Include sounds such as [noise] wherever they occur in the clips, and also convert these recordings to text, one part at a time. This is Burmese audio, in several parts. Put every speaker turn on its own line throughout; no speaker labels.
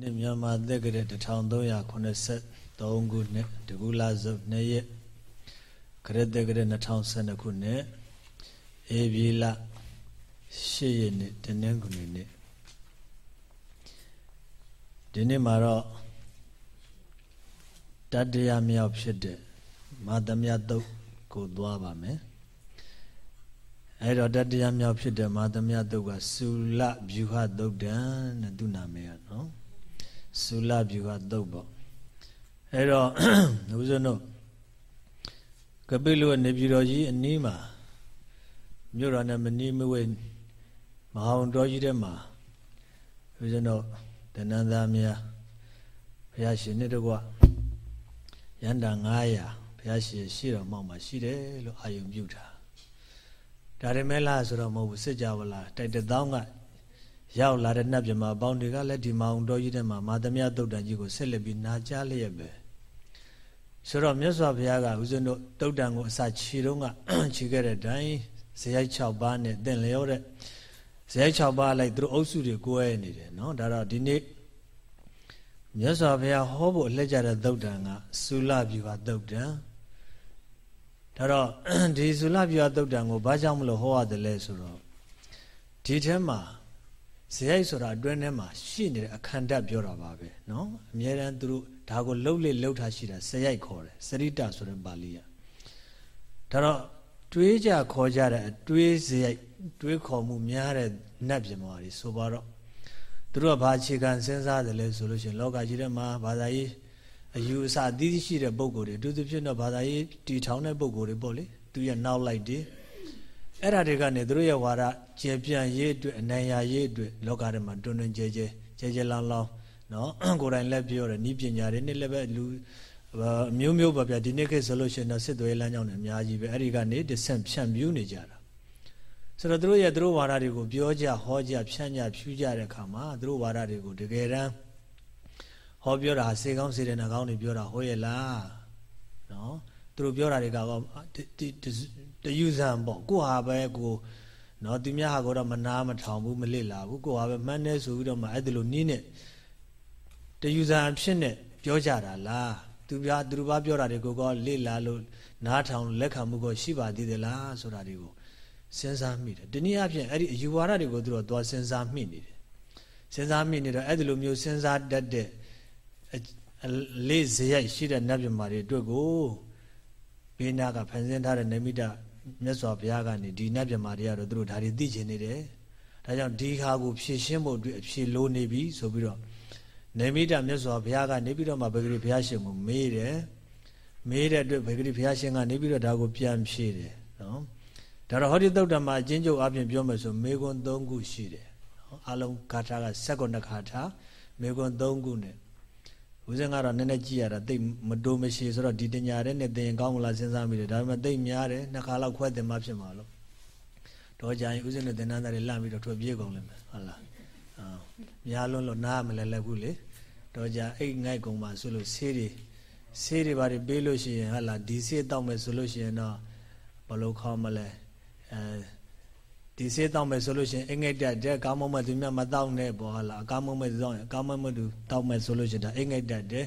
နေ့မြန်မာသက်ကတဲ့1383ခုနှစ်တကူလာစုပ်2ရက်ခရစ်သက်ကတဲ့2012ခုနှစ်ဧပြီလ8ရက်နေ့တနင်္ဂနွေနေ့ဒီနေ့မှာတော့တတရားမြောက်ဖြစ်တဲ့မာသမယတုတ်ကိုသွားပါမယ်အဲ့တော့တတရားမြောက်ဖြစ်တဲ့မာသမယတုတ်ကသုလဗျူဟတုတ်တံတဲ့သူနာမည်ကနော် သုလဗျူဟာတုတ်ပေါ့အဲ့တော့ဦးဇင်းတို့ကပိလုနေပြည်တော်ကြီးအနီးမှာမြို့တော်နဲ့မနီးမဝေးမဟာဝန်တော်ကြီးထဲမှာဦးဇင်းတို့တဏ္ဍာသားများဘုရားရှင်နဲ့တကွရန်တာ900ဘုရားရှင်ရှိတော်မောက်မှာရှိတယ်လို့အာယုံပြုတာဒါရမဲလားဆိုတော့မဟုတ်ဘူးစစ်ကြဝဠာတိုက်တသောင်းက ရောက်လာတဲ့နတ်ပြမပေါင်းတွေကလည်းဒီမောင်တော်ကြီးထဲမှာမာသမယသုတ်တန်ကြီးကိုဆက်လက်ပြီးနာကြားလျက်ပဲဆိုတော့မြတ်စွာဘုရားကဦးဇင်းတို့တုတ်တန်ကိုအစာခြေတုံးကခြေခဲ့တဲ့တိုင်းဇယိုက်6ပါးနဲ့တင့်လျောတဲ့ဇယိုက်6ပါးလိုက်သူတို့အုပ်စုတွေကိုယ်ရနေတယ်နော်ဒါတော့ဒီနေ့မြတ်စွာဘုရားဟောဖို့အလှည့်ကြတဲ့သုတ်တန်ကသုလဗျူဟာသုတ်တန်ဒါတော့ဒီသုလဗျူဟာသုတ်တန်ကိုဘာကြောင့်မလို့ဟောရတယ်လဲဆိုတော့ဒီထဲမှာ ဇယိုက်ဆိုတာအတွင်းထဲမှာရှိနေတဲ့အခန္ဓာပြောတာပါပဲเนาะအများရန်သူတို့ဒါကိုလှုပ်လေလှုပ်ထားရှိတာဇယိုက်ခေါ်တယ်စရိတဆိုတဲ့ပါဠိကဒါတော့တွေးကြခေါ်ကြတဲ့အတွေးဇယိုက်တွေးခေါ်မှုများတဲ့နတ်ပြမော်တွေဆိုပါတော့သူတို့ကဘာအခြေခံစဉ်းစားတယ်လဲဆိုလို့ရှိရင်လောကကြီးထဲမှာဘာသာရေးအယူအဆအသီးသီးရှိတဲ့ပုံကိုယ်တွေအထူးသဖြင့်တော့ဘာသာရေးတည်ထောင်တဲ့ပုံကိုယ်တွေပေါ့လေသူရဲ့နောက်လိုက်တွေ အဲ့ဒါတွေကနေသူတို့ရဲ့ဝါဒကျေပြန့်ရေးအတွက်အနိုင်ရရေးအတွက်လောကထဲမှာတွင်တွင်ကျဲကျဲကျဲကျဲလောင်းလောင်းနော်ကိုယ်တိုင်လည်းပြောတယ်ဤပညာတွေနဲ့လည်းပဲလူမျိုးမျိုးပါဗျာဒီနေ့ခေတ်ဆိုလို့ရှိရင်တော့စစ်သွေးလမ်းကြောင်းတွေအများကြီးပဲအဲ့ဒီကနေတဆင့်ဖြန့်ပြူးနေကြတာဆိုတော့သူတို့ရဲ့သူတို့ဝါဒတွေကိုပြောကြဟောကြဖြန့်ကြဖြူးကြတဲ့အခါမှာသူတို့ဝါဒတွေကိုတကယ်တမ်းဟောပြောတာစေကောင်းစေတဲ့နှကောင်းတွေပြောတာဟောရဲ့လားနော်သူတို့ပြောတာတွေကတော့ တယူဇံပေါ့ကိုဟာပဲကိုနော်သူများဟာကိုတော့မနာမထောင်ဘူးမလစ်လာဘူးကိုဟာပဲမှန်းနေဆိုပြီးတော့မှအဲ့ဒီလိုနီးနဲ့တယူဇံအဖြစ်နဲ့ပြောကြတာလားသူပြသူတို့ဘာပြောတာတွေကိုကလစ်လာလို့နားထောင်လက်ခံမှုကိုရှိပါသေးတယ်လားဆိုတာတွေကိုစဉ်းစားမိတယ်ဒီနည်းအားဖြင့်အဲ့ဒီအယူဝါဒတွေကိုသူတို့သွားစဉ်းစားမိနေတယ်စဉ်းစားမိနေတော့အဲ့ဒီလိုမျိုးစဉ်းစားတတ်တဲ့လေးဇယိုက်ရှိတဲ့နတ်မြမာတွေအတွက်ကိုဘေးနာကဖန်ဆင်းထားတဲ့နမိတ မြတ်စွာဘုရားကနေဒီနတ်မြမာတွေကတော့သူတို့ဒါတွေသိချင်နေတယ်ဒါကြောင့်ဒီခါကိုဖြည့်ရှင်းဖို့အတွက်အဖြေလိုနေပြီဆိုပြီးတော့နမိတမြတ်စွာဘုရားကနေပြီးတော့မှဘေဂရီဘုရားရှင်ကိုမေးတယ်မေးတဲ့အတွက်ဘေဂရီဘုရားရှင်ကနေပြီးတော့ဒါကိုပြန်ဖြေတယ်နော်ဒါတော့ဟောဒီသုတ်တမှာအချင်းချုပ်အပြင်ပြောမယ်ဆိုမေခွန်း၃ခုရှိတယ်နော်အလုံးဂါထာက7ခါထာမေခွန်း၃ခုနဲ့ ဦးစင်းကတော့နည်းနည်းကြည့်ရတာတိတ်မတိုးမရှိဆိုတော့ဒီတညာတဲ့နဲ့တင်ကောင်းမလားစဉ်းစားမိတယ်ဒါပေမဲ့တိတ်များတယ်နှစ်ခါလောက်ခွဲတင်မှဖြစ်မှာလို့တော့ကြာရင်ဦးစင်းနဲ့တင်နန်းသားတွေလှမ်းပြီးတော့ထွက်ပြေးကုန်လိမ့်မယ်ဟုတ်လားအာများလွန်းလို့နားမလဲလက်ဘူးလေတော့ကြာအိတ်ငိုက်ကုန်ပါဆိုလို့ဆေးတွေဆေးတွေဘာတွေပေးလို့ရှိရင်ဟုတ်လားဒီဆေးတောက်မယ်ဆိုလို့ရှိရင်တော့ဘယ်လိုခေါ်မလဲအဲ ဒီဆေးတောက်မယ်ဆိုလို့ရှိရင်အင်္ဂိတ်တက်တဲ့ကောင်းမမသူမြတ်မတောက်နဲ့ဘောဟာလားအကောင်းမမသူတောက်ရင်အကောင်းမမသူတောက်မယ်ဆိုလို့ရှိရင်ဒါအင်္ဂိတ်တက်တယ်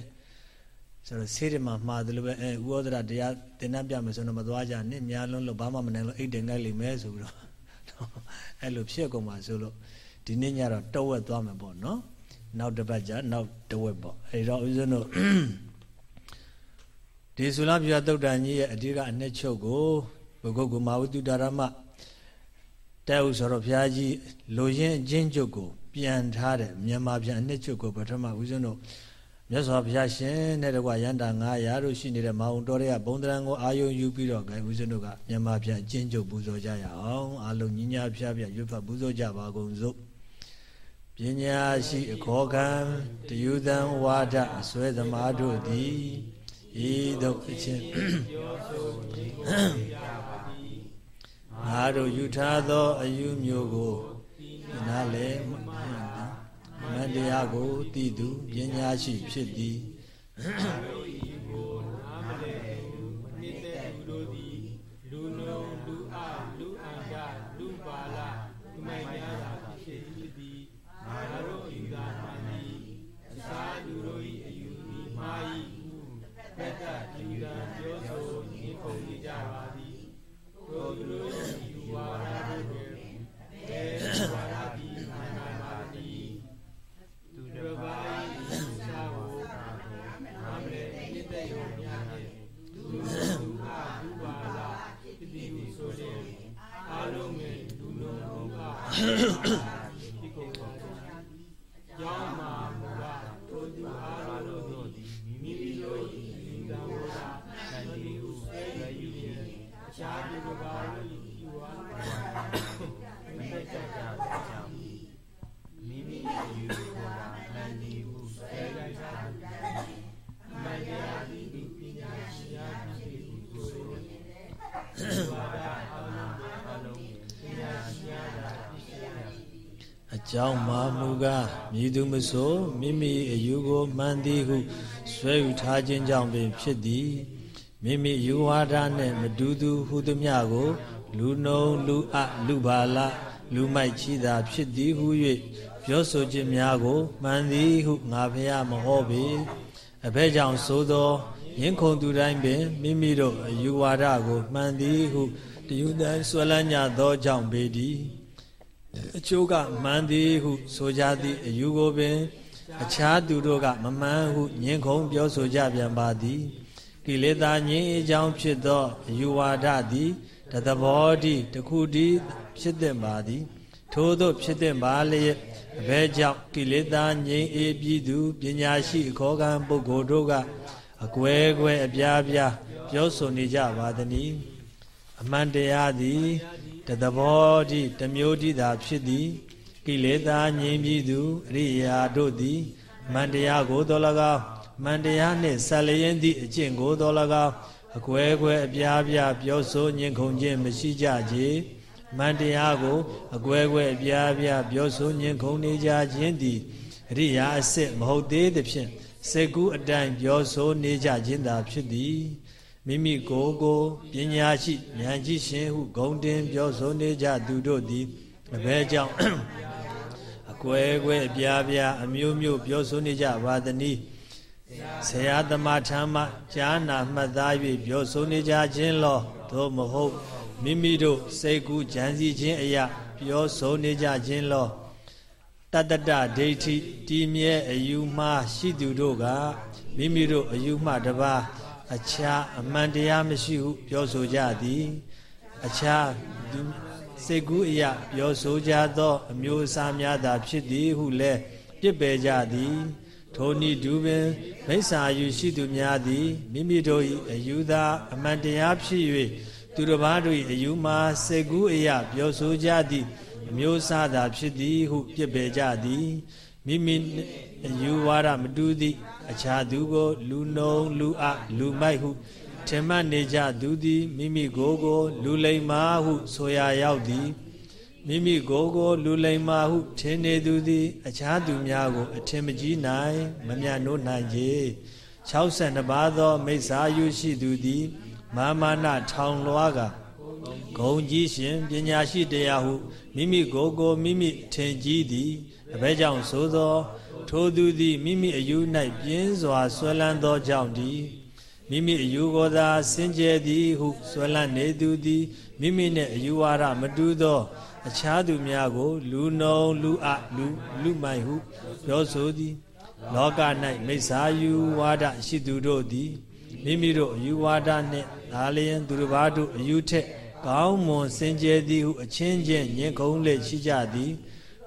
ဆိုတော့ဆေးတွေမှာမှားတယ်လို့ပဲအဲဥဩဒရာတရားတင်နှပြမယ်ဆိုတော့မသွားကြနဲ့များလုံးလို့ဘာမှမနိုင်လို့အိတ်တင်ငိုက်လိမ့်မယ်ဆိုပြီးတော့အဲ့လိုဖြစ်ကုန်ပါဆိုလို့ဒီနေ့ညတော့တဝက်သွားမယ်ပေါ့နော်နောက်တစ်ပတ်ကျနောက်တဝက်ပေါ့အဲ့တော့ဦးဇင်းတို့ဒီသုလပြသုတ်တန်ကြီးရဲ့အဓိကအနှစ်ချုပ်ကိုဘုဂုတ်ကမာဝတုတာရမ တဲဥဆိုတော့ဘုရားကြီးလိုရင်းအချင်းချုပ်ကိုပြန်ထားတယ်မြန်မာပြန်အနှစ်ချုပ်ကိုပထမဦးဇင်းတို့မြတ်စွာဘုရားရှင်နဲ့တကွရန်တာ900တို့ရှိနေတဲ့မအောင်တော်တဲ့ဘုံတရံကိုအာယုံယူပြီးတော့ဂိုင်းဦးဇင်းတို့ကမြန်မာပြန်အချင်းချုပ်ပူဇော်ကြရအောင်အာလုံးညီညာဖျားဖျားရွတ်ဖတ်ပူဇော်ကြပါကုန်စို့ပညာရှိအခောခံတယူသံဝါဒအစွဲသမားတို့သည်ဤသို့အချင်း ငါတို့ယူထားသောအယူမျိုးကိုနားလေမတရားကိုတည်သူပညာရှိဖြစ်သည် ကားမြည်သူမဆိုမိမိအယူကိုမှန်သည်ဟုဆွဲယူထားခြင်းကြောင့်ပင်ဖြစ်သည်မိမိယူဝါဒနှင့်မတူသူဟုသမျှကို လူနုံလူအလူပါလလူမိုက်ချီသာဖြစ်သည်ဟု၍ပြောဆိုခြင်းများကိုမှန်သည်ဟုငါဖះမဟောပေအဘဲကြောင့်သို့သောယင်းခုံသူတိုင်းပင်မိမိတို့အယူဝါဒကိုမှန်သည်ဟုတယူတန်ဆွလန်းကြသောကြောင့်ပေသည် အချို့ကမှန်သည်ဟု ဆိုကြသည့်အယူကိုပင် အခြားသူတို့ကမမှန်ဟုညင်ခုံပြောဆိုကြပြန်ပါသည်ကိလေသာငြိမ်းအကြောင်းဖြစ်သောအယူဝါဒသည်တသဘောတိတခုတည်းဖြစ်တဲ့ပါသည် ထို့သောဖြစ်တဲ့ပါလျက်အဘဲကြောင့်ကိလေသာငြိမ်းအေးပြီးသူပညာရှိအခောကံပုဂ္ဂိုလ်တို့ကအကွဲကွဲအပြားပြားပြောဆိုနေကြပါသည်အမှန်တရားသည် တသဘောတိတမျိုးတည်းသာဖြစ်သည်ကိလေသာငြိမ်းပြီးသူအရိယာတို့သည်မန္တရားကိုတော်၎င်းမန္တရားနှင့်ဆက်လျင်းသည့်အကျင့်ကိုတော်၎င်းအကွဲကွဲအပြားပြားပြောဆိုညင်ခုန်ခြင်းမရှိကြကြမန္တရားကိုအကွဲကွဲအပြားပြားပြောဆိုညင်ခုန်နေကြခြင်းသည်အရိယာအစစ်မဟုတ်သေးသဖြင့်စေကူအတိုင်းပြောဆိုနေကြခြင်းသာဖြစ်သည် မိမိကိုယ်ကိုပညာရှိဉာဏ်ကြီးရှင်ဟုဂုံတင်ပြောဆိုနေကြသူတို့သည်အဘဲကြောင့်အကွဲကွဲအပြားပြားအမျိုးမျိုးပြောဆိုနေကြပါသနည်းဆရာသမားထမ်းမှကြားနာမှတ်သား၍ပြောဆိုနေကြခြင်းလောသို့မဟုတ်မိမိတို့စိတ်ကူးကြံစည်ခြင်းအရာပြောဆိုနေကြခြင်းလောတတ္တဒိဋ္ဌိတည်မြဲအယူမှားရှိသူတို့ကမိမိတို့အယူမှားတစ်ပါး အခြားအမှန်တရားမရှိဟုပြောဆိုကြသည်အခြားစိတ်ကူးအရာပြောဆိုကြသော အမျိုးအစားများသာဖြစ်သည်ဟုလည်းပြစ်ပယ်ကြသည်ထိုနည်းဒုပင်မိစ္ဆာယူရှိသူများသည်မိမိတို့၏အယူသာအမှန်တရားဖြစ်၍သူတစ်ပါးတို့၏အယူမှာစိတ်ကူးအရာပြောဆိုကြသည့်အမျိုးအစားသာဖြစ်သည်ဟုပြစ်ပယ်ကြသည်မိမိအယူဝါဒမတူသည့် အခြားသူကို လူနှုံလူအလူမိုက်ဟုထင်မှတ်နေကြသူသည်မိမိကိုယ်ကို လူလိမ္မာဟု ဆိုရာရောက်သည်မိမိကိုယ်ကို လူလိမ္မာဟုထင်နေသူသည် အခြားသူများကို အထင်မကြီးနိုင်မမြတ်နိုးနိုင်ကြ62ပါးသော မိစ္ဆာယုရှိသူသည် မာမာနထောင်လွှားကဂုံကြီးရှင်ပညာရှိတရားဟုမိမိကိုယ်ကိုမိမိထင်ကြီးသည်အဘဲကြောင့်ဆိုသော ထိုသူသည်မိမိအယူ၌ပြင်းစွာဆွဲလန်းသောကြောင့်သည်မိမိအယူကိုသာစင်ကြယ်သည်ဟုဆွဲလန်းနေသူသည်မိမိနှင့်အယူဝါဒမတူသော အခြားသူများကို လူနုံလူအလူလူမိုင်ဟုပြောဆိုသည် လောက၌မိစ္ဆာယူဝါဒရှိသူတို့သည်မိမိတို့အယူဝါဒနှင့်ဒါလျင်သူတစ်ပါးတို့အယူထက်ကောင်းမွန်စင်ကြယ်သည်ဟုအချင်းချင်းညင်ခုံးလက်ရှိကြသည်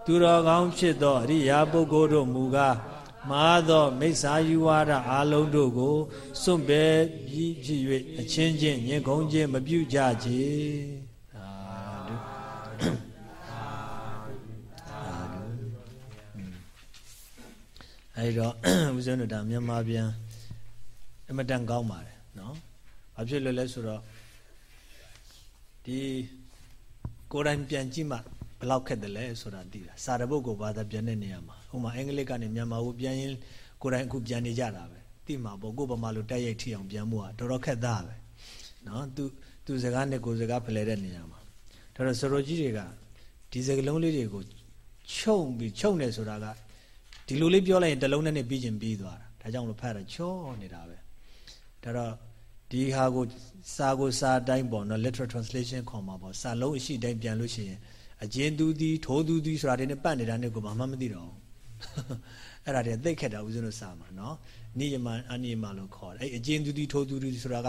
သူတော်ကောင်းဖြစ်သောအရိယာပုဂ္ဂိုလ်တို့မူကားမာသောမိစ္ဆာယူဝါဒအာလုံးတို့ကိုစွန့်ပယ်ပြီးဖြစ်၍အချင်းချင်းညင်ခုံးခြင်းမပြုကြကြသာဓုအဲတော့ဦးဇင်းတို့ဒါမြန်မာပြန်အမတန်ကောင်းပါတယ်နော်ဘာဖြစ်လို့လဲဆိုတော့ဒီကိုယ်တိုင်ပြန်ကြည့်မှ ဘလောက်ခက်တယ်လဲဆိုတာသိတာစာတပုတ်ကိုဘာသာပြန်တဲ့နေရာမှာဥမာအင်္ဂလိပ်ကနေမြန်မာကိုပြန်ရင်ကိုယ်တိုင်အခုပြန်နေကြတာပဲသိမှာပေါ့ကိုယ်ဗမာလိုတိုက်ရိုက်ထိအောင်ပြန်မှုကတော်တော်ခက်သားပဲနော်သူသူစကားနဲ့ကိုယ်စကားဖလှယ်တဲ့နေရာမှာဒါတော့စရိုကြီးတွေကဒီစကလုံးလေးတွေကိုချုံပြီးချုံနေဆိုတာကဒီလိုလေးပြောလိုက်ရင်တလုံးနဲ့ပြီးချင်းပြီးသွားတာဒါကြောင့်လို့ဖတ်ရချောနေတာပဲဒါတော့ဒီဟာကိုစာကိုစာတိုင်းပေါ့နော် literal translation ခေါ်မှာပေါ့စာလုံးအရှိတိုင်းပြန်လို့ရှိရင် အကျဉ်သူသည်ထိုးသူသည်ဆိုတာတွေနဲ့ပတ်နေတာနဲ့ကိုမှမမသိတော့ဘူးအဲ့ဒါတွေသိခက်တာဦးဇင်းတို့စာမှာနော်နိယမအနိယမလို့ခေါ်တယ်အဲ့အကျဉ်သူသည်ထိုးသူသည်ဆိုတာက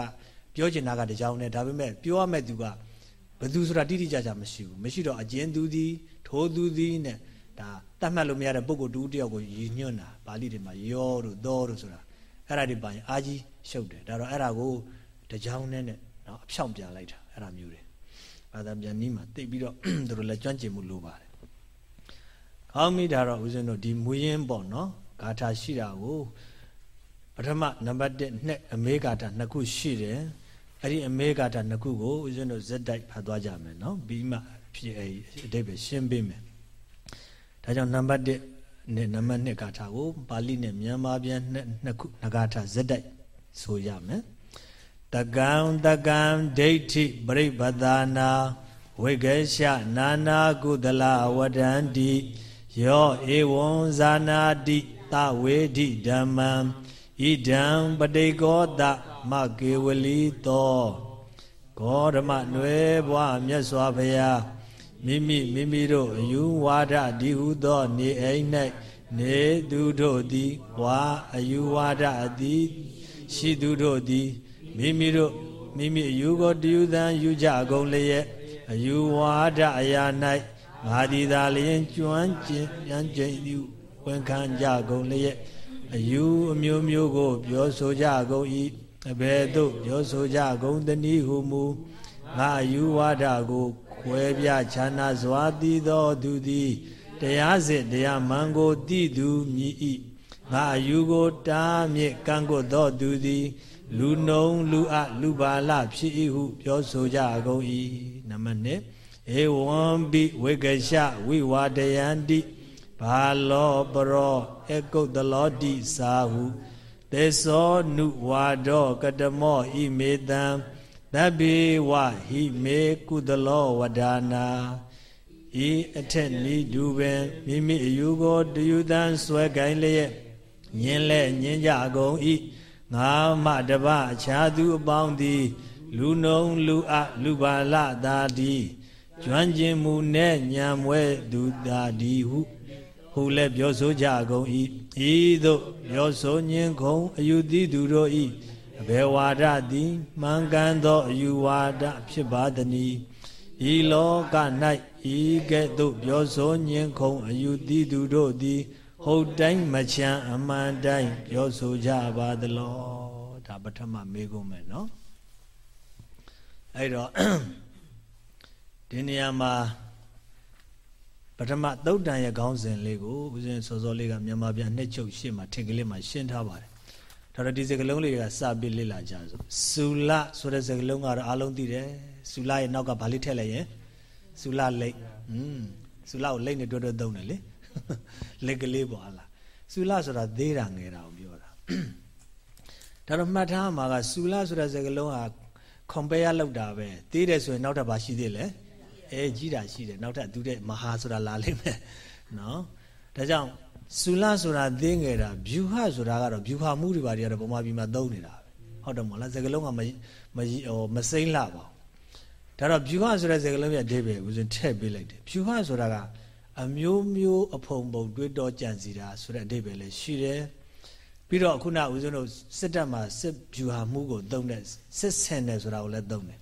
ပြောချင်တာကတကြောင်နဲ့ဒါပေမဲ့ပြောရမဲ့သူကဘယ်သူဆိုတာတိတိကျကျမရှိဘူးမရှိတော့အကျဉ်သူသည်ထိုးသူသည်နဲ့ဒါတတ်မှတ်လို့မရတဲ့ပုဂ္ဂိုလ်တူတယောက်ကိုရည်ညွှန်းတာပါဠိတွေမှာယောတို့သောတို့ဆိုတာအဲ့ဒါတွေပါရင်အာကြီးရှုပ်တယ်ဒါတော့အဲ့ဒါကိုတကြောင်နဲ့နဲ့နော်အဖြောင့်ပြန်လိုက်တာအဲ့ဒါမျိုးတွေ ဘာသာပြန်နီးမှာတိတ်ပြီးတော့သူတို့လည်းကျွမ်းကျင်မှုလိုပါတယ်ကောင်းပြီဒါတော့ဦးဇင်းတို့ဒီမူရင်းပေါ့နော်ဂါထာရှိတာကိုပထမနံပါတ်1နှစ်အမေဂါထာနှစ်ခုရှိတယ်အဲ့ဒီအမေဂါထာနှစ်ခုကိုဦးဇင်းတို့ဇက်တိုက်ဖတ်သွားကြမယ်နော်ပြီးမှဖြစ်အဲ့အတိတ်ပဲရှင်းပေးမယ်ဒါကြောင့်နံပါတ်1နဲ့နံပါတ်2ဂါထာကိုပါဠိနဲ့မြန်မာပြန်နှစ်ခုနဂါထာဇက်တိုက်ဆိုရမယ် တကံတကံဒိဋ္ဌိပရိပဒါနာဝိကေရှနာနာကုသလဝဒန္တိယောဧဝံဇာနာတိသဝေဓိဓမ္မံဣဒံပတိကောတမကေဝလီတောဂေါဓမနွယ်ဘွားမြတ်စွာဘုရားမိမိမိမိတို့အယူဝါဒဒီဟုသောနေအိမ်၌နေသူတို့သည်ဝါအယူဝါဒအသည်ရှိသူတို့သည် မိမိတို့မိမိအယူကိုတယူသံယူကြကုန်လျက်အယူဝါဒအရာ၌ငါသည်သာလျင်ကျွမ်းကျင်ပြန်ကျင်သည်ဝန်ခံကြကုန်လျက်အယူအမျိုးမျိုးကို ပြောဆိုကြကုန်၏အဘယ်သို့ပြောဆိုကြကုန်သနည်းဟုမူငါအယူဝါဒကိုခွဲပြခြားနာစွာသိသောသူသည်တရားစစ်တရားမှန်ကိုသိသူမြည်၏ငါအယူကိုတားမြစ်ကန့်ကွက်သောသူသည် လူနှုံလူအလူပါလဖြစ်၏ဟု ပြောဆိုကြကုန်၏နံပါတ်1ဧဝံပိဝေကရှဝိဝါဒယန္တိဘာလောပရောအကုတ်တလောတိစာဟုသေသောနုဝါဒောကတမောဣမေတံသဗ္ဗေဝဟိမေကုသလောဝဒါနာဤအထက်ဤဒူပင်မိမိအယူကိုတယူတန်းဆွဲကိုင်းလျက်ညင်းလဲညင်းကြကုန်ဤ ငါမတပအခြားသူအပေါင်းသည် လူနှုံလူအလူပါလသာဒီကျွမ်းကျင်မှုနဲ့ညံမွဲသူသာဒီဟုဟုလည်းပြောဆိုကြကုန်ဤဤသို့ပြောဆိုညင်ခုံအယူသီးသူတို့ဤအဘေဝါဒသည်မှန်ကန်သောအယူဝါဒဖြစ်ပါသည်ဤလောက၌ဤကဲ့သို့ပြောဆိုညင်ခုံအယူသီးသူတို့သည် ဟုတ်တိုင်းမချမ်းအမှန်တိုင်းပြောဆိုကြပါသလောဒါပထမမေးခွန်းမယ်နော်အဲ့တော့ဒီနေရာမှာပထမသုတ်တန်ရဲ့ခေါင်းစဉ်လေးကိုဦးဇင်းစောစောလေးကမြန်မာပြန်နှစ်ချုပ်ရှေ့မှာထင်ကလေးမှာရှင်းထားပါတယ်ဒါတော့ဒီစကလုံးလေးကစပြီးလေ့လာကြစို့စူလဆိုတဲ့စကလုံးကတော့အားလုံးသိတယ်စူလရဲ့နောက်ကဘာလေးထည့်လိုက်ရင်စူလလိတ်อืมစူလကိုလိတ်နဲ့တွတ်တွတ်သုံးတယ်လေ လက်ကလေးပွာလာဆူလဆိုတာသေးတာငယ်တာကိုပြောတာဒါတော့မှတ်ထားမှာကဆူလဆိုတဲ့စကားလုံးဟာ compare လောက်တာပဲသေးတယ်ဆိုရင်နောက်တစ်ပါရှိသေးလဲအဲကြီးတာရှိတယ်နောက်ထပ်သူတဲ့မဟာဆိုတာလာလိမ့်မယ်နော်ဒါကြောင့်ဆူလဆိုတာသေးငယ်တာဗျူဟဆိုတာကတော့ဗျူဟာမှုတွေပါတွေကတော့ဗမာပြည်မှာသုံးနေတာပဲဟုတ်တယ်မဟုတ်လားစကားလုံးကမမဟိုမစိမ့်လာပါဘူးဒါတော့ဗျူဟဆိုတဲ့စကားလုံးရဲ့အဓိပ္ပာယ်ကိုစဉ်ထည့်ပေးလိုက်တယ်ဗျူဟဆိုတာက အမျိုးမျိုးအဖုံပုံတွေးတောကြံစီတာဆိုတဲ့အဓိပ္ပာယ်လည်းရှိတယ်ပြီးတော့ခုနဦးဇင်းတို့စစ်တပ်မှာစစ်ဘ ᱹ ဟာမှုကိုသုံးတဲ့စစ်ဆင်တယ်ဆိုတာကိုလည်းသုံးတယ်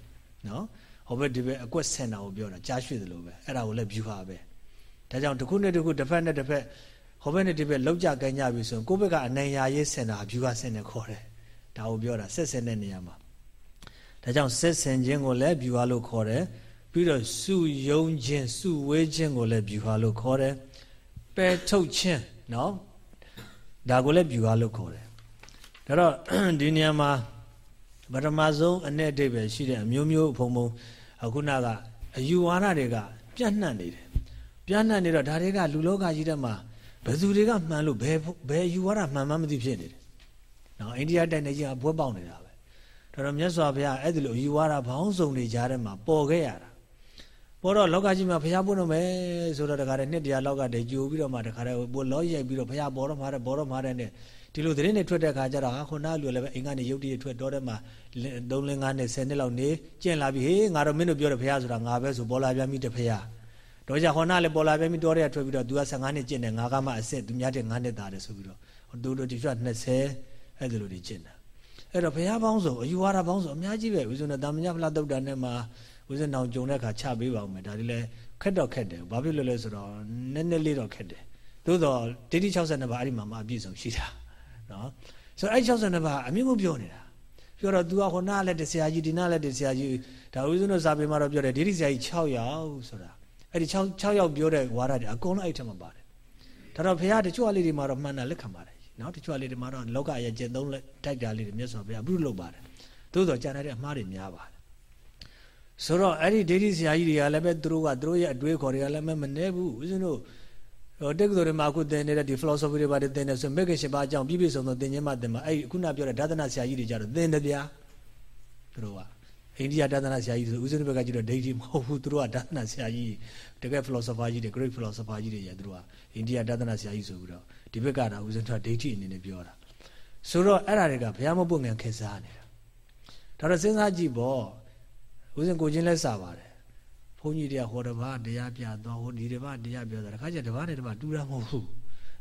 နော်ဟောဘက်ဒီဘက်အကွက်ဆင်တာကိုပြောတာကြားရွှေ့တယ်လို့ပဲအဲ့ဒါကိုလည်း view ဟာပဲဒါကြောင့်တစ်ခုနဲ့တစ်ခုတစ်ဖက်နဲ့တစ်ဖက်ဟောဘက်နဲ့ဒီဘက်လောက်ကြကိုင်းကြပြီဆိုရင်ကိုယ့်ဘက်ကအနိုင်ရရေးဆင်တာ view ဟာဆင်တယ်ခေါ်တယ်ဒါကိုပြောတာဆက်ဆင်တဲ့နေရာမှာဒါကြောင့်ဆက်ဆင်ခြင်းကိုလည်း view ဟာလို့ခေါ်တယ် ပြီးတော့စုယုံခြင်းစုဝေးခြင်းကိုလည်း view ဟာလို့ခေါ်တယ်ပယ်ထုတ်ခြင်းနော်ဒါကိုလည်း view ဟာလို့ခေါ်တယ်ဒါတော့ဒီနေရာမှာပထမဆုံးအ내အဓိပ္ပာယ်ရှိတဲ့အမျိုးမျိုးဖုံဖုံအခုနကအယူဝါဒတွေကပြန့်နှံ့နေတယ်ပြန့်နှံ့နေတော့ဒါတွေကလူလောကကြီးထဲမှာဘယ်သူတွေကမှန်လို့ဘယ်ဘယ်ယူဝါဒမှန်မှမသိဖြစ်နေတယ်နော်အိန္ဒိယတိုက်နေကြီးကဘွဲပေါက်နေတာပဲဒါတော့မြတ်စွာဘုရားအဲ့ဒီလိုယူဝါဒဘောင်းစုံတွေကြားထဲမှာပေါ်ခဲ့ရတာ ပေါ်တော့လောကကြီးမှာဘုရားပွင့်တော့မယ်ဆိုတော့တခါတည်းနှစ်တရားလောက်ကတည်းကြိုပြီးတော့မှတခါတည်းပေါ်လောရိုက်ပြီးတော့ဘုရားပေါ်တော့မှာတယ်ပေါ်တော့မှာတယ်နဲ့ဒီလိုသတင်းတွေထွက်တဲ့ခါကျတော့ဟာခုနကလူလည်းပဲအိမ်ကနေရုပ်တရက်ထွက်တော့တဲ့မှာ3လ5နှစ်10နှစ်လောက်နေကျင့်လာပြီဟေးငါတော့မင်းတို့ပြောတဲ့ဖះဆိုတာငါပဲဆိုပေါ်လာပြန်ပြီတဖះတော့ကြဟောနာလည်းပေါ်လာပြန်ပြီတော်တဲ့ထွက်ပြီးတော့ तू က15နှစ်ကျင့်တယ်ငါကမှအစ်စ်သူများတဲ့5နှစ်သားတယ်ဆိုပြီးတော့သူတို့ဒီထွက်20အဲ့ဒီလိုတွေကျင့်တာအဲ့တော့ဘုရားပေါင်းစုံအယူဝါဒပေါင်းစုံအများကြီးပဲဦးဇုံနဲ့တာမညဖလားတုတ်တာနဲ့မှာ ဦးဇုံအောင်ကြုံတဲ့အခါချပေးပါဦးမယ်ဒါဒီလဲခက်တော့ခက်တယ်ဘာဖြစ်လို့လဲဆိုတော့နည်းနည်းလေးတော့ခက်တယ်သို့တော့ဒိဋ္ဌိ62ပါးအဲ့ဒီမှာမအပြည့်စုံရှိတာနော်ဆိုတော့အဲ့62ပါးအမြင့်ကိုပြောနေတာပြောတော့ तू ကဟိုနားလည်းတဆရာကြီးဒီနားလည်းတဆရာကြီးဒါဦးဇင်းတို့စာပေမှာတော့ပြောတယ်ဒိဋ္ဌိဆရာကြီး6ယောက်ဆိုတာအဲ့ဒီ6 6ယောက်ပြောတဲ့ဝါဒတွေအကုန်လုံးအဲ့ထက်မှာပါတယ်ဒါတော့ဘုရားတချို့အလေးတွေမှာတော့မှန်တာလက်ခံပါတယ်နော်တချို့အလေးတွေမှာတော့လောကရဲ့ကျင့်သုံးလက်တိုက်တာလေးတွေမြတ်စွာဘုရားပြုလုပ်ပါတယ်သို့တော့ကြာတဲ့အမှားတွေများပါတယ် ဆိုတော့အဲ့ဒီဒိဋ္ဌိဆရာကြီးတွေကလည်းပဲသူတို့ကသူတို့ရဲ့အတွေးခေါ်တွေကလည်းမနေဘူးဦးဇင်းတို့ဟတော့တက္ကသိုလ်တွေမှာအခုသင်နေတဲ့ဒီ philosophy တွေပါတယ်သင်နေဆိုမက်ကရှင်ပါအကြောင်းပြည့်ပြည့်စုံစုံသင်ခြင်းမှသင်မှာအဲ့ခုနပြောတဲ့ဒါသနာဆရာကြီးတွေကြတော့သင်တယ်ဗျာသူတို့ကအိန္ဒိယဒါသနာဆရာကြီးဆိုဦးဇင်းဘက်ကကြည့်တော့ဒိဋ္ဌိမဟုတ်ဘူးသူတို့ကဒါသနာဆရာကြီးတကယ် philosopher ကြီးတွေ great philosopher ကြီးတွေရသူတို့ကအိန္ဒိယဒါသနာဆရာကြီးဆိုပြီးတော့ဒီဘက်ကတော့ဦးဇင်းတို့ဒိဋ္ဌိအနေနဲ့ပြောတာဆိုတော့အဲ့ဒါတွေကဘုရားမပုတ်ငံခေစားနေတာဒါတော့စဉ်းစားကြည့်ပေါ့ ဦးဇင်းကိုချင်းလဲစာပါတယ်ဘုန်းကြီးတွေကဟောတပါးတရားပြသွားဟိုဒီတပါးတရားပြောတာတခါကျတပါးနဲ့တပါးတူတာမဟုတ်ဘူး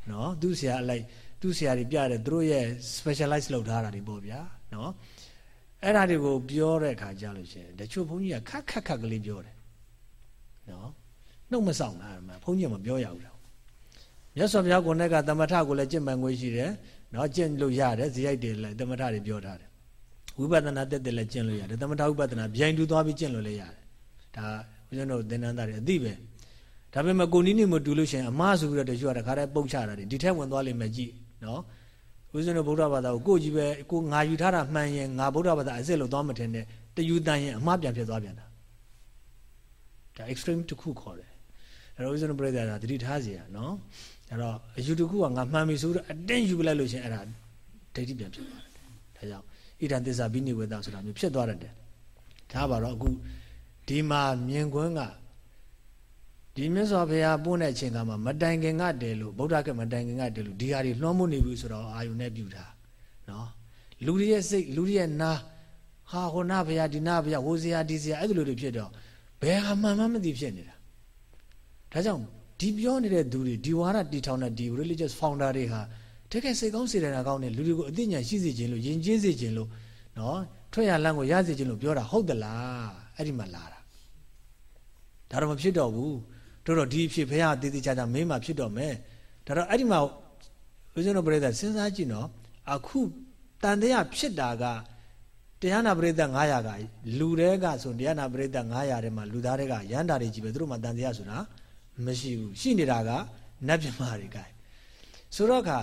နော်သူ့ဆရာအလိုက်သူ့ဆရာတွေပြတယ်သူတို့ရဲ့ specialize လုပ်ထားတာတွေပေါ့ဗျာနော်အဲ့ဒါတွေကိုပြောတဲ့အခါကျလို့ရှိရင်တချို့ဘုန်းကြီးကခက်ခက်ခက်ကလေးပြောတယ်နော်နှုတ်မဆောင်တာမှဘုန်းကြီးကမပြောရဘူးတော့မြတ်စွာဘုရားကိုယ်နဲ့ကသမထကိုလည်းကျင့်မှန်ခွင့်ရှိတယ်နော်ကျင့်လို့ရတယ်ဇိရိုက်တွေလည်းသမထတွေပြောထားတယ် ဝိပဿနာတက်တက်လည်းကျင့်လို့ရတယ်သမထဝိပဿနာဗျိုင်းတူသွားပြီးကျင့်လို့လည်းရတယ်ဒါဦးဇင်းတို့သင်္นานသားတွေအသိပဲဒါပေမဲ့ကိုနီးနီးမတူလို့ရှိရင်အမှားဆိုပြီးတော့တချို့ကတခါတည်းပုတ်ချတာတွေဒီထက်ဝင်သွားလိမ့်မယ်ကြည့်နော်ဦးဇင်းတို့ဗုဒ္ဓဘာသာကိုကိုကြည့်ပဲကိုငါယူထားတာမှန်ရင်ငါဗုဒ္ဓဘာသာအစ်စ်လို့သွားမထင်နဲ့တယူတန်ရင်အမှားပြန်ဖြစ်သွားပြန်တာဒါ extreme တစ်ခုခေါ်တယ်အဲ့တော့ဦးဇင်းတို့ပြိဿတာတတိထားစီရနော်အဲ့တော့အယူတစ်ခုကငါမှန်ပြီဆိုတော့အတင်းယူပလိုက်လို့ရှင်အဲ့ဒါဒိဋ္ဌိပြန်ဖြစ်သွားတယ်ဒါကြောင့် ဣဒံသစ္စာဘိနိဝေဒဆိုတာမျိုးဖြစ်သွားတယ်ဒါပါတော့အခုဒီမှာမြင်ကွင်းကဒီမြတ်စွာဘုရားပို့တဲ့အချိန်ကမှမတိုင်ခင်ကတည်းလို့ဗုဒ္ဓကမတိုင်ခင်ကတည်းလို့ဒီဟာတွေလွှမ်းမိုးနေပြီဆိုတော့အာယုန်နဲ့ပြုတာနော်လူတွေရဲ့စိတ်လူတွေရဲ့နာဟာဟိုနာဘုရားဒီနာဘုရားဟိုစရာဒီစရာအဲ့လိုတွေဖြစ်တော့ဘယ်ဟာမှန်မှမသိဖြစ်နေတာဒါကြောင့်ဒီပြောနေတဲ့သူတွေဒီဝါဒတီထောင်တဲ့ဒီ religious founder တွေဟာ တကယ်စိတ်ကောင်းစေတနာကောင်းတဲ့လူတွေကိုအသိဉာဏ်ရှိစေခြင်းလို့ယဉ်ကျေးစေခြင်းလို့နော်ထွက်ရလမ်းကိုရစေခြင်းလို့ပြောတာဟုတ်သလားအဲ့ဒီမှာလာတာဒါတော့မဖြစ်တော့ဘူးတို့တော့ဒီအဖြစ်ဘုရားတည်တည်ချာချာမင်းမှဖြစ်တော့မယ်ဒါတော့အဲ့ဒီမှာဦးဇင်းတို့ပြိဿစဉ်းစားကြည့်နော်အခုတန်တရားဖြစ်တာကတရားနာပရိသတ်900ကလူတွေကဆိုတရားနာပရိသတ်900ထဲမှာလူသားတွေကရန်တာတွေကြီးပဲသူတို့မှတန်တရားဆိုတာမရှိဘူးရှိနေတာကနတ်ပြမာတွေကဆိုတော့ခါ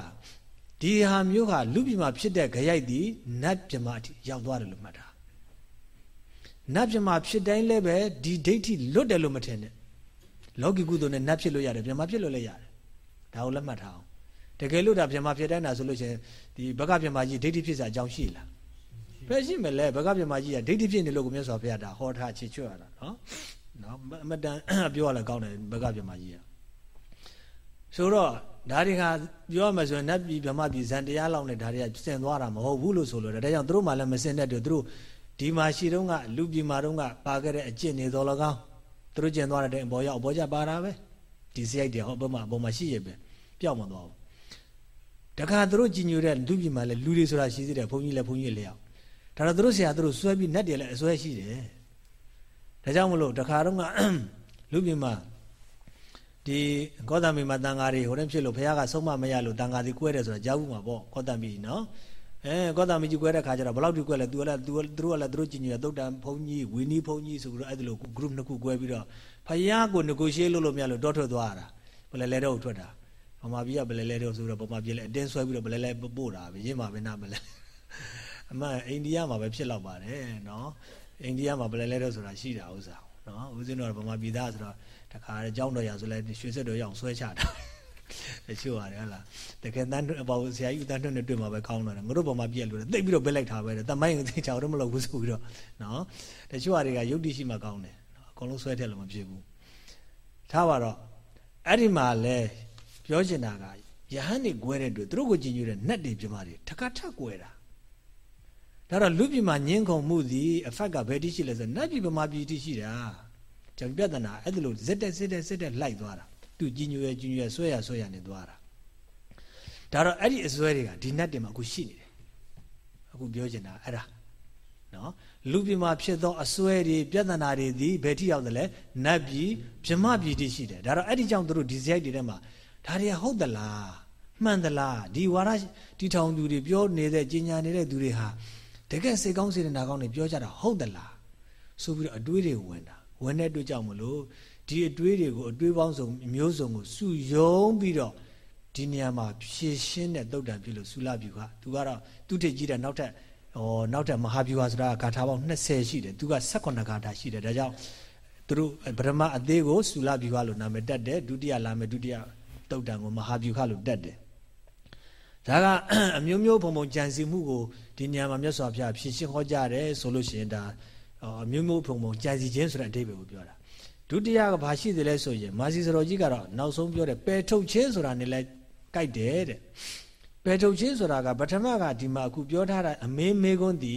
ဒီဟာမျိုးဟာလူပြမာဖြစ်တဲ့ခရိုက်ဒီနတ်ပြမာအထိရောက်သွားတယ်လို့မှတ်တာနတ်ပြမာဖြစ်တိုင်းလည်းပဲဒီဒိဋ္ဌိလွတ်တယ်လို့မထင်နဲ့လောကီကုသိုလ်နဲ့နတ်ဖြစ်လို့ရတယ်ပြမာဖြစ်လို့လည်းရတယ်ဒါကိုလက်မှတ်ထားအောင်တကယ်လို့ဒါပြမာဖြစ်တိုင်းတာဆိုလို့ရှိရင်ဒီဘဂပြမာကြီးဒိဋ္ဌိဖြစ်စရာအကြောင်းရှိလားဘယ်ရှိမလဲဘဂပြမာကြီးကဒိဋ္ဌိဖြစ်နေလို့ကိုမြတ်စွာဘုရားဒါဟောထားချေချွတ်ရတာနော်နော်အမတန်ပြောရလဲကောင်းတယ်ဘဂပြမာကြီးကဆိုတော့ ဒါတွေကပြောရမယ်ဆိုရင်နတ်ပြည်ဗမာပြည်ဇန်တရားလောက်နဲ့ဒါတွေကစင်သွားတာမဟုတ်ဘူးလို့ဆိုလို့ဒါကြောင့်သူတို့မှလည်းမစင်တဲ့တူသူတို့ဒီမှာရှိတော့ကလူပြည်မှာတော့ကပါခဲ့တဲ့အကျင့်နေတော်လကောင်းသူတို့ကျင်သွားတဲ့အပေါ်ရောက်အပေါ်ကျပါတာပဲဒီစရိုက်တွေဟောဘက်မှာအပေါ်မှာရှိရပဲပျောက်မသွားဘူးတခါသူတို့ကြည်ညိုတဲ့လူပြည်မှာလည်းလူတွေဆိုတာရှိသေးတယ်ဘုန်းကြီးလည်းဘုန်းကြီးလျောက်ဒါတော့သူတို့ဆရာသူတို့ဆွဲပြီးနတ်တွေလည်းအဆွဲရှိတယ်ဒါကြောင့်မလို့တခါတော့ကလူပြည်မှာ ဒီကောသမီမှာတန်ဃာတွေဟိုတည်းဖြစ်လို့ဘုရားကဆုံးမမရလို့တန်ဃာတွေကွဲတယ်ဆိုတာကြားဘူးမှာပေါ့ကောသမီနော်အဲကောသမီကြီးကွဲတဲ့ခါကျတော့ဘလောက်တိကွဲလဲသူကလည်းသူတို့ကလည်းသူတို့ကြည်ညိုသုတ်တန်ဘုန်းကြီးဝီနီးဘုန်းကြီးဆိုပြီးတော့အဲ့ဒါလို group နှစ်ခုကွဲပြီးတော့ဘုရားကို negotiate လုပ်လို့မရလို့တောထွက်သွားတာဘယ်လဲလဲတော့ထွက်တာဗမာပြည်ကဘယ်လဲလဲတော့ဆိုတော့ဗမာပြည်လည်းအတင်းဆွဲပြီးတော့ဘယ်လဲလဲပို့တာပဲရင်းမှာပဲနားမလဲအမှန်အိန္ဒိယမှာပဲဖြစ်တော့ပါတယ်နော်အိန္ဒိယမှာဘယ်လဲလဲတော့ဆိုတာရှိတာဥစ္စာနော်ဦးဇင်းတို့ကဗမာပြည်သားဆိုတော့ တခါအကြောင်းတော်ရဆိုလဲရွှေစစ်တော်ရအောင်ဆွဲချတာတချို့ရတယ်ဟုတ်လားတကယ်တန်းပေါ့ဆရာကြီးတန်းထွန်းနဲ့တွေ့မှာပဲကောင်းတော့တယ်ငါတို့ပေါ်မှာပြက်လို့တိတ်ပြီးတော့ပြက်လိုက်တာပဲတမိုင်းကိုသိချောက်တော့မလုပ်ဘူးဆိုပြီးတော့နော်တချို့ဟာတွေကယုတ်တိရှိမှကောင်းတယ်အကုန်လုံးဆွဲထက်လို့မဖြစ်ဘူးထားပါတော့အဲ့ဒီမှာလဲပြောချင်တာကယဟန်နေကွဲတဲ့တွေ့သူတို့ကိုကြည်ညိုတဲ့နတ်တွေပြမတွေတခါထကွဲတာဒါတော့လူပြည်မှာညင်းခုန်မှုသည်အဖက်ကဘယ်တိရှိလဲဆိုနတ်ပြည်ဗမာပြည်တိရှိတာ ကျွန်ပြဿနာအဲ့ဒါလို့ဇက်တက်စစ်တက်စစ်တက်လိုက်သွားတာသူကြီးညိုရကြီးညိုရဆွဲရဆွဲရနေသွားတာဒါတော့အဲ့ဒီအစွဲတွေကဒီနတ်တွေမှာအခုရှိနေတယ်အခုပြောချင်တာအဲ့ဒါနော်လူပြမှာဖြစ်သောအစွဲတွေပြဿနာတွေဒီဘယ်ထိရောက်သလဲနတ်ပြည်မြမပြည်တိရှိတယ်ဒါတော့အဲ့ဒီကြောင့်တို့ဒီဇိုက်တွေထဲမှာဒါတွေကဟုတ်သလားမှန်သလားဒီဝါရတီထောင်သူတွေပြောနေတဲ့ကြီးညာနေတဲ့သူတွေဟာတကယ်စိတ်ကောင်းစေတနာကောင်းတွေပြောကြတာဟုတ်သလားဆိုပြီးတော့အတွေးတွေဝင်တာ ဝင်တဲ့အတွက်ကြောင့်မလို့ဒီအတွေးတွေကိုအတွေးပေါင်းစုံမျိုးစုံကိုစုယုံပြီးတော့ဒီနေရာမှာဖြည့်ရှင်းတဲ့တုတ်တံဖြစ်လို့ဆူလာပြူကသူကတော့သူထိတ်ကြီးတဲ့နောက်ထပ်ဟောနောက်ထပ်မဟာဗျူဟာဆိုတာဂါထာပေါင်း20ရှိတယ်သူက18ဂါထာရှိတယ်ဒါကြောင့်သူတို့ဗြဟ္မအသေးကိုဆူလာဗျူဟာလို့နာမည်တက်တယ်ဒုတိယလာမယ်ဒုတိယတုတ်တန်ကိုမဟာဗျူခလို့တက်တယ်ဒါကအမျိုးမျိုးပုံပုံကြံစီမှုကိုဒီညမှာမြတ်စွာဘုရားဖြည့်ရှင်းဟောကြားတယ်ဆိုလို့ရှိရင်ဒါအ မျိုးမျိုးပုံပုံကြံစီခြင်းဆိုတဲ့အဓိပ္ပာယ်ကိုပြောတာဒုတိယကဘာရှိတယ်လဲဆိုရင်မာစီစတော်ကြီးကတော့နောက်ဆုံးပြောတယ်ပယ်ထုတ်ခြင်းဆိုတာနဲ့လဲကြိုက်တယ်တဲ့ပယ်ထုတ်ခြင်းဆိုတာကပထမကဒီမှာအခုပြောထားတာအမေးမေးခွန်းဒီ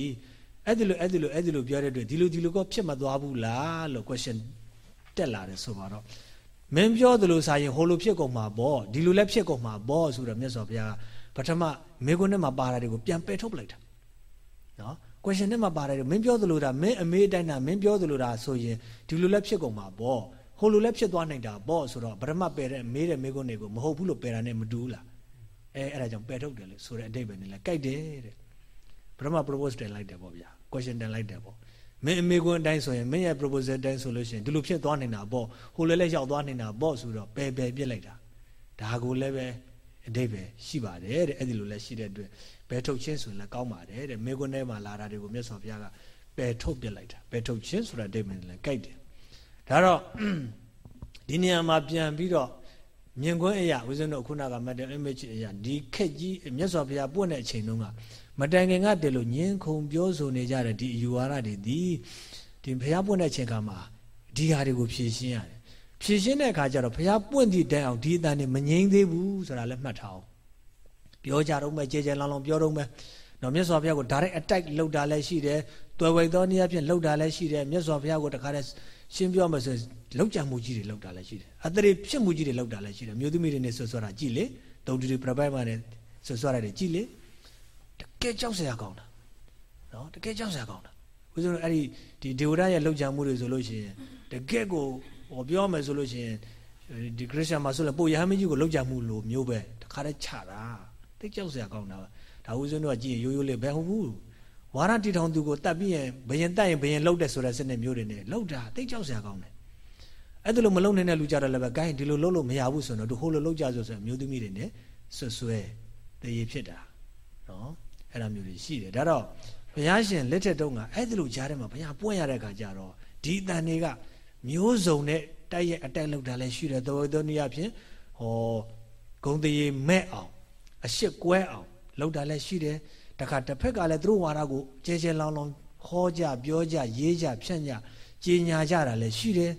အဲ့ဒီလိုအဲ့ဒီလိုအဲ့ဒီလိုပြောတဲ့အတွက်ဒီလိုဒီလိုကဖြစ်မသွားဘူးလားလို့ question တက်လာတယ်ဆိုတော့မင်းပြောသလိုစာရင်ဟိုလိုဖြစ်ကုန်မှာပေါ့ဒီလိုလည်းဖြစ်ကုန်မှာပေါ့ဆိုတော့မြတ်စွာဘုရားပထမမေခွန်းထဲမှာပါတာတွေကိုပြန်ပယ်ထုတ်ပလိုက်တာနော် question ထဲမှာပါတယ်မင်းပြောသလိုတာမင်းအမေးအတိုင်းတာမင်းပြောသလိုတာဆိုရင်ဒီလိုလည်းဖြစ်ကုန်မှာပေါ့ဟိုလိုလည်းဖြစ်သွားနိုင်တာပေါ့ဆိုတော့ပထမပယ်တဲ့မေးတဲ့မေးခွန်းတွေကိုမဟုတ်ဘူးလို့ပယ်တာနဲ့မတူဘူးလားအဲအဲ့ဒါကြောင့်ပယ်ထုတ်တယ်လို့ဆိုတဲ့အတိတ်ပဲနေလဲကြိုက်တယ်တဲ့ပထမ propose တင်လိုက်တယ်ပေါ့ဗျာ question တင်လိုက်တယ်ပေါ့မင်းအမေကွန်းအတိုင်းဆိုရင်မင်းရဲ့ proposal အတိုင်းဆိုလို့ရှိရင်ဒီလိုဖြစ်သွားနေတာပေါ့ဟိုလည်းလည်းရောက်သွားနေတာပေါ့ဆိုတော့ပယ်ပယ်ပြစ်လိုက်တာဒါကိုလည်းပဲအတိတ်ပဲရှိပါတယ်တဲ့အဲ့ဒီလိုလည်းရှိတဲ့အတွက်ဘ ယ်ထုတ်ချင်းဆိုရင်လည်းကောင်းပါတယ်တဲ့မေကွန်းထဲမှာလာတာတွေကိုမြတ်စွာဘုရားကပယ်ထုတ်ပြစ်လိုက်တာပယ်ထုတ်ချင်းဆိုတာအတိတ်ပဲလည်းကြိုက်တယ်ဒါတော့ဒီနေရာမှာပြန်ပြီးတော့မြင်ကွင်းအရာဦးဇင်းတို့ခုနကမှတ်တဲ့ image အရာဒီခက်ကြီးမြတ်စွာဘုရားပွင့်တဲ့အချိန်တုန်းကမတိုင်ခင်ကတည်းလို့ညင်းခုန်ပြောဆိုနေကြတဲ့ဒီအယူဝါဒတွေဒီဒီဘုရားပွင့်တဲ့အချိန်ကမှာဒီဟာတွေကိုဖြည့်ရှင်းရတယ်ဖြည့်ရှင်းတဲ့အခါကျတော့ဘုရားပွင့်သည့်တိုင်အောင်ဒီအတန်တွေမငြိမ့်သေးဘူးဆိုတာလည်းမှတ်ထားအောင် ပြောကြတော့မယ်ကြဲကြဲလောင်လောင်ပြောတော့မယ်နော်မြတ်စွာဘုရားကို direct attack လုပ်တာလည်းရှိတယ်တွယ်ဝိသောနည်းအဖြစ်လုပ်တာလည်းရှိတယ်မြတ်စွာဘုရားကိုတခါတည်းရှင်းပြောမှဆိုလောက်ကြမှုကြီးတွေလောက်တာလည်းရှိတယ်အတရေဖြစ်မှုကြီးတွေလောက်တာလည်းရှိတယ်မျိုးသမီးတွေနဲ့ဆွဆွတာကြည်လေတုံတူတွေပြပိုက်မှနဲ့ဆွဆွရတယ်ကြည်လေတကယ်ကြောက်စရာကောင်းတာနော်တကယ်ကြောက်စရာကောင်းတာဦးဇင်းတို့အဲ့ဒီဒီဒေဝရရဲ့လောက်ကြမှုတွေဆိုလို့ရှိရင်တကယ်ကိုဟောပြောမယ်ဆိုလို့ရှိရင်ဒီခရစ်ယာန်မှာဆိုလည်းပိုရဟန်းမင်းကြီးကိုလောက်ကြမှုလို့မျိုးပဲတခါတည်းချတာ တိတ်ကြောက်စရာကောင်းတာဒါဦးဇင်းတို့ကကြည့်ရိုးရိုးလေးဘယ်ဟုတ်ဘူးဝါရတီထောင်သူကိုတတ်ပြီးရင်ဘယင်တက်ရင်ဘယင်လှုပ်တယ်ဆိုတဲ့စနစ်မျိုးတွေနဲ့လှုပ်တာတိတ်ကြောက်စရာကောင်းတယ်အဲ့ဒါလိုမလုံနိုင်တဲ့လူကြတော့လည်းပဲ gain ဒီလိုလှုပ်လို့မရဘူးဆိုတော့တို့ဟိုလိုလှုပ်ကြဆိုဆိုမျိုးသမီးတွေနဲ့ဆွဆွဲတရေဖြစ်တာနော်အဲ့လိုမျိုးတွေရှိတယ်ဒါတော့ဘုရားရှင်လက်ထက်တုန်းကအဲ့ဒီလိုကြားထဲမှာဘုရားပွင့်ရတဲ့အခါကျတော့ဒီအတန်တွေကမျိုးစုံနဲ့တိုက်ရဲ့အတက်လောက်တာလည်းရှိတယ်သဘောတနည်းအားဖြင့်ဟောဂုံတရေမဲ့အောင် အရှစ်ကွဲအောင်လောက်တာလည်းရှိတယ်တခါတစ်ဖက်ကလည်းသူတို့ဝါဒကိုကျဲကျဲလောင်လောင်ဟောကြပြောကြရေးကြဖြန့်ကြကြေညာကြတာလည်းရှိတယ်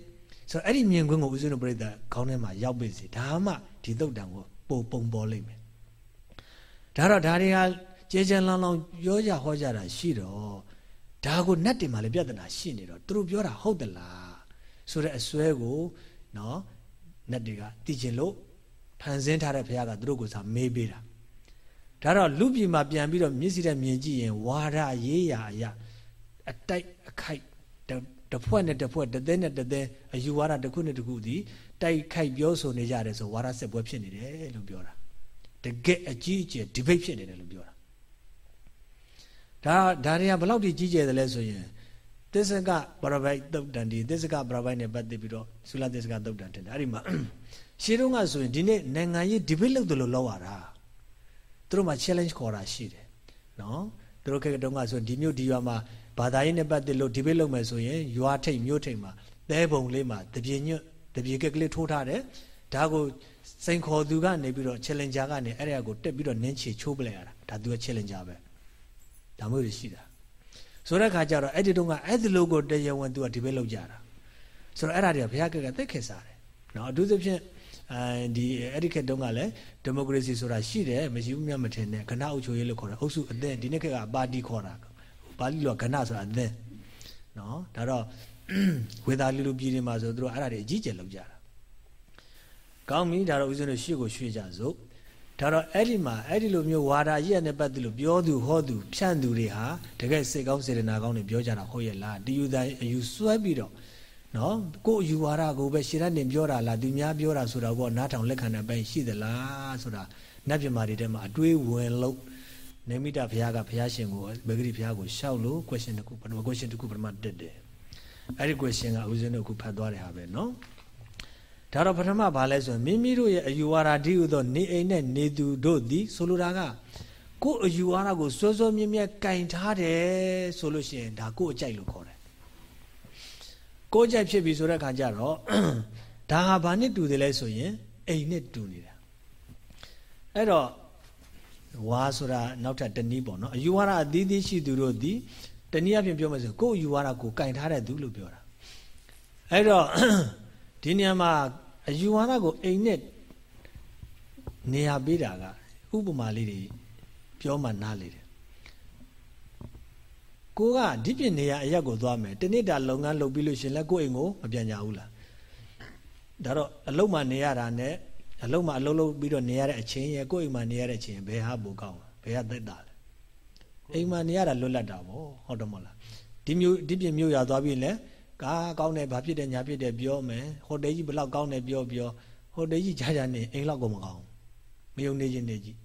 ဆိုတော့အဲ့ဒီမြင်ကွင်းကိုဦးဇင်းတို့ပြိဿခေါင်းထဲမှာရောက်ပြီစီဒါမှဒီသုတ်တံကိုပုံပုံပေါ်လိမ့်မယ်ဒါတော့ဒါတွေကကျဲကျဲလောင်လောင်ပြောကြဟောကြတာရှိတော့ဒါကိုနတ်တင်မှာလည်းပြဿနာရှိနေတော့သူတို့ပြောတာဟုတ်သလားဆိုတဲ့အစွဲကိုနော်နတ်တွေကသိကျင်လို့ဖန်ဆင်းထားတဲ့ဘုရားကသူတို့ကိုစာမေးပေးတာ ဒါတော့လူပြည်မှာပြန်ပြီးတော့မျက်စိနဲ့မြင်ကြည့်ရင်ဝါဒရေးရာအရာအတိုက်အခိုက်တစ်ဖွဲ့နဲ့တစ်ဖွဲ့တစ်သဲနဲ့တစ်သဲအယူဝါဒတစ်ခုနဲ့တစ်ခုဒီတိုက်ခိုက်ပြောဆိုနေကြတယ်ဆိုဝါဒစစ်ပွဲဖြစ်နေတယ်လို့ပြောတာတကယ်အကြီးအကျယ် debate ဖြစ်နေတယ်လို့ပြောတာဒါဒါတွေကဘယ်လောက်ထိကြီးကျယ်တယ်လဲဆိုရင်သစ္စကပရပိုက်တုတ်တန်ဒီသစ္စကပရပိုက်နဲ့ပတ်သက်ပြီးတော့သုလသစ္စကတုတ်တန်တင်တယ်အဲ့ဒီမှာရှင်းတော့ကဆိုရင်ဒီနေ့နိုင်ငံရေး debate လုပ်တယ်လို့လောက်ရတာ သူတို့မှာ challenge ခေါ်တာရှိတယ်နော်သူတို့ခက်တုန်းကဆိုဒီမြို့ဒီရွာမှာဘာသာရေးနဲ့ပတ်သက်လို့ debate လုပ်မယ်ဆိုရင်ရွာထိတ်မြို့ထိတ်မှာသဲပုံလေးမှာတပြေညွတ်တပြေကက်ကလေးထိုးထားတယ်ဒါကိုစိန်ခေါ်သူကနေပြီးတော့ challenger ကနေအဲ့ဒါကိုတက်ပြီးတော့နင်းချေချိုးပလိုက်ရတာဒါသူက challenger ပဲဒါမျိုးတွေရှိတာဆိုတဲ့ခါကျတော့အဲ့ဒီတုန်းကအဲ့ဒီလိုကိုတရားဝင်သူက debate လုပ်ကြတာဆိုတော့အဲ့ဒါတွေကဘုရားကကသိခေစားတယ်နော်အထူးသဖြင့် အဲဒီအဲ့ဒီခေတ်တုန်းကလည်းဒီမိုကရေစီဆိုတာရှိတယ်မရှိဘူးမြတ်မထင်နဲ့ခဏအုပ်ချုပ်ရေးလို့ခေါ်တယ်အုပ်စုအသင်းဒီနေ့ခေတ်ကပါတီခေါ်တာပါဠိလိုကဏဆိုတာအသင်းနော်ဒါတော့ဝေသာလူလူပြည်တွေမှာဆိုသူတို့အဲ့ဒါတွေအကြီးကျယ်လုပ်ကြတာကောင်းပြီဒါတော့ဦးဇင်းတို့ရှေ့ကိုရွှေ့ကြစို့ဒါတော့အဲ့ဒီမှာအဲ့ဒီလိုမျိုးဝါဒကြီးရနဲ့ပတ်သက်လို့ပြောသူဟောသူဖြန့်သူတွေဟာတကယ်စိတ်ကောင်းစေတနာကောင်းတွေပြောကြတာဟုတ်ရဲ့လားတယူတိုင်းအယူဆွဲပြီးတော့ နော်ကို့အယူဝါဒကိုပဲရှေ့ကနေပြောတာလားသူများပြောတာဆိုတာပေါ့နားထောင်လက်ခံတဲ့ပိုင်းရှိသလားဆိုတာနတ်ပြမာတွေထဲမှာအတွေးဝင်လို့နေမိတာဘုရားကဘုရားရှင်ကိုဘဂရိဘုရားကိုရှောက်လို့ question တစ်ခုပထမ question တစ်ခုပထမတက်တယ်အဲ့ဒီ question ကဦးဇင်းတို့ခုဖတ်သွားတဲ့ဟာပဲနော်ဒါတော့ပထမဘာလဲဆိုရင်မိမိတို့ရဲ့အယူဝါဒဒီဟုသောနေအိမ်နဲ့နေသူတို့သည်ဆိုလိုတာကကိုယ်အယူဝါဒကိုစွဲစွဲမြဲမြဲကင်ထားတယ်ဆိုလို့ရှိရင်ဒါကိုယ်အကြိုက်လို့ခေါ်တယ် ကိုယ်ကြိုက်ဖြစ်ပြီဆိုတဲ့ခါကျတော့ဒါဟာဘာနဲ့တူတယ်လဲဆိုရင်အိမ်နဲ့တူနေတာအဲ့တော့ဝါဆိုတာနောက်ထပ်တနည်းပေါ့နော်အယူဝါဒအသီးသီးရှိသူတို့ဒီတနည်းအားဖြင့်ပြောမယ်ဆိုကိုယ်အယူဝါဒကိုကင်ထားတဲ့သူလို့ပြောတာအဲ့တော့ဒီနေရာမှာအယူဝါဒကိုအိမ်နဲ့နေရာပေးတာကဥပမာလေးတွေပြောမှနားလေတယ် ကိုကဒီပြင်နေရာအရက်ကိုသွားမယ်တနေ့တာလုပ်ငန်းလုပ်ပြီးလို့ရှင်လဲကိုယ့်အိမ်ကိုမပြန်ကြဘူးလားဒါတော့အလုံးမှနေရတာနဲ့အလုံးမှအလုံးလုံးပြီးတော့နေရတဲ့အချိန်ရဲ့ကိုယ့်အိမ်မှာနေရတဲ့အချိန်ဘယ်ဟာပိုကောင်းဘယ်ဟာသက်တာလဲအိမ်မှာနေရတာလွတ်လပ်တာဗောဟုတ်တယ်မဟုတ်လားဒီမျိုးဒီပြင်မျိုးရသွားပြီးလဲကားကောင်းတယ်ဘာဖြစ်တယ်ညာဖြစ်တယ်ပြောမယ်ဟိုတယ်ကြီးဘလောက်ကောင်းတယ်ပြောပြောဟိုတယ်ကြီးကြာကြာနေအိမ်လောက်ကိုမကောင်းမယုံနေခြင်းနေကြီး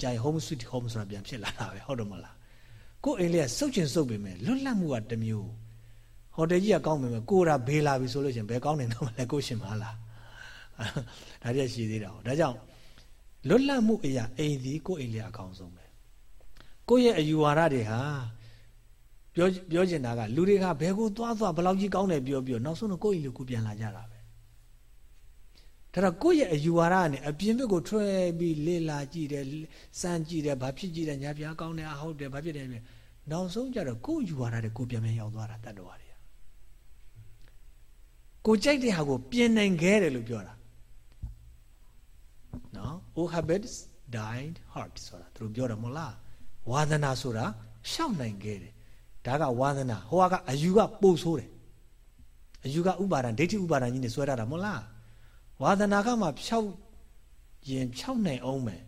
ကြိုင် home sweet home ဆိုတာပြန်ဖြစ်လာတာပဲဟုတ်တယ်မဟုတ်လား ကိုယ်အိမ်လေးကစုပ်ချင်စုပ်ပေမဲ့လွတ်လပ်မှုကတစ်မျိုးဟိုတယ်ကြီးကကောင်းပေမဲ့ကိုယ်ရာဘေးလာပြီဆိုလို့ရှင်ဘယ်ကောင်းနေတော့မလဲကိုရှင်မလားဒါတည်းရှိသေးတာဟောဒါကြောင့်လွတ်လပ်မှုအရာအိမ်ဒီကိုယ်အိမ်လေးအကောင်းဆုံးပဲကိုယ့်ရဲ့အယူဝါဒတွေဟာပြောပြောချင်တာကလူတွေကဘယ်ကိုသွားသွားဘယ်လောက်ကြီးကောင်းတယ်ပြောပြောနောက်ဆုံးတော့ကိုယ့်အိမ်လေးကိုပြန်လာကြတာပဲ ဒါတော့ကိုယ့်ရဲ့အယူဝါဒကနေအပြင်ဘက်ကိုထွက်ပြီးလေ့လာကြည့်တယ်စမ်းကြည့်တယ်ဘာဖြစ်ကြည့်တယ်ညာပြားကောင်းတယ်အဟုတ်တယ်ဘာဖြစ်တယ်ပြနောက်ဆုံးကြတော့ကိုယ့်ယူဝါဒတွေကိုပြန်ပြန်ရောက်သွားတာတတ်တော်ရတယ်ကိုကြိုက်တဲ့ဟာကိုပြင်နိုင်ခဲ့တယ်လို့ပြောတာနော် oh habits died heart ဆိုတာသူတို့ပြောတယ်မဟုတ်လားဝါသနာဆိုတာရှောက်နိုင်ခဲ့တယ်ဒါကဝါသနာဟိုကအယူကပို့ဆိုးတယ်အယူကဥပါဒံဒိဋ္ဌိဥပါဒံကြီးနေဆွဲထားတာမဟုတ်လား ဝါသနာကမှဖြောက်ရင်ဖြောက်နိုင်အောင်မယ်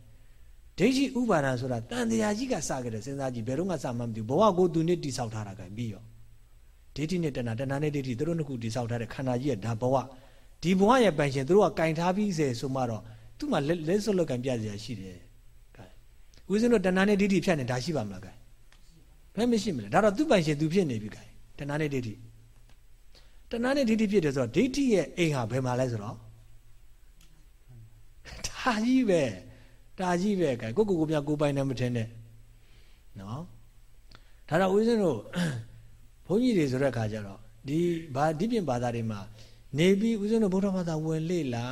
ဒိဋ္ဌိဥပါဒံဆိုတာတန်တရားကြီးကစခဲ့တယ်စဉ်းစားကြည့်ဘယ်တော့မှစမှမသိဘူးဘဝကိုသူနှစ်တိဆောက်ထားတာကပြီးရောဒိဋ္ဌိနဲ့တဏှာတဏှာနဲ့ဒိဋ္ဌိသူတို့နှစ်ခုတိဆောက်ထားတဲ့ခန္ဓာကြီးရဲ့ဒါဘဝဒီဘဝရဲ့ပိုင်ရှင်သူတို့ကကင်ထားပြီးစေဆိုမှတော့သူ့မှာလက်စွပ်လက်ကံပြစရာရှိတယ်ကဲဦးဇင်းတို့တဏှာနဲ့ဒိဋ္ဌိဖြတ်နေဒါရှိပါမလားကဲဘယ်မရှိမလဲဒါတော့သူ့ပိုင်ရှင်သူဖြစ်နေပြီကဲတဏှာနဲ့ဒိဋ္ဌိတဏှာနဲ့ဒိဋ္ဌိဖြစ်တယ်ဆိုတော့ဒိဋ္ဌိရဲ့အိမ်ဟာဘယ်မှာလဲဆိုတော့ ဒါကြီးပဲဒါကြီးပဲကဲကိုကိုကိုမြကိုပိုင်နေမထင်နဲ့နော်ဒါတော့ဦးဇင်းတို့ဘုန်းကြီးတွေဆိုတဲ့အခါကျတော့ဒီဘာဒီပြင်ဘာသာတွေမှာနေပြီးဦးဇင်းတို့ဗုဒ္ဓဘာသာဝင်လေ့လာ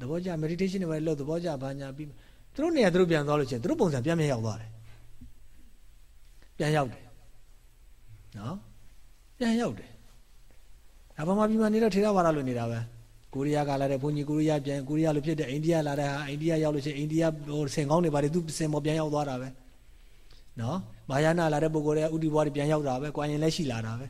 သဘောကျ meditation တွေပဲလုပ်သဘောကျဘာညာပြီးသူတို့နေရာသူတို့ပြန်သွားလို့ချင်းသူတို့ပုံစံပြန်ပြန်ရောက်သွားတယ်ပြန်ရောက်တယ်နော်ပြန်ရောက်တယ်ဒါဘာမှပြီးမှနေတော့ထေရဝါဒလိုနေတာပဲ ကိုရီးယားကလာတဲ့ဘုန်းကြီးကိုရီးယားပြန်ကိုရီးယားလိုဖြစ်တဲ့အိန္ဒိယလာတဲ့ဟာအိန္ဒိယရောက်လို့ရှိရင်အိန္ဒိယဟိုဆင်ကောင်းတွေပါတယ်သူဆင်ပေါ်ပြန်ရောက်သွားတာပဲနော်မာယာနာလာတဲ့ပုဂ္ဂိုလ်တွေကဥဒီဘွားတွေပြန်ရောက်တာပဲကွာရင်လည်းရှိလာတာပဲ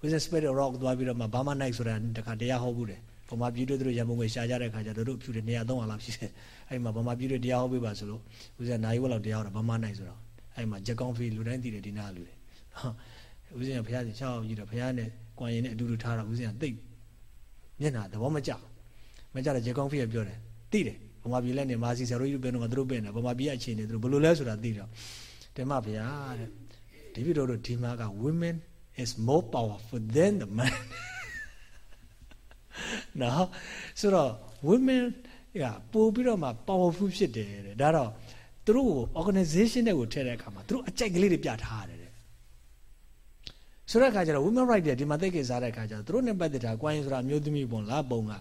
with a spirit of rock သွားပြီးတော့မှဘာမနိုင်ဆိုတာတခါတရားဟောဘူးတယ်ဗမာပြည်တွေသူတို့ရန်ပုံငွေရှာကြတဲ့ခါကျတို့ဖြူတယ်200 300လောက်ရှိတယ်အဲ့မှာဗမာပြည်တွေတရားဟောပေးပါဆိုလို့ဦးဇင်းနိုင်ဝက်လောက်တရားဟောတာဘာမနိုင်ဆိုတော့အဲ့မှာဂျက်ကောင်ဖီလူတိုင်းတည်တယ်ဒီနာလူတွေနော်ဦးဇင်းကဘုရားရှင်ချောင်းကြီးတော့ဘုရားနဲ့ကွာရင်နဲ့အတူတူထားတော့ဦးဇင်းကတိတ် မျက်နှာသဘောမကျမကျတဲ့ဂျက်ကောင်ဖီကပြောတယ်သိတယ်ဗမာပြည်လက်နဲ့မာစီဆရာတို့ယူပဲတော့သူတို့ပဲနေဗမာပြည်အချင်းနေသူတို့ဘယ်လိုလဲဆိုတာသိတော့တင်မဗျာတဲ့ဒီပြည်တော်တို့ဒီမှာက women is more powerful than the man နော်ဆိုတော့ women ကပို့ပြီးတော့မှ powerful ဖြစ်တယ်တဲ့ဒါတော့သူတို့ကို organization တွေကိုထည့်တဲ့အခါမှာသူတို့အကြိုက်ကလေးတွေပြထားရတယ်တဲ့ ဆိုတဲ့အခါကျတော့ women right တွေဒီမှာသိကိစားတဲ့အခါကျတော့သူတို့နဲ့ပတ်သက်တာကွာရင်ဆိုတာအမျိုးသမီးပုံလားပုံက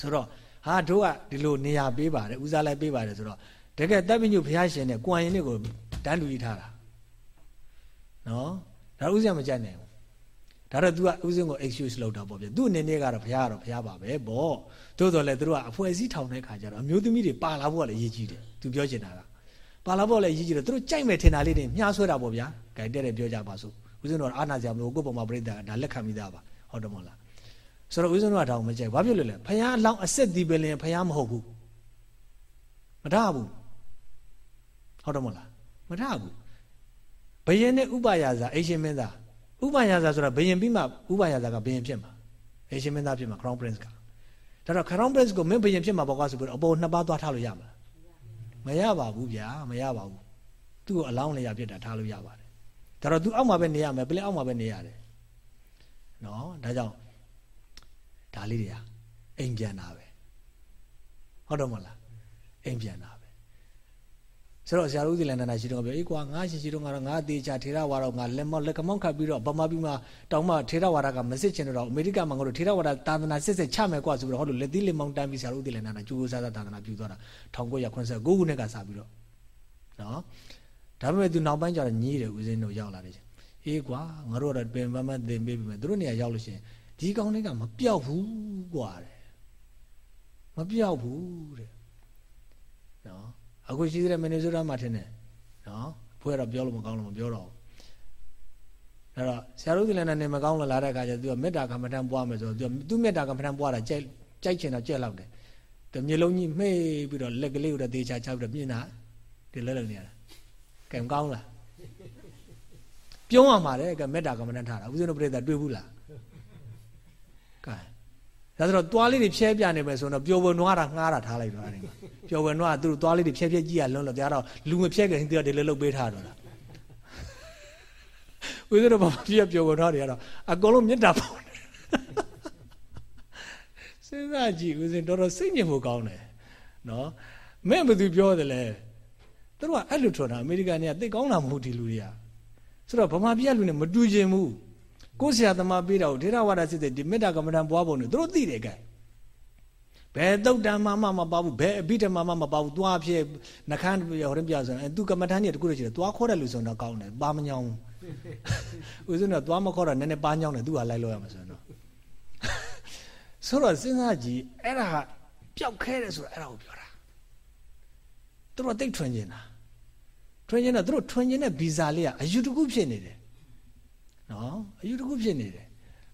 ဆိုတော့ဟာတို့ကဒီလိုနေရာပေးပါတယ်ဦးစားလိုက်ပေးပါတယ်ဆိုတော့တကယ်တပ်ပညုဘုရားရှင်နဲ့ကွာရင်တွေကိုတန်းတူကြီးထားတာနော်ဒါဥစဉ်မကြိုက်နိုင်ဘူးဒါတော့ तू ကဥစဉ်ကို excuse လုပ်တာပေါ့ဗျသူ့အနေနဲ့ကတော့ဘုရားကတော့ဘုရားပါပဲပေါ့သို့တော်လည်းသူတို့ကအဖွဲ့အစည်းထောင်တဲ့ခါကျတော့အမျိုးသမီးတွေပါလာဖို့ကလည်းအရေးကြီးတယ် तू ပြောချင်တာကပါလာဖို့လည်းအရေးကြီးတယ်သူတို့ကြိုက်မယ်ထင်တာလေးတွေမြှားဆွဲတာပေါ့ဗျာဂိုင်တက်တယ်ပြောကြပါစို့ ဥစဉ်တော့အာနာကြမလို့ကိုယ့်ပုံမှာပြိတ္တာဒါလက်ခံမိသားပါဟုတ်တယ်မဟုတ်လားဆိုတော့ဦးဇင်းတို့ကတောင်မကြိုက်ဘာဖြစ်လို့လဲဖယားအလောင်းအစ်စ်ဒီပဲလင်ဖယားမဟုတ်ဘူးမထဘူးဟုတ်တယ်မဟုတ်လားမထဘူးဘယင်နဲ့ဥပယာဇာအိရှင်မင်းသားဥပယာဇာဆိုတာဘယင်ပြီးမှဥပယာဇာကဘယင်ဖြစ်မှာအိရှင်မင်းသားဖြစ်မှာ crown prince ကဒါတော့ crown prince ကိုမင်းဘယင်ဖြစ်မှာပေါ့ကွာဆိုပြီးအပေါ်နှစ်ပါးသွားထားလို့ရမှာမရပါဘူးဗျာမရပါဘူးသူ့ကိုအလောင်းလေးရဖြစ်တာထားလို့ရပါတယ် ဒါတော့ तू အောက်မှာပဲနေရမယ်ပလင်အောက်မှာပဲနေရတယ်နော်ဒါကြောင့်ဒါလေးတွေကအိမ်ပြန်တာပဲဟုတ်တော့မလားအိမ်ပြန်တာပဲဆိုတော့ဆရာတို့ဒီလန်နာရှိတော့ပြောအေးကွာငါရှိရှိတော့ငါတော့ငါအသေးချာထေရဝါဒငါလက်မောက်လက်ကမောက်ခတ်ပြီးတော့ဗမာပြည်မှာတောင်မှထေရဝါဒကမစစ်ချင်တော့အမေရိကမှာငါတို့ထေရဝါဒသာသနာစစ်စစ်ချမယ်ကွာဆိုပြီးတော့ဟောလို့လက်သီးလက်မောင်းတန်းပြီးဆရာတို့ဒီလန်နာကျိုးစားစားသာသနာပြုသွားတာ1989ခုနှစ်ကစပြီးတော့နော် ဒါပေမဲ့သူနောက်ပိုင်းကျတော့ညီးတယ်ဦးစင်းတို့ရောက်လာတယ်အေးကွာငါတို့ကတော့ပင်ပန်းပန်းသင်ပေးပြီမဲ့သူတို့နေရာရောက်လို့ရှိရင်ဒီကောင်းလေးကမပြောက်ဘူးကွာတဲ့မပြောက်ဘူးတဲ့နော်အခုရှိသေးတယ်မင်းစိုးရမှာထင်တယ်နော်ဘွဲတော့ပြောလို့မကောင်းလို့မပြောတော့ဘူးအဲ့တော့ဆရာတို့ဒီလည်းနဲ့မကောင်းလို့လာတဲ့အခါကျသူကမေတ္တာကမ္မထံပွားမယ်ဆိုတော့သူကသူမေတ္တာကမ္မထံပွားတာကြိုက်ကြိုက်ချင်တော့ကြက်လောက်တယ်သူမျိုးလုံးကြီးမှေးပြီးတော့လက်ကလေးကိုတော့တေချာချပြီးတော့ပြင်တာဒီလဲလုံးနေရတာ ကံကောင်းလားပြုံးရမှာတဲ့ကမေတ္တာကမ္မထံထားတာဦးဇင်းတို့ပြိဿတွေ့ဘူးလားကဲဒါဆိုတော့သွားလေးတွေဖြဲပြနေမယ်ဆိုတော့ပျော်ပွန်နွားတာငှားတာထားလိုက်တော့အဲ့ဒီမှာပျော်ပွန်နွားသူတို့သွားလေးတွေဖြဲဖြဲကြည့်ရလွန်းလို့တရားတော့လူမဖြဲခင်သူကဒီလိုလုပ်ပေးထားတော့လားဦးဇင်းတို့ဘာပြပျော်ပွန်နွားတွေကတော့အကုန်လုံးမေတ္တာပေါ့စဉ်းစားကြည့်ဦးဇင်းတော်တော်စိတ်ညစ်ဖို့ကောင်းတယ်နော်မဲ့ဘယ်သူပြောတယ်လဲ သူတို့ကအဲ့လိုထွန်တာအမေရိကန်တွေကသိကောင်းတာမဟုတ်ဒီလူတွေကဆိုတော့ဗမာပြည်ကလူနဲ့မတူချင်ဘူးကိုဆရာသမားပေးတာကိုထေရဝါဒစစ်တဲ့ဒီမေတ္တာကမ္မဋ္ဌာန်းပွားပုံတွေသူတို့သိတယ်ကဲဘယ်တုတ်တံမှမမပါဘူးဘယ်အဘိဓမ္မာမှမပါဘူးသွားဖြစ်နှခမ်းဟိုရင်ပြဆိုရင်သူကမ္မဋ္ဌာန်းကြီးတခုတည်းရှိတယ်သွားခေါ်တယ်လို့ဆိုတော့ကောင်းတယ်ပါမညောင်းဦးဇင်းကသွားမခေါ်တော့နည်းနည်းပါညောင်းတယ်သူကလိုက်လို့ရမှာဆိုတော့ဆိုတော့စဉ်းစားကြည့်အဲ့ဒါပျောက်ခဲတယ်ဆိုတော့အဲ့ဒါကိုပြောတာသူတို့တိတ်ထွင်နေတာ ထွင်နေတာသူတို့ထွင်နေတဲ့ဗီဇာလေးကအယူတခုဖြစ်နေတယ်နော်အယူတခုဖြစ်နေတယ်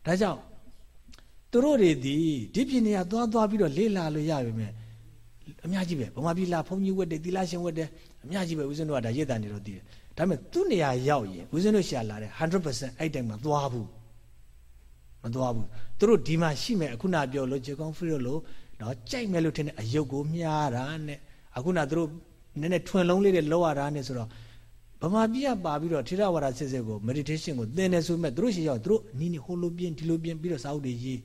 ဒါကြောင့်သူတို့တွေဒီဒီပြည်နေရာသွားသွားပြီးတော့လေ့လာလို့ရပြီမဲ့အများကြီးပဲဗမာပြည်လာဘုန်းကြီးဝတ်တယ်သီလရှင်ဝတ်တယ်အများကြီးပဲဦးဇင်းတို့ကဒါရည်တန်နေတော့တည်တယ်ဒါပေမဲ့သူ့နေရာရောက်ရင်ဦးဇင်းတို့ရှာလာတဲ့100%အဲ့တိုင်းမှာသွားဘူးမသွားဘူးသူတို့ဒီမှာရှိမဲ့အခုနပြောလို့ဂျေကွန်ဖရီလို့နော်ကြိုက်မယ်လို့ထင်တဲ့အယုတ်ကိုမြားတာနဲ့အခုနသူတို့ နည်းနည်းထွင်လုံးလေးတွေလောက်ရတာနဲ့ဆိုတော့ဗမာပြည်ကပါပြီးတော့ထေရဝါဒစစ်စစ်ကို meditation ကိုသင်တယ်ဆိုမဲ့သူတို့ရှိရောက်သူတို့နီးနီးဟိုလိုပြင်းဒီလိုပြင်းပြီးတော့စာအုပ်တွေရေး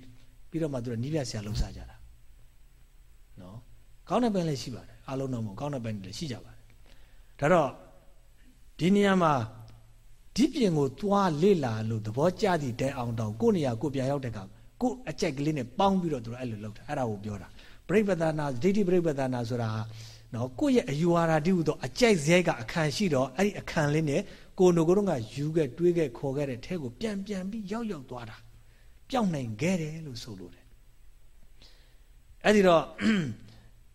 ပြီးတော့မှသူတို့နီးပြဆရာလှုပ်ရှားကြတာနော်ကောင်းတဲ့ဘက်လည်းရှိပါတယ်အားလုံးတော့မဟုတ်ကောင်းတဲ့ဘက်လည်းရှိကြပါတယ်ဒါတော့ဒီနေရာမှာဒီပြင်ကိုသွားလေ့လာလို့သဘောကျသည့်တဲအောင်တောင်ကိုနေရာကိုပြန်ရောက်တဲ့အခါကိုအကြိုက်ကလေးနဲ့ပေါင်းပြီးတော့သူတို့အဲ့လိုလုပ်တာအဲ့ဒါကိုပြောတာပြိပဒနာဒိဋ္ဌိပြိပဒနာဆိုတာဟာ နော်ကိုယ့်ရဲ့အယူဝါဒတိဟုသောအကြိုက်စဲကအခန့်ရှိတော့အဲ့ဒီအခန့်လေးနဲ့ကိုနိုကိုတော့ကယူခဲ့တွေးခဲ့ခေါ်ခဲ့တဲ့ထဲကိုပြန်ပြန်ပြီးရောက်ရောက်သွားတာပြောင်းနိုင်ခဲ့တယ်လို့ဆိုလို့တယ်အဲ့ဒီတော့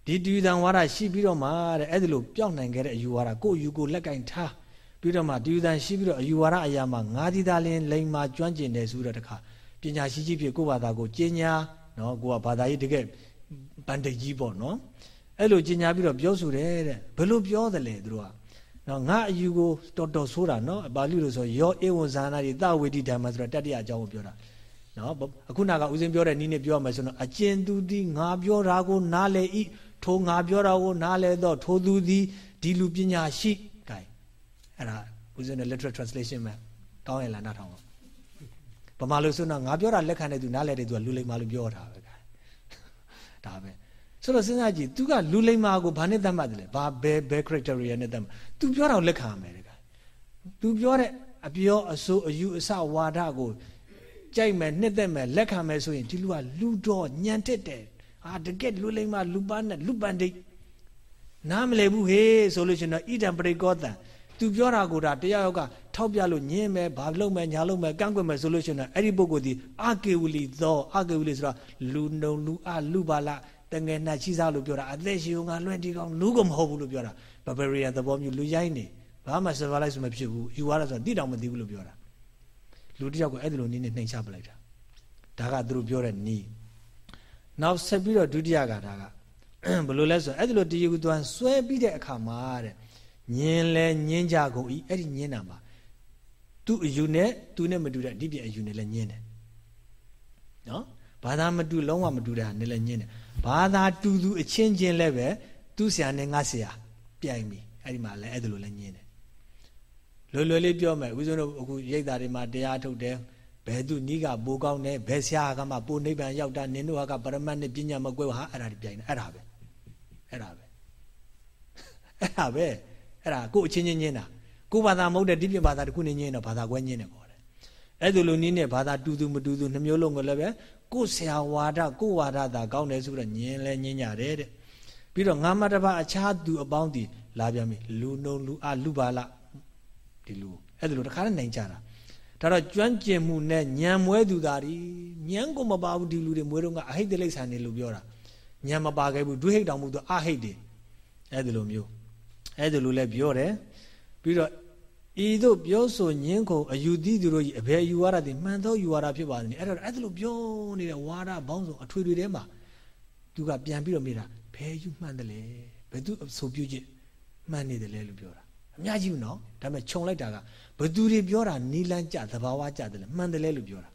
ဒီတူတန်ဝါဒရှိပြီးတော့မှတဲ့အဲ့ဒီလိုပြောင်းနိုင်ခဲ့တဲ့အယူဝါဒကိုယူကိုလက်ကင်ထားပြီးတော့မှတူတန်ရှိပြီးတော့အယူဝါဒအရာမှာငါးဒီသားလင်းလိန်မာကျွမ်းကျင်တယ်ဆိုတော့တခါပညာရှိကြီးဖြစ်ကိုယ့်ဘာသာကိုကျင်းညာနော်ကိုကဘာသာရေးတကယ်ပန်တိတ်ကြီးပေါ့နော် အဲ့လိုကျင်ညာပြီးတော့ပြောဆိုတယ်တဲ့ဘယ်လိုပြောတယ်လဲသူတို့ကနော်ငါအယူကိုတော်တော်ဆိုးတာနော်ဘာလို့လို့ဆိုရောဧဝံဇာနာတိတဝေတိဓမ္မဆိုတော့တတ္တိယအကြောင်းကိုပြောတာနော်အခုနကဦးစင်းပြောတဲ့နီးနဲ့ပြောမယ်ဆိုတော့အကျဉ်သူသည်ငါပြောတာကိုနားလေဤထိုငါပြောတာကိုနားလေတော့ထိုသူသည်ဒီလူပညာရှိကဲအဲ့ဒါဦးစင်းရဲ့ literal translation မှာတောင်းရလာနားထောင်ပါဗမာလို့ဆိုတော့ငါပြောတာလက်ခံတဲ့သူနားလေတဲ့သူကလူလိမ္မာလို့ပြောတာပဲကဲဒါပဲ ဆိုတော့စဉ်းစားကြည့် तू ကလူလိမ္မာကိုဘာနဲ့သတ်မှတ်တယ်လဲဘာဘယ်ဘယ် criteria နဲ့သတ်မှတ် तू ပြောတာကိုလက်ခံရမယ်တက तू ပြောတဲ့အပြောအဆိုးအယူအဆဝါဒကိုကြိုက်မယ်နှစ်သက်မယ်လက်ခံမယ်ဆိုရင်ဒီလူကလူတော်ညံတက်တယ်အာတကယ်လူလိမ္မာလူပန်းနဲ့လူပန်ဒိတ်နားမလည်ဘူးဟေးဆိုလို့ရှင်တော့ဣဒံပရိကောတံ तू ပြောတာကိုဒါတရားရောက်ကထောက်ပြလို့ညင်းမယ်ဘာလုပ်မယ်ညာလုပ်မယ်ကန့်ကွက်မယ်ဆိုလို့ရှင်တော့အဲ့ဒီပုဂ္ဂိုလ်ဒီအာကေဝလီသောအာကေဝလီဆိုတော့လူနုံလူအလူပါလာ တငယ်နှချီစားလို့ပြောတာအသက်ရှင်ကလွှဲတီကောင်လူကမဟုတ်ဘူးလို့ပြောတာ barbarian သဘောမျိုးလူရိုင်းနေဘာမှ civilize မဖြစ်ဘူးယူရတာဆိုတော့တိတောင်မသိဘူးလို့ပြောတာလူတယောက်ကိုအဲ့ဒီလိုနည်းနဲ့နှိမ်ချပလိုက်တာဒါကသူတို့ပြောတဲ့နီးနောက်ဆက်ပြီးတော့ဒုတိယကဒါကဘယ်လိုလဲဆိုတော့အဲ့ဒီလိုတည်ယူသွမ်းဆွဲပြီးတဲ့အခါမှာတဲ့ညင်းလဲညင်းကြကုန်ဤအဲ့ဒီညင်းတာမှာသူ့အယူနဲ့သူနဲ့မတူတဲ့အဒီပြအယူနဲ့လည်းညင်းတယ်နော် ဘာသာမတူလုံးဝမတူတဲ့ဟာနဲ့လည်းညင်းတယ်ဘာသာတူသူအချင်းချင်းလည်းပဲသူ့ဆရာနဲ့ငါဆရာပြိုင်ပြီအဲ့ဒီမှာလည်းအဲ့ဒါလိုလည်းညင်းတယ်လွယ်လွယ်လေးပြောမယ်ဦးဇင်းတို့အခုရိတ်သားတွေမှာတရားထုတ်တယ်ဘယ်သူနီးကပိုကောင်းတယ်ဘယ်ဆရာကမှပိုနိဗ္ဗာန်ရောက်တာနင်တို့ကပရမတ်နဲ့ပညာမကွဲဟာအဲ့ဒါတွေပြိုင်တယ်အဲ့ဒါပဲအဲ့ဒါပဲအဲ့ဒါပဲအဲ့ဒါကိုအချင်းချင်းညင်းတာကိုဘာသာမဟုတ်တဲ့ဒီပြင်ဘာသာတစ်ခုနဲ့ညင်းတော့ဘာသာကွဲညင်းတယ်ခေါ်တယ်အဲ့ဒါလိုနည်းနဲ့ဘာသာတူတူမတူတူနှမျိုးလုံးကိုလည်းပဲ ကိုဆရာဝါဒကိုဝါဒသာကောင်းတယ်ဆိုတော့ညင်းလဲညင်းကြတယ်တဲ့ပြီးတော့ငါမတပါအခြားသူအပေါင်းဒီလာပြန်ပြီလူနှုံလူအလူပါလဒီလူအဲ့ဒါလိုတခါနဲ့နိုင်ကြတာဒါတော့ကျွမ်းကျင်မှုနဲ့ညံမွဲသူသားဒီညံကိုမပါဘူးဒီလူတွေမွဲတော့ကအဟိတ်တလိษံနေလို့ပြောတာညံမပါခဲ့ဘူးဒွိဟိတ်တောင်မှုသူအဟိတ်တယ်အဲ့ဒါလိုမျိုးအဲ့ဒါလိုလဲပြောတယ်ပြီးတော့ ဤတို့ပြောဆိုညင်းကုန်အယူသီးသူတို့ကြီးအဘယ်ယူဝါဒတွေမှန်သောယူဝါဒဖြစ်ပါသနည်းအဲ့တော့အဲ့ဒါလိုပြောနေတဲ့ဝါဒဘောင်းစုံအထွေထွေထဲမှာသူကပြန်ပြီးတော့မိတာဘယ်ယူမှန်တယ်လဲဘယ်သူအဆိုပြုချက်မှန်နေတယ်လဲလို့ပြောတာအများကြီးဘူးနော်ဒါပေမဲ့ခြုံလိုက်တာကဘသူတွေပြောတာနီလန်းကြသဘာဝကြတယ်လဲမှန်တယ်လဲလို့ပြောတာ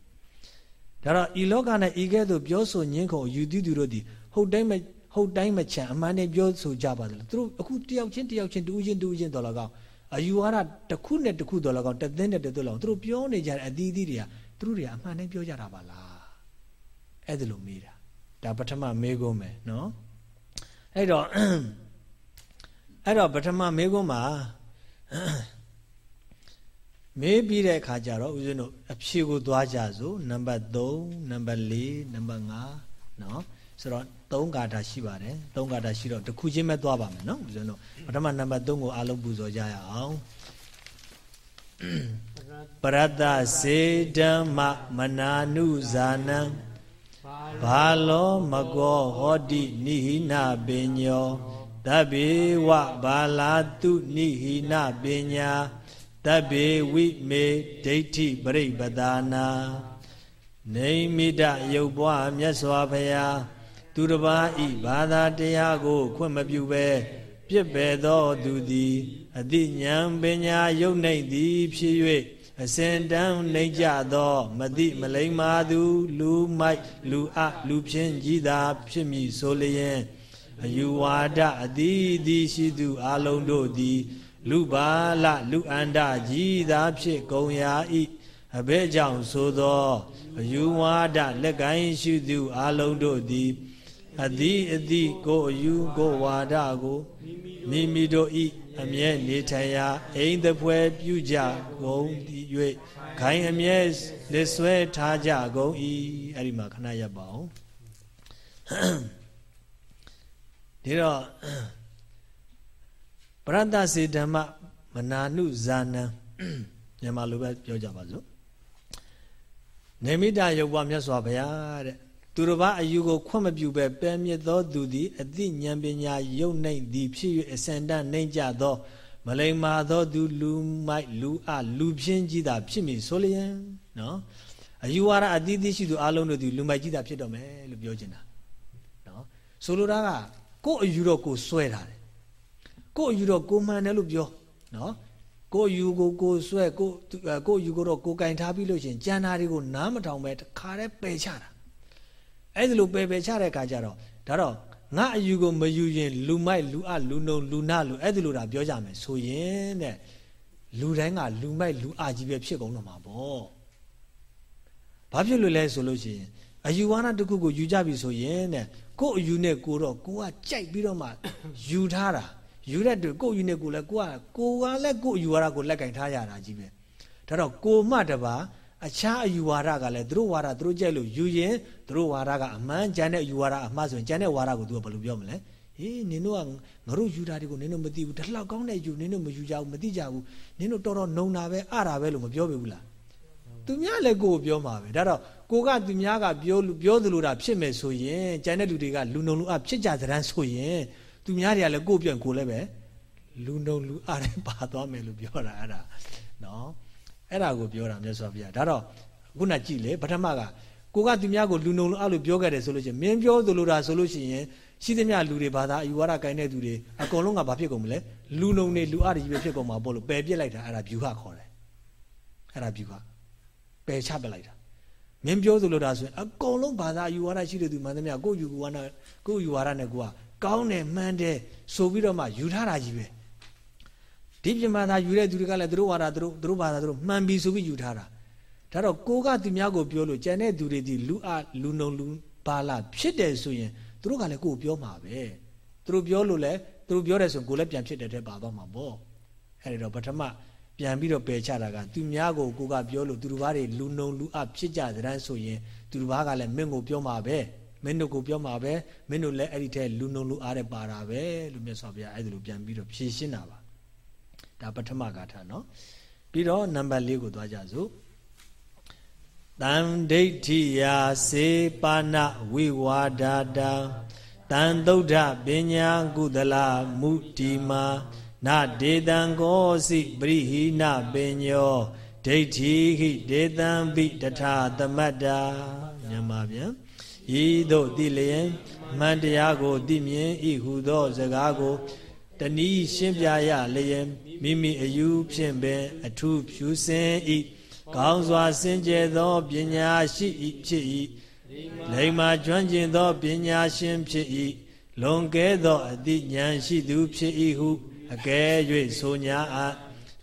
ဒါတော့ဤလောကနဲ့ဤကဲ့သို့ပြောဆိုညင်းကုန်ယူသီးသူတို့ဒီဟုတ်တိုင်းမဟုတ်တိုင်းမချန်အမှန်နဲ့ပြောဆိုကြပါသလားသူတို့အခုတယောက်ချင်းတယောက်ချင်းတူးချင်းတူးချင်းတော်လကောက် အယူဝါဒတစ်ခုနဲ့တစ်ခုတော်လကောက်တသင်းနဲ့တသင်းလောက်သူတို့ပြောနေကြတဲ့အသီးသီးတွေကသူတို့တွေကအမှန်နဲ့ပြောကြတာပါလားအဲ့ဒါလိုမေးတာဒါပထမမေးခွန်းမယ်နော်အဲ့တော့အဲ့တော့ပထမမေးခွန်းမှာမေးပြီးတဲ့အခါကျတော့ဦးဇင်းတို့အဖြေကိုသွားကြစို့နံပါတ်3နံပါတ်4နံပါတ်5နော်ဆိုတော့ 3ကာတာရှိပါတယ်3ကာတာရှိတော့တစ်ခုချင်းပဲသွားပါမယ်နော်ဦးဇင်းတို့ပထမနံပါတ်3ကိုအားလုံးပူဇော်ကြရအောင်ပရတ္တစေဓမ္မမနာနုဇာနံဘာလောမကောဟောတိနိဟိနပညောတဗ္ဗေဝဘာလာတုနိဟိနပညာတဗ္ဗေဝိမေဒိဋ္ဌိပရိပဒါနာနေမိတယုတ်ဘွားမြတ်စွာဘုရား သူတစ်ပါးဤဘာသာတရားကို ခွင့်မပြုဘဲပြစ်ပယ်သောသူသည်အတိညာပညာယုတ်နိုင်သည်ဖြစ်၍အစဉ်တန်းနှိမ့်ကြသော မတိမလိမ္မာသူ လူမိုက်လူအလူဖြင့်ကြီးသာ ဖြစ်မည်ဆိုလျင်အယူဝါဒအတိအသီးရှိသူအလုံးတို့သည် လူပါလလူအန္တကြီးသာဖြစ်ကုန်ရာ၏အဘဲကြောင့်ဆိုသောအယူဝါဒလက်ကိုင်းရှိသူအလုံးတို့သည် အသည်အသည်ကိုအယူကိုဝါဒကိုမိမိတို့ဤအမြဲနေထိုင်ရာအိမ်သပွဲပြုကြကုန်သည်၍ခိုင်အမြဲလက်ဆွဲထားကြကုန်၏အဲ့ဒီမှာခဏရပ်ပါအောင်ဒီတော့ပရတ္တစေဓမ္မမနာနုဇာနံမြန်မာလိုပဲပြောကြပါစို့နေမိတယုတ်ဘွားမြတ်စွာဘုရားတဲ့ သူတစ်ပါးအယူကိုခွင့်မပြုဘဲပယ်မြစ်သောသူသည်အသိဉာဏ်ပညာယုတ်နိုင်သည်ဖြစ်၍အစန္ဒနှိမ့်ကြသော မလိမ္မာသောသူလူမိုက်လူအလူပြင်းကြီးတာဖြစ်မည်ဆိုလျင်နော်အယူဝါဒအသီးသီးရှိသူအလုံးတို့သည်လူမိုက်ကြီးတာဖြစ်တော့မယ်လို့ပြောချင်တာနော်ဆိုလိုတာကကို့အယူတော့ကိုစွဲထားတယ်ကို့အယူတော့ကိုမှန်တယ်လို့ပြောနော်ကိုယူကိုကိုဆွဲကိုကိုယူကိုတော့ကိုကင်ထားပြီးလို့ရှင်ကြံနာတွေကိုနားမထောင်ပဲတခါတည်းပယ်ချတာ အဲ့ဒီလိုပယ်ပယ်ချတဲ့အခါကျတော့ဒါတော့ငါအယူကိုမယူရင်လူမိုက်လူအလူနုံလူနာလူအဲ့ဒီလိုတာပြောကြမယ်ဆိုရင်တဲ့လူတိုင်းကလူမိုက်လူအကြီးပဲဖြစ်ကုန်တော့မှာပေါ့ဘာဖြစ်လို့လဲဆိုလို့ရှိရင်အယူဝါဒတစ်ခုကိုယူကြပြီဆိုရင်တဲ့ကို့အယူနဲ့ကိုတော့ကိုကကြိုက်ပြီးတော့မှယူထားတာယူတဲ့တူကို့ယူနေကိုလည်းကိုကကိုကလည်းကို့ယူဝါဒကိုလက်ကင်ထားရတာကြီးပဲဒါတော့ကိုမှတပါ အခြားအယူဝါဒကလည်းသူတို့ဝါဒသူတို့ကြိုက်လို့ယူရင်သူတို့ဝါဒကအမှန်ကျန်တဲ့အယူဝါဒအမှားဆိုရင်ကျန်တဲ့ဝါဒကိုသူကဘယ်လိုပြောမလဲဟေးနင်တို့ကငါတို့ယူတာတွေကိုနင်တို့မသိဘူးတလောက်ကောင်းတဲ့ယူနင်တို့မယူကြဘူးမသိကြဘူးနင်တို့တော်တော်နှုံတာပဲအတာပဲလို့မပြောပေဘူးလားသူများလည်းကိုယ်ပြောမှာပဲဒါတော့ကိုကသူများကပြောပြောသလိုတာဖြစ်မယ်ဆိုရင်ကျန်တဲ့လူတွေကလူနှုံလူအဖြစ်ကြသရန်ဆိုရင်သူများတွေကလည်းကိုယ့်ပြန်ကိုယ်လည်းပဲလူနှုံလူအားနဲ့ပါသွားမယ်လို့ပြောတာအဲ့ဒါနော် အဲ့ဒါကိုပြောတာမြတ်စွာဘုရားဒါတော့ခုနကြည့်လေပထမကကိုကသူများကိုလူနှုံလူအားလို့ပြောခဲ့တယ်ဆိုလို့ရှိရင်မင်းပြောသလိုတာဆိုလို့ရှိရင်ရှိသမျှလူတွေဘာသာအယူဝါဒကိုင်းတဲ့သူတွေအကုန်လုံးကဘာဖြစ်ကုန်မလဲလူနှုံနေလူအားတွေကြီးပဲဖြစ်ကုန်မှာပေါ့လို့ပယ်ပြစ်လိုက်တာအဲ့ဒါဘျူဟခေါ်တယ်အဲ့ဒါဘျူဟပယ်ချပစ်လိုက်တာမင်းပြောသလိုတာဆိုရင်အကုန်လုံးဘာသာအယူဝါဒရှိတဲ့သူမှန်သမျှကိုယူဝါဒကိုယူဝါဒနဲ့ကိုကကောင်းတယ်မှန်တယ်ဆိုပြီးတော့မှယူထားတာကြီးပဲ ဒီပြမသာယူတဲ့သူတွေကလည်းသူတို့ဝါဒသူတို့သူတို့ဘာသာသူတို့မှန်ပြီဆိုပြီးယူထားတာဒါတော့ကိုကသူများကိုပြောလို့ကြံတဲ့သူတွေဒီလူအလူနုံလူပါလာဖြစ်တယ်ဆိုရင်သူတို့ကလည်းကိုကိုပြောမှာပဲသူတို့ပြောလို့လဲသူတို့ပြောတယ်ဆိုရင်ကိုလည်းပြန်ဖြစ်တယ်တဲ့ပါသွားမှာပေါ့အဲ့ဒီတော့ပထမပြန်ပြီးတော့ပယ်ချတာကသူများကိုကိုကပြောလို့သူတို့ဘာတွေလူနုံလူအဖြစ်ကြတဲ့ဆိုရင်သူတို့ဘာကလည်းမင်းကိုပြောမှာပဲမင်းတို့ကိုပြောမှာပဲမင်းတို့လည်းအဲ့ဒီထဲလူနုံလူအားတဲ့ပါတာပဲလို့မြတ်စွာဘုရားအဲ့ဒီလိုပြန်ပြီးတော့ဖြေရှင်းတာပါ ဒါပထမဂါထာနော်ပြီးတော့နံပါတ်၄ကိုသွားကြစို့တန်ဒိဋ္ဌိယာစေပါဏဝိဝါဒတာတန်သုဒ္ဓပညာကုသလမုတိမာနဒေတံကောစိပရိဟိနပညောဒိဋ္ဌိဟိဒေတံပိတထာသမတ္တာမြန်မာပြန်ဤသို့တိလျင်မှန်တရားကိုသိမြင်ဤဟုသောစကားကိုတနည်းရှင်းပြရလျင် မိမိအယူဖြင့်ပင်အထုဖြူစင်ဤကောင်းစွာစင်ကြယ်သောပညာရှိဤဖြစ်ဤလိမ္မာကျွမ်းကျင်သောပညာရှင်ဖြစ်ဤလွန်ကဲသောအသိဉာဏ်ရှိသူဖြစ်၏ဟုအကဲ၍ဆိုညာအ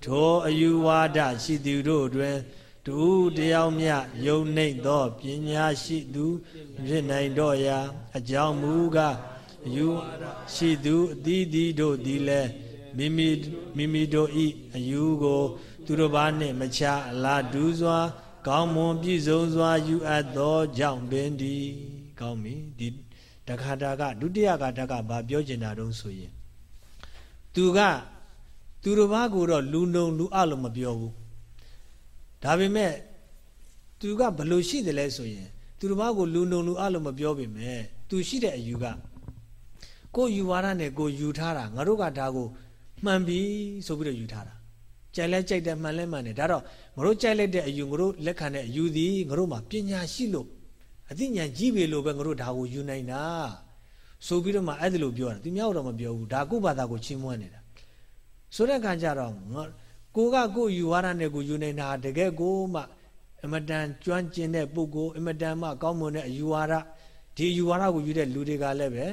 ထိုအယူဝါဒရှိသူတို့တွင်တူတယောက်မြယုံနှိမ့်သောပညာရှိသူဖြစ်နိုင်တော့ရာအကြောင်းမူကားအယူရှိသူအသီးသီးတို့သည်လည်း မိမိမိမိတို့ဤအယူကို သူတို့ဘာနှင့်မချအလားဒူးစွာ ကောင်းမွန်ပြည့်စုံစွာယူအပ်သောကြောင့်ပင်ဒီကောင်းပြီဒီတခါတာကဒုတိယကတကဘာပြောကျင်တာတုံးဆိုရင်သူကသူတို့ဘာကိုတော့လူနုံလူအလို့မပြောဘူးဒါပေမဲ့သူကဘလို့ရှိတယ်လဲဆိုရင် သူတို့ဘာကိုလူနုံလူအလို့မပြောပေမဲ့သူရှိတဲ့အယူကကိုယူဝါဒနဲ့ကိုယူထားတာငါတို့ကဒါကို မှန်ပြီဆိုပြီးတော့ယူထားတာကြိုက်လဲကြိုက်တယ်မှန်လဲမှန်တယ်ဒါတော့ငါတို့ကြိုက်လိုက်တဲ့အယူငါတို့လက်ခံတဲ့အယူသည်ငါတို့မှာပညာရှိလို့အသိဉာဏ်ကြီးပြီလို့ပဲငါတို့ဒါကိုယူနိုင်တာဆိုပြီးတော့မှအဲ့ဒါလိုပြောတာသူများတော့မပြောဘူးဒါကိုဘာသာကိုချင်းမွန်းနေတာဆိုတဲ့အခါကျတော့ကိုကကိုယူဝါဒနဲ့ကိုယူနေတာတကယ်ကိုမှအမတန်ကျွမ်းကျင်တဲ့ပုဂ္ဂိုလ်အမတန်မှကောင်းမွန်တဲ့အယူဝါဒဒီအယူဝါဒကိုယူတဲ့လူတွေကလည်းပဲ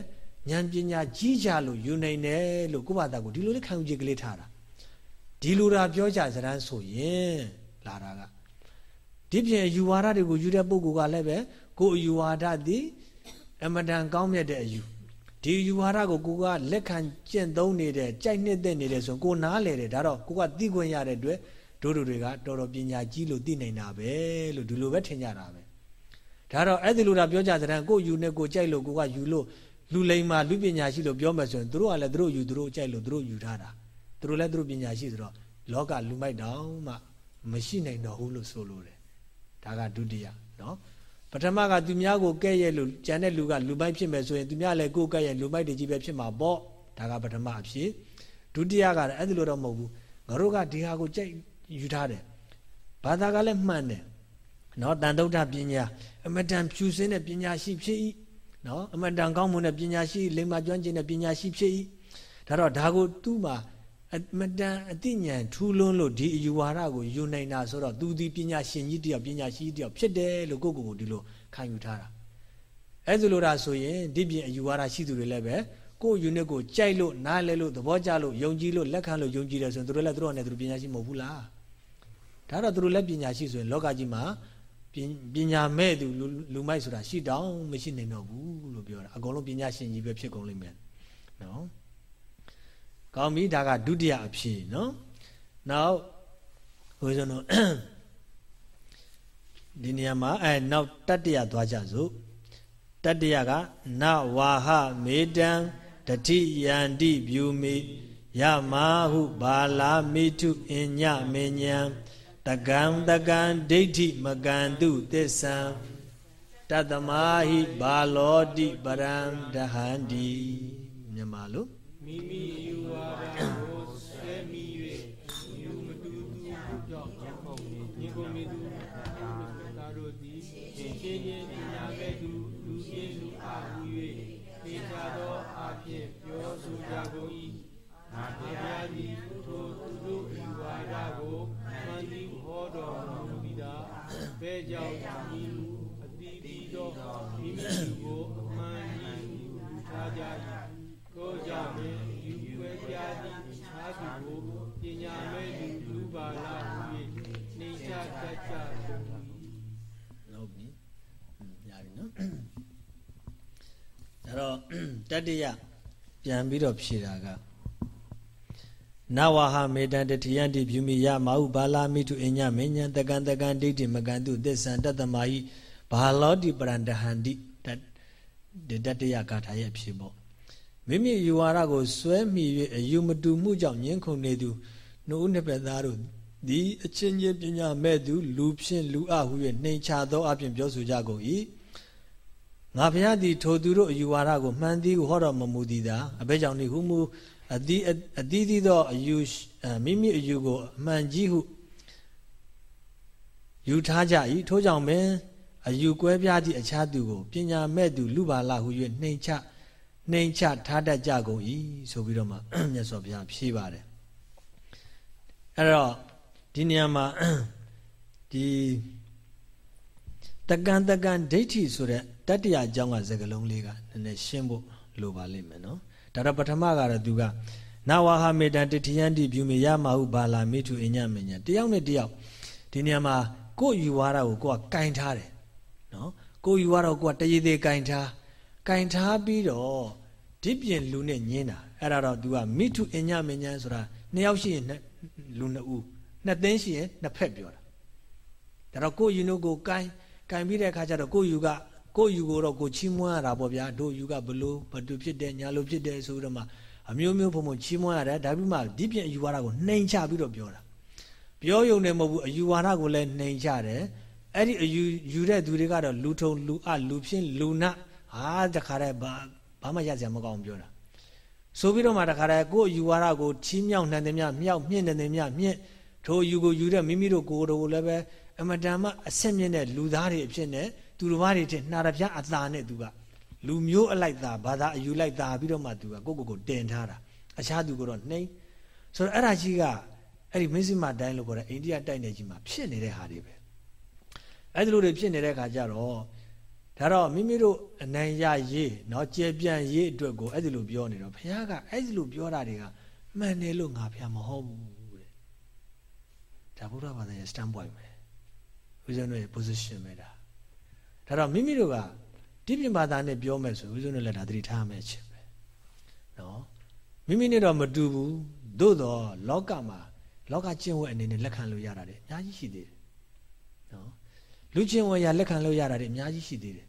ဉာဏ်ပညာကြီးကြလို့ယူနိုင်တယ်လို့ကိုဘာသာကိုဒီလိုလေးခံယူချက်ကလေးထားတာဒီလိုတာပြောကြစရန်ဆိုရင်လာတာကဒီပြင်ယူဝါဒတွေကိုယူတဲ့ပုဂ္ဂိုလ်ကလည်းပဲကိုအယူဝါဒသည်အမတန်ကောင်းမြတ်တဲ့အယူဒီယူဝါဒကိုကိုကလက်ခံကျင့်သုံးနေတယ်ကြိုက်နှစ်သက်နေတယ်ဆိုကိုနားလေတယ်ဒါတော့ကိုကသိခွင့်ရတဲ့အတွက်ဒို့တို့တွေကတော်တော်ပညာကြီးလို့သိနိုင်တာပဲလို့ဒီလိုပဲထင်ကြတာပဲဒါတော့အဲ့ဒီလိုတာပြောကြတဲ့ကိုယူနဲ့ကိုကြိုက်လို့ကိုကယူလို့ လူလိမ္မာလူပညာရှိလို့ပြောမှဆိုရင်တို့ကလည်းတို့ယူတို့ကြိုက်လို့တို့ယူထားတာတို့လည်းတို့ပညာရှိဆိုတော့လောကလူမိုက်တောင်မှမရှိနိုင်တော့ဘူးလို့ဆိုလို့တယ်ဒါကဒုတိယနော်ပထမကသူများကိုကဲ့ရဲ့လို့ကြံတဲ့လူကလူမိုက်ဖြစ်မယ်ဆိုရင်သူများလည်းကိုယ်ကဲ့ရဲ့လူမိုက်တွေကြီးပဲဖြစ်မှာပေါ့ဒါကပထမအဖြစ်ဒုတိယကလည်းအဲ့ဒီလိုတော့မဟုတ်ဘူးငါတို့ကဒီဟာကိုကြိုက်ယူထားတယ်ဘာသာကလည်းမှန်တယ်နော်တန်တုဒ္ဓပညာအမတန်ဖြူစင်းတဲ့ပညာရှိဖြစ်၏ နော်အမတန်ကောင်းမွန်တဲ့ပညာရှိလိမ္မာကျွမ်းကျင်တဲ့ပညာရှိဖြစ်၏ဒါတော့ဒါကိုသူ့မှာအမတန်အသိဉာဏ်ထူးလွန်းလို့ဒီအယူဝါဒကိုယူနိုင်တာဆိုတော့သူဒီပညာရှင်ကြီးတယောက်ပညာရှိကြီးတယောက်ဖြစ်တယ်လို့ကိုယ့်ကိုယ်ကိုဒီလိုခံယူထားတာအဲဒါလိုဒါဆိုရင်ဒီပြင်အယူဝါဒရှိသူတွေလည်းပဲကိုယ့်ယူနစ်ကိုကြိုက်လို့နားလဲလို့သဘောကျလို့ယုံကြည်လို့လက်ခံလို့ယုံကြည်တယ်ဆိုရင်သူတို့လည်းသူတို့နဲ့သူတို့ပညာရှိမဟုတ်ဘူးလားဒါတော့သူတို့လည်းပညာရှိဆိုရင်လောကကြီးမှာ ပညာမဲ့သူလူမိုက်ဆိုတာရှိတောင်မရှိနိုင်တော့ဘူးလို့ပြောတာအကုန်လုံးပညာရှင်ကြီးပဲဖြစ်ကုန်လိမ့်မယ်နော်ကောင်းပြီဒါကဒုတိယအဖြစ်နော်နောက်ဟိုဆိုတော့ဒီနေရာမှာအဲနောက်တတ္တရသွားကြစို့တတ္တရကနဝါဟမေတံတတိယန္တိဗျူမိယမဟုဘာလာမိထုအညမေညံ တကံတကံဒိဋ္ဌိမကံတုသစ္ဆံတတမဟိဘာလောတိပရံဒဟန္တိမြန်မာလို့မိမိယူဝါ တော့တတ္တယပြန်ပြီးတော့ဖြေတာကနဝဟမေတံတတိယံတိဖြူမိယမဟုဘာလာမိတုအညမညံတကံတကံဒိဋ္ဌိမကံတုသစ္ဆံတတမဟိဘာလောတိပရန္တဟန္တိတတရဂါထာရဲ့အဖြစ်ပေါ့မိမိယူဝါဒကိုစွဲမိ၍အယူမတူမှုကြောင့်ညှင်းခုန်နေသူနှုတ်နှစ်ပသားတို့ဒီအချင်းချင်းပညာမဲ့သူလူဖြင့်လူအဟု၍နှိမ်ချသောအပြင်ပြောဆိုကြကုန်၏ ငါဘုရားသည်ထိုသူတို့အယူဝါဒကိုမှန်သည်ဟုဟောတော်မမူသည်သာအဘဲကြောင့်ဒီဟုမူအတိအတိတိသောအယူမိမိအယူကိုအမှန်ကြီးဟုယူထားကြ၏ထို့ကြောင့်ပင်အယူကွဲပြားသည့်အခြားသူကိုပညာမဲ့သူလူပါလာဟု၍နှိမ်ချနှိမ်ချထားတတ်ကြကုန်၏ဆိုပြီးတော့မှမြတ်စွာဘုရားဖြေပါတယ်အဲ့တော့ဒီနေရာမှာဒီတက္ကံတက္ကံဒိဋ္ဌိဆိုတဲ့ တတ္တရာအကြောင်းကစကားလုံးလေးကနည်းနည်းရှင်းဖို့လိုပါလိမ့်မယ်နော်ဒါတော့ပထမကတော့သူကနာဝဟာမေတံတတိယန္တိပြုမေယမဟုဘာလာမိထုအညမညတယောက်နဲ့တယောက်ဒီနေရာမှာကိုယ်ယူဝါဒကိုကိုယ်ကကင်ထားတယ်နော်ကိုယ်ယူဝါဒကိုကိုယ်ကတရေသေးကင်ထားကင်ထားပြီးတော့ဒီပြင်လူနဲ့ညင်းတာအဲ့ဒါတော့ तू ကမိထုအညမညဆိုတာနှစ်ယောက်ရှိရင်လူနှစ်ဦးနှစ်သိန်းရှိရင်နှစ်ဖက်ပြောတာဒါတော့ကိုယ်ယူနို့ကိုကင်ကင်ပြီးတဲ့အခါကျတော့ကိုယ်ယူက ကိုယူကိုတော့ကိုချီးမွမ်းရတာပေါ့ဗျာတို့ယူကဘလို့ဘသူဖြစ်တယ်ညာလို့ဖြစ်တယ်ဆိုတော့မှအမျိုးမျိုးဖုံဖုံချီးမွမ်းရတယ်ဒါပြီးမှဒီပြင်အယူဝါဒကိုနှိမ်ချပြီးတော့ပြောတာပြောယုံနေမဟုတ်ဘူးအယူဝါဒကိုလည်းနှိမ်ချတယ်အဲ့ဒီအယူယူတဲ့သူတွေကတော့လူထုံလူအလူဖြင့်လူနဟာတခါတည်းဘာဘာမှရစရာမကောင်းပြောတာဆိုပြီးတော့မှတခါတည်းကိုယ်ယူဝါဒကိုချီးမြှောက်နှံတယ်မြမြောက်မြင့်တယ်မြမြင့်ထိုယူကိုယူတဲ့မိမိတို့ကိုယ်တော်ကိုလည်းပဲအမတန်မှအဆင့်မြင့်တဲ့လူသားတွေအဖြစ်နဲ့ သူတစ်ပါးတွေထင်နှာရပြအသာနဲ့သူကလူမျိုးအလိုက်သာဘာသာအယူလိုက်သာပြီးတော့မှသူကကိုကိုကိုတင်ထားတာအခြားသူကတော့နှိမ့်ဆိုတော့အဲ့ဒါကြီးကအဲ့ဒီမင်းစမတိုင်းလို့ခေါ်တဲ့အိန္ဒိယတိုက်နယ်ကြီးမှာဖြစ်နေတဲ့ဟာတွေပဲအဲ့ဒီလိုတွေဖြစ်နေတဲ့ခါကျတော့ဒါတော့မိမိတို့အနိုင်ရရေးเนาะကျေပြန့်ရေးအတွက်ကိုအဲ့ဒီလိုပြောနေတော့ဘုရားကအဲ့ဒီလိုပြောတာတွေကမှန်တယ်လို့ငါဘုရားမဟုတ်ဘူးတဲ့ဒါဘုရားဘာသာရဲ့ stand point ပဲဦးဇင်းတို့ရဲ့ position ပဲဒါ ဒါတော့မိမိတို့ကဒီပြင်ဘာသာနဲ့ပြောမယ်ဆိုဦးဇင်းတို့လည်းဒါသတိထားမယ်ချင်ပဲနော်မိမိနဲ့တော့မတူဘူးသို့တော့လောကမှာလောကကျင့်ဝတ်အနေနဲ့လက်ခံလို့ရတာတွေအများကြီးရှိသေးတယ်နော်လူကျင့်ဝတ်ရလက်ခံလို့ရတာတွေအများကြီးရှိသေးတယ်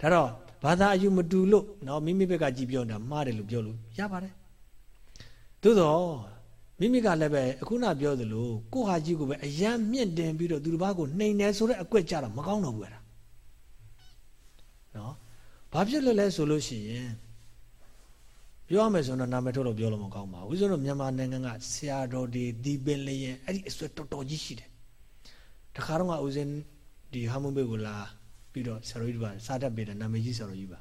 ဒါတော့ဘာသာအယူမတူလို့နော်မိမိဘက်ကကြည်ပြောတာမှားတယ်လို့ပြောလို့ရပါတယ်သို့တော့မိမိကလည်းပဲအခုနပြောသလိုကိုဟာကြီးကိုပဲအယံမြင့်တင်ပြီးတော့သူတစ်ပါးကိုနှိမ်တယ်ဆိုတဲ့အကွက်ကြတော့မကောင်းတော့ဘူးအဲ့ဒါ နော်ဘာဖြစ်လို့လဲဆိုလို့ရှိရင်ပြောရမယ်ဆိုတော့နာမည်ထုတ်လို့ပြောလို့မကောင်းပါဘူးဦးဇင်းတို့မြန်မာနိုင်ငံကဆရာတော်တွေဒီပင်လျင်အဲ့ဒီအစွဲတော်တော်ကြီးရှိတယ်တခါတော့ကဦးဇင်းဒီဟာမုံဘေကိုလာပြီးတော့ဆရာတော်ကြီးပါစာတတ်ပေးတယ်နာမည်ကြီးဆရာတော်ကြီးပါ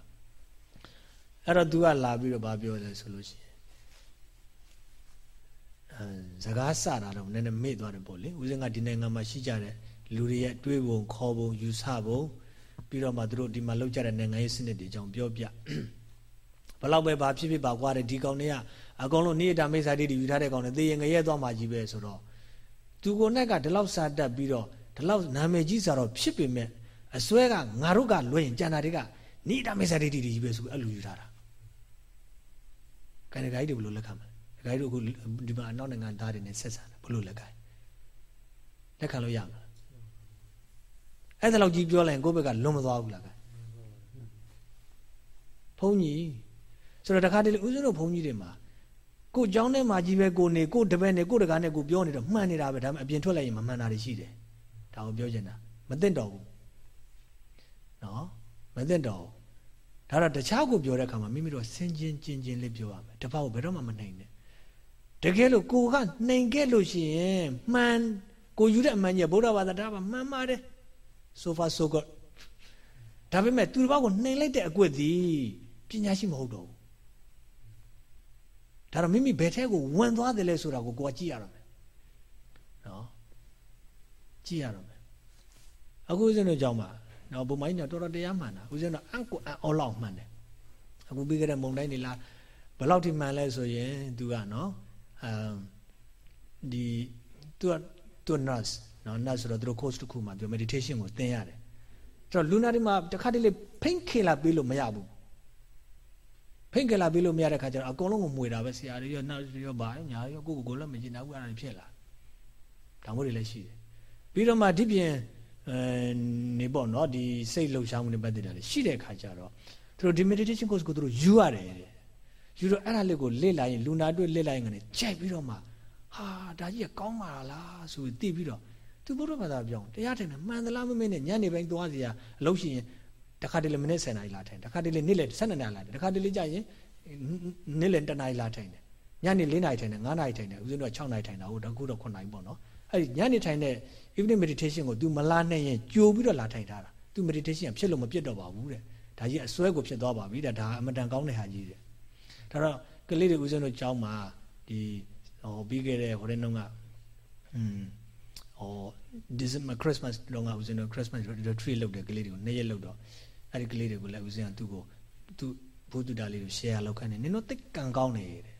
အဲ့တော့ तू ကလာပြီးတော့ဗာပြောတယ်ဆိုလို့ရှိရင်အဲစကားစတာတော့နည်းနည်းမေ့သွားတယ်ပေါ့လေဦးဇင်းကဒီနိုင်ငံမှာရှိကြတဲ့လူတွေရဲ့တွေးပုံခေါ်ပုံယူဆပုံ ပြီးတော့မှသူတို့ဒီမှာလောက်ကြတဲ့နိုင်ငံရေးစနစ်တွေအကြောင်းပြောပြဘလောက်ပဲဘာဖြစ်ဖြစ်ပါကွာတဲ့ဒီကောင်တွေကအကောင်လုံးနေ့တာမိစ္ဆာတိတွေယူထားတဲ့ကောင်တွေသေရင်ငရဲသွားမှကြီးပဲဆိုတော့သူကိုနဲ့ကဒီလောက်စာတက်ပြီးတော့ဒီလောက်နာမည်ကြီးစာတော့ဖြစ်ပေမဲ့အစွဲကငါတို့ကလွှဲရင်ကြံတာတွေကနေ့တာမိစ္ဆာတိတွေကြီးပဲဆိုအဲ့လိုယူထားတာခိုင်တဲ့ဂိုင်းတွေဘယ်လိုလက်ခံမလဲဂိုင်းတို့အခုဒီမှာအနောက်နိုင်ငံသားတွေနဲ့ဆက်ဆံတယ်ဘယ်လိုလက်ခံလက်ခံလို့ရမလား အဲ့ဒါလောက်ကြီးပြောလိုက်ရင်ကိုယ့်ဘက်ကလွန်မသွားဘူးလားကဘုန်းကြီးဆိုတော့တခါတလေဦးဇင်းတို့ဘုန်းကြီးတွေမှာကိုเจ้าနဲ့မှာကြီးပဲကိုနေကိုတပည့်နဲ့ကိုတကားနဲ့ကိုပြောနေတော့မှန်နေတာပဲဒါပေမဲ့အပြင်ထွက်လိုက်ရင်မမှန်တာတွေရှိတယ်ဒါကိုပြောချင်တာမသိတော့ဘူးနော်မသိတော့ဒါတော့တခြားကိုပြောတဲ့အခါမှာမိမိတို့ဆင်ကျင်ကျင်ကျင်လေးပြောရမယ်တပတ်ကိုဘယ်တော့မှမနိုင်နဲ့တကယ်လို့ကိုကနှိမ်ခဲ့လို့ရှိရင်မှန်ကိုယူတဲ့အမှန်ကြီးဗုဒ္ဓဘာသာဒါပါမှန်ပါတယ် so far so good ဒါပေမဲ့သူတစ်ပါးကိုနှိမ်လိုက်တဲ့အကွက်သည်ပညာရှိမဟုတ်တော့ဘူးဒါတော့မိမိဘယ်ထဲကိုဝင်သွားတယ်လဲဆိုတာကိုကိုကကြည့်ရတော့မယ်နော်ကြည့်ရတော့မယ်အခုဦးဇင်းတို့ကြောင်းမှာနော်ဘုံမိုင်းညတော်တော်တရားမှန်တာဦးဇင်းတို့အံ့ကိုအံ့အောလောက်မှန်တယ်အခုပြီးခဲ့တဲ့မုံတိုင်းနေလားဘယ်လောက်ထိမှန်လဲဆိုရင် तू ကနော်အမ်ဒီ तू က तू nurse နော် nurse ဆိုတော့သူတို့ course တစ်ခုမှာသူ meditation ကိုသင်ရတယ်အဲ့တော့လူနာတွေမှာတစ်ခါတလေဖိန့်ခေလာပေးလို့မရဘူးဖိတ်ကလာပေးလို့မရတဲ့ခါကျတော့အကုန်လုံးကိုမှွေတာပဲဆရာတွေရောနောက်ရောဗာညာရောကိုကိုကိုလည်းမကျင်တော့ဘူးအဲ့ဒါဖြစ်လာဒါမျိုးတွေလည်းရှိတယ်ပြီးတော့မှဒီပြင်အဲနေပေါ့နော်ဒီစိတ်လှုပ်ရှားမှုတွေပတ်သက်တာလေရှိတဲ့ခါကျတော့သူတို့ဒီ meditation course ကိုသူတို့ယူရတယ်တဲ့ယူတော့အဲ့ဒါလေးကိုလေ့လာရင်လူနာတွေ့လေ့လာရင်ကနေကြိုက်ပြီးတော့မှဟာဒါကြီးကကောင်းပါလားဆိုပြီးသိပြီးတော့ သူဘုရားဘာသာပြောင်းတရားထိုင်တယ်မှန်သလားမမင်းနဲ့ညနေပိုင်းသွားစီရအလုပ်ရှိရင်တခါတလေမိနစ်10နာရီလာထိုင်တခါတလေနေ့လယ်12နာရီလာထိုင်တခါတလေကြာရင်နေ့လယ်1နာရီလာထိုင်တယ်ညနေ4နာရီထိုင်တယ်9နာရီထိုင်တယ်ဦးဇင်းတို့က6နာရီထိုင်တာဟုတ်တော့ခုတော့9နာရီပေါ့နော်အဲ့ဒီညနေထိုင်တဲ့ evening meditation ကို तू မလာနိုင်ရင်ကြိုပြီးတော့လာထိုင်ထားတာ तू meditation ဖြစ်လို့မပြတ်တော့ပါဘူးတဲ့ဒါကြီးအစွဲကိုဖြစ်သွားပါပြီတဲ့ဒါအမတန်ကောင်းတဲ့ဟာကြီးတဲ့ဒါတော့ကလေးတွေဦးဇင်းတို့ကျောင်းမှာဒီဟောပြီးခဲ့တဲ့ဟိုတဲ့နှုန်းကอืม ဟော December Christmas လောကဦးဇင်းတို့ Christmas retreat လုပ်တဲ့ကလေးတွေကိုနေ့ရက်လုပ်တော့အဲ့ဒီကလေးတွေကိုလည်းဦးဇင်းကသူ့ကိုသူ့ဘုဒ္ဓတာလေးကို share လုပ်ခိုင်းတယ်နင်တို့သိကံကောင်းနေတဲ့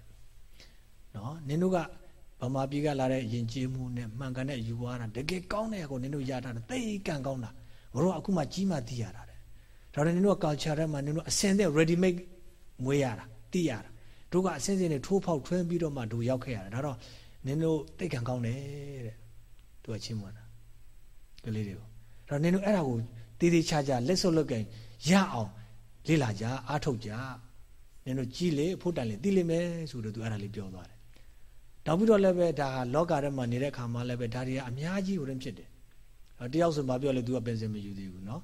နော်နင်တို့ကဗမာပြည်ကလာတဲ့ယဉ်ကျေးမှုနဲ့မှန်ကန်တဲ့ယူဝါဒတကယ်ကောင်းတဲ့ကိုနင်တို့ရထားတယ်သိကံကောင်းတာငါတို့ကအခုမှကြီးမှသိရတာတဲ့ဒါတော့နင်တို့က culture ထဲမှာနင်တို့အစင်တဲ့ ready made မွေးရတာသိရတာတို့ကအစင်စင်နဲ့ထိုးဖောက်ထွင်းပြီးတော့မှတို့ရောက်ခဲ့ရတာဒါတော့နင်တို့သိကံကောင်းတယ်တဲ့ သူကချင်းမွန်းတာကလေးတွေကိုဒါနင်တို့အဲ့ဒါကိုတည်တည်ချာချာလက်စွပ်လက်ကင်ရအောင်လေ့လာကြအားထုတ်ကြနင်တို့ကြီးလေဖို့တန်လေသိလိမ့်မယ်ဆိုတော့သူအဲ့ဒါလေးပြောသွားတယ်နောက်ပြီးတော့လည်းပဲဒါဟာလောကထဲမှာနေတဲ့ခါမှလည်းပဲဒါတွေကအများကြီးဟိုရင်ဖြစ်တယ်တယောက်ဆိုမှပြောလဲ तू ကပင်စင်မယူသေးဘူးเนาะ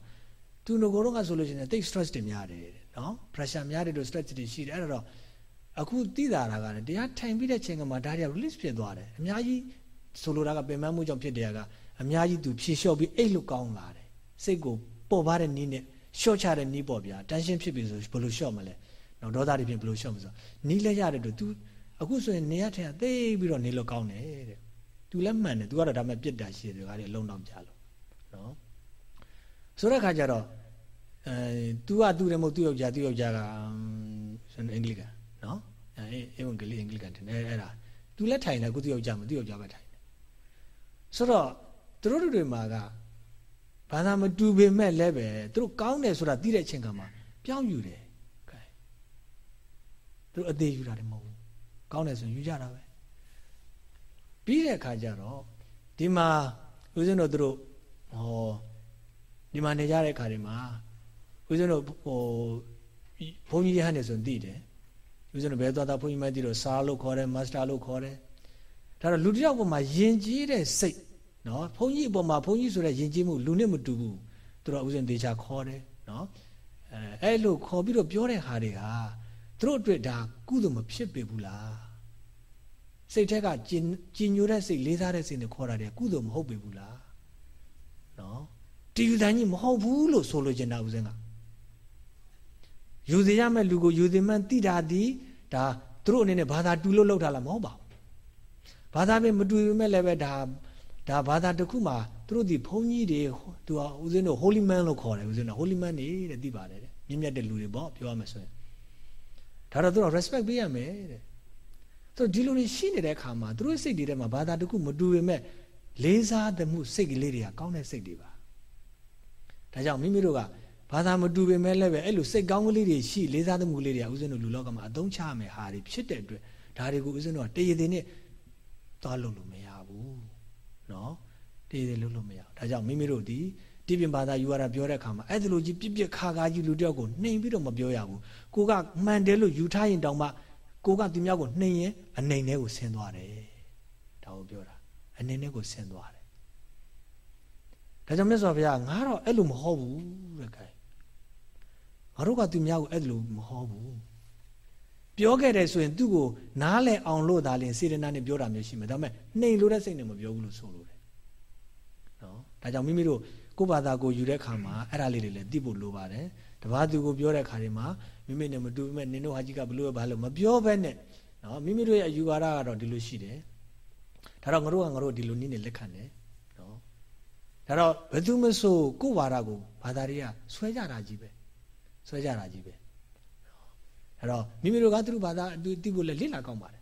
तू ငကိုတော့ကဆိုလို့ရှိရင်တိတ် stress တွေများတယ်เนาะ pressure များတယ်လို့ stress တွေရှိတယ်အဲ့တော့အခုသိတာကလည်းတရားထိုင်ပြီးတဲ့ချိန်ကမှဒါတွေက release ဖြစ်သွားတယ်အများကြီး ဆိုလိုတာကပင်ပန်းမှုကြောင့်ဖြစ်တယ်ကအများကြီး तू ဖြေလျှော့ပြီးအိတ်လို့ကောင်းလာတယ်စိတ်ကိုပေါ်ပါတဲ့နည်းနဲ့လျှော့ချတဲ့နည်းပေါ့ဗျာ tension ဖြစ်ပြီဆိုဘယ်လိုလျှော့မလဲနော်ဒေါသတွေဖြစ်ဘယ်လိုလျှော့မလဲဆိုနီးလဲရတယ်လို့ तू အခုဆိုရင်နေရထဲသိပြီးတော့နေလို့ကောင်းတယ်တဲ့ तू လည်းမှန်တယ် तू ကတော့ဒါမှပြစ်တာရှိတယ်ဒါတွေအလုံးတောင်ကြလို့နော်ဆိုတဲ့ခါကျတော့အဲ तू က तू တယ်မဟုတ် तू ယောက်ျား तू ယောက်ျားကအင်္ဂလိပ်ကနော်အဲအေဝံဂေလိအင်္ဂလိပ်ကန်တယ်အဲ့ဒါ तू လည်းထိုင်တယ်ကို तू ယောက်ျားမ तू ယောက်ျားပဲထိုင်တယ် ဆိုတော့သူတို့တွေမှာကဘာသာမတူပေမဲ့လည်းပဲသူတို့ကောင်းတယ်ဆိုတာသိတဲ့အချိန်ကမှပြောင်းယူတယ်ကဲသူတို့အသေးယူတာတယ်မဟုတ်ဘူးကောင်းတယ်ဆိုရင်ယူကြတာပဲပြီးတဲ့အခါကျတော့ဒီမှာဦးဇင်းတို့တို့ဟောဒီမှာနေကြတဲ့အခါတွေမှာဦးဇင်းတို့ဟိုဘုန်းကြီးရဟန်းနေဆိုရင်သိတယ်ဦးဇင်းတို့ဘယ်သွားတာဘုန်းကြီးမသိတော့စာလို့ခေါ်တယ်မာစတာလို့ခေါ်တယ် ဒါတော့လူတစ်ယောက်ပေါ်မှာယဉ်ကျေးတဲ့စိတ်နော်ဘုန်းကြီးအပေါ်မှာဘုန်းကြီးဆိုတဲ့ယဉ်ကျေးမှုလူနဲ့မတူဘူးသူတို့ဦးဇင်းဒေချာခေါ်တယ်နော်အဲအဲ့လိုခေါ်ပြီးတော့ပြောတဲ့ဟာတွေဟာသူတို့အတွက်ဒါကုသိုလ်မဖြစ်ပေဘူးလားစိတ်ထက်ကကြင်ကြင်ညိုတဲ့စိတ်လေးစားတဲ့စိတ်နဲ့ခေါ်တာတွေကုသိုလ်မဟုတ်ပေဘူးလားနော်တီယူတန်ကြီးမဟုတ်ဘူးလို့ဆိုလိုချင်တာဦးဇင်းကယူစေရမယ့်လူကိုယူစေမှန်းသိတာဒီဒါသူတို့အနေနဲ့ဘာသာတူလို့လောက်တာလားမဟုတ်ပါဘူး ဘာသာပဲမတူပေမဲ့လည်းပဲဒါဒါဘာသာတစ်ခုမှာသူတို့ဒီဘုန်းကြီးတွေသူကဦးဇင်းတို့ holy man လို့ခေါ်တယ်ဦးဇင်းတို့ holy man နေတဲ့သိပါတယ်တဲ့မြင့်မြတ်တဲ့လူတွေပေါ့ပြောရမယ်ဆိုရင်ဒါတော့သူတို့ respect ပေးရမယ်တဲ့သူဒီလိုတွေရှိနေတဲ့အခါမှာသူတို့စိတ်တွေထဲမှာဘာသာတစ်ခုမတူပေမဲ့လေးစားသမှုစိတ်ကလေးတွေကကောင်းတဲ့စိတ်တွေပါဒါကြောင့်မိမိတို့ကဘာသာမတူပေမဲ့လည်းပဲအဲ့လိုစိတ်ကောင်းကလေးတွေရှိလေးစားသမှုလေးတွေကဦးဇင်းတို့လူလောကမှာအသုံးချမယ်ဟာတွေဖြစ်တဲ့အတွက်ဒါတွေကိုဦးဇင်းတို့ကတရည်တည်နဲ့ သွားလို့လို့မရဘူးနော်တည်တည်လို့လို့မရဘူးဒါကြောင့်မိမိတို့ဒီတိပြင်ဘာသာယူရတာပြောတဲ့အခါမှာအဲ့ဒီလိုကြီးပြစ်ပြစ်ခါခါကြီးလူတယောက်ကိုနှိမ်ပြီးတော့မပြောရဘူးကိုကမှန်တယ်လို့ယူထားရင်တောင်မှကိုကသူများကိုနှိမ်ရင်အနှိမ်ထဲကိုဆင်းသွားတယ်ဒါကိုပြောတာအနှိမ်ထဲကိုဆင်းသွားတယ်ဒါကြောင့်မြတ်စွာဘုရားငါတော့အဲ့လိုမဟုတ်ဘူးတဲ့ခိုင်ငါတို့ကသူများကိုအဲ့လိုမဟုတ်ဘူး ပြောခဲ့တယ်ဆိုရင်သူ့ကိုနားလည်အောင်လို့သာလင်စေတနာနဲ့ပြောတာမျိုးရှိမှာဒါပေမဲ့နှိမ်လို့တဲ့စိတ်နဲ့မပြောဘူးလို့ဆိုလို့တယ်နော်ဒါကြောင့်မိမိတို့ကိုယ့်ဘာသာကိုယူတဲ့ခါမှာအဲ့ဒါလေးတွေလည်းသိဖို့လိုပါတယ်တပားသူကိုပြောတဲ့ခါတွေမှာမိမိနဲ့မတူမဲ့နင်တို့ဟာကြီးကဘလို့ဘာလို့မပြောဘဲနဲ့နော်မိမိတို့ရဲ့အယူဝါဒကတော့ဒီလိုရှိတယ်ဒါတော့ငါတို့ကငါတို့ဒီလိုနည်းနဲ့လက်ခံတယ်နော်ဒါတော့ဘယ်သူမဆိုကိုယ့်ဝါဒကိုဘာသာတွေကဆွဲကြတာကြီးပဲဆွဲကြတာကြီးပဲ အဲ့တော့မိမိတို့ကသူတို့ဘာသာသိဖို့လည်းလေ့လာကောင်းပါတယ်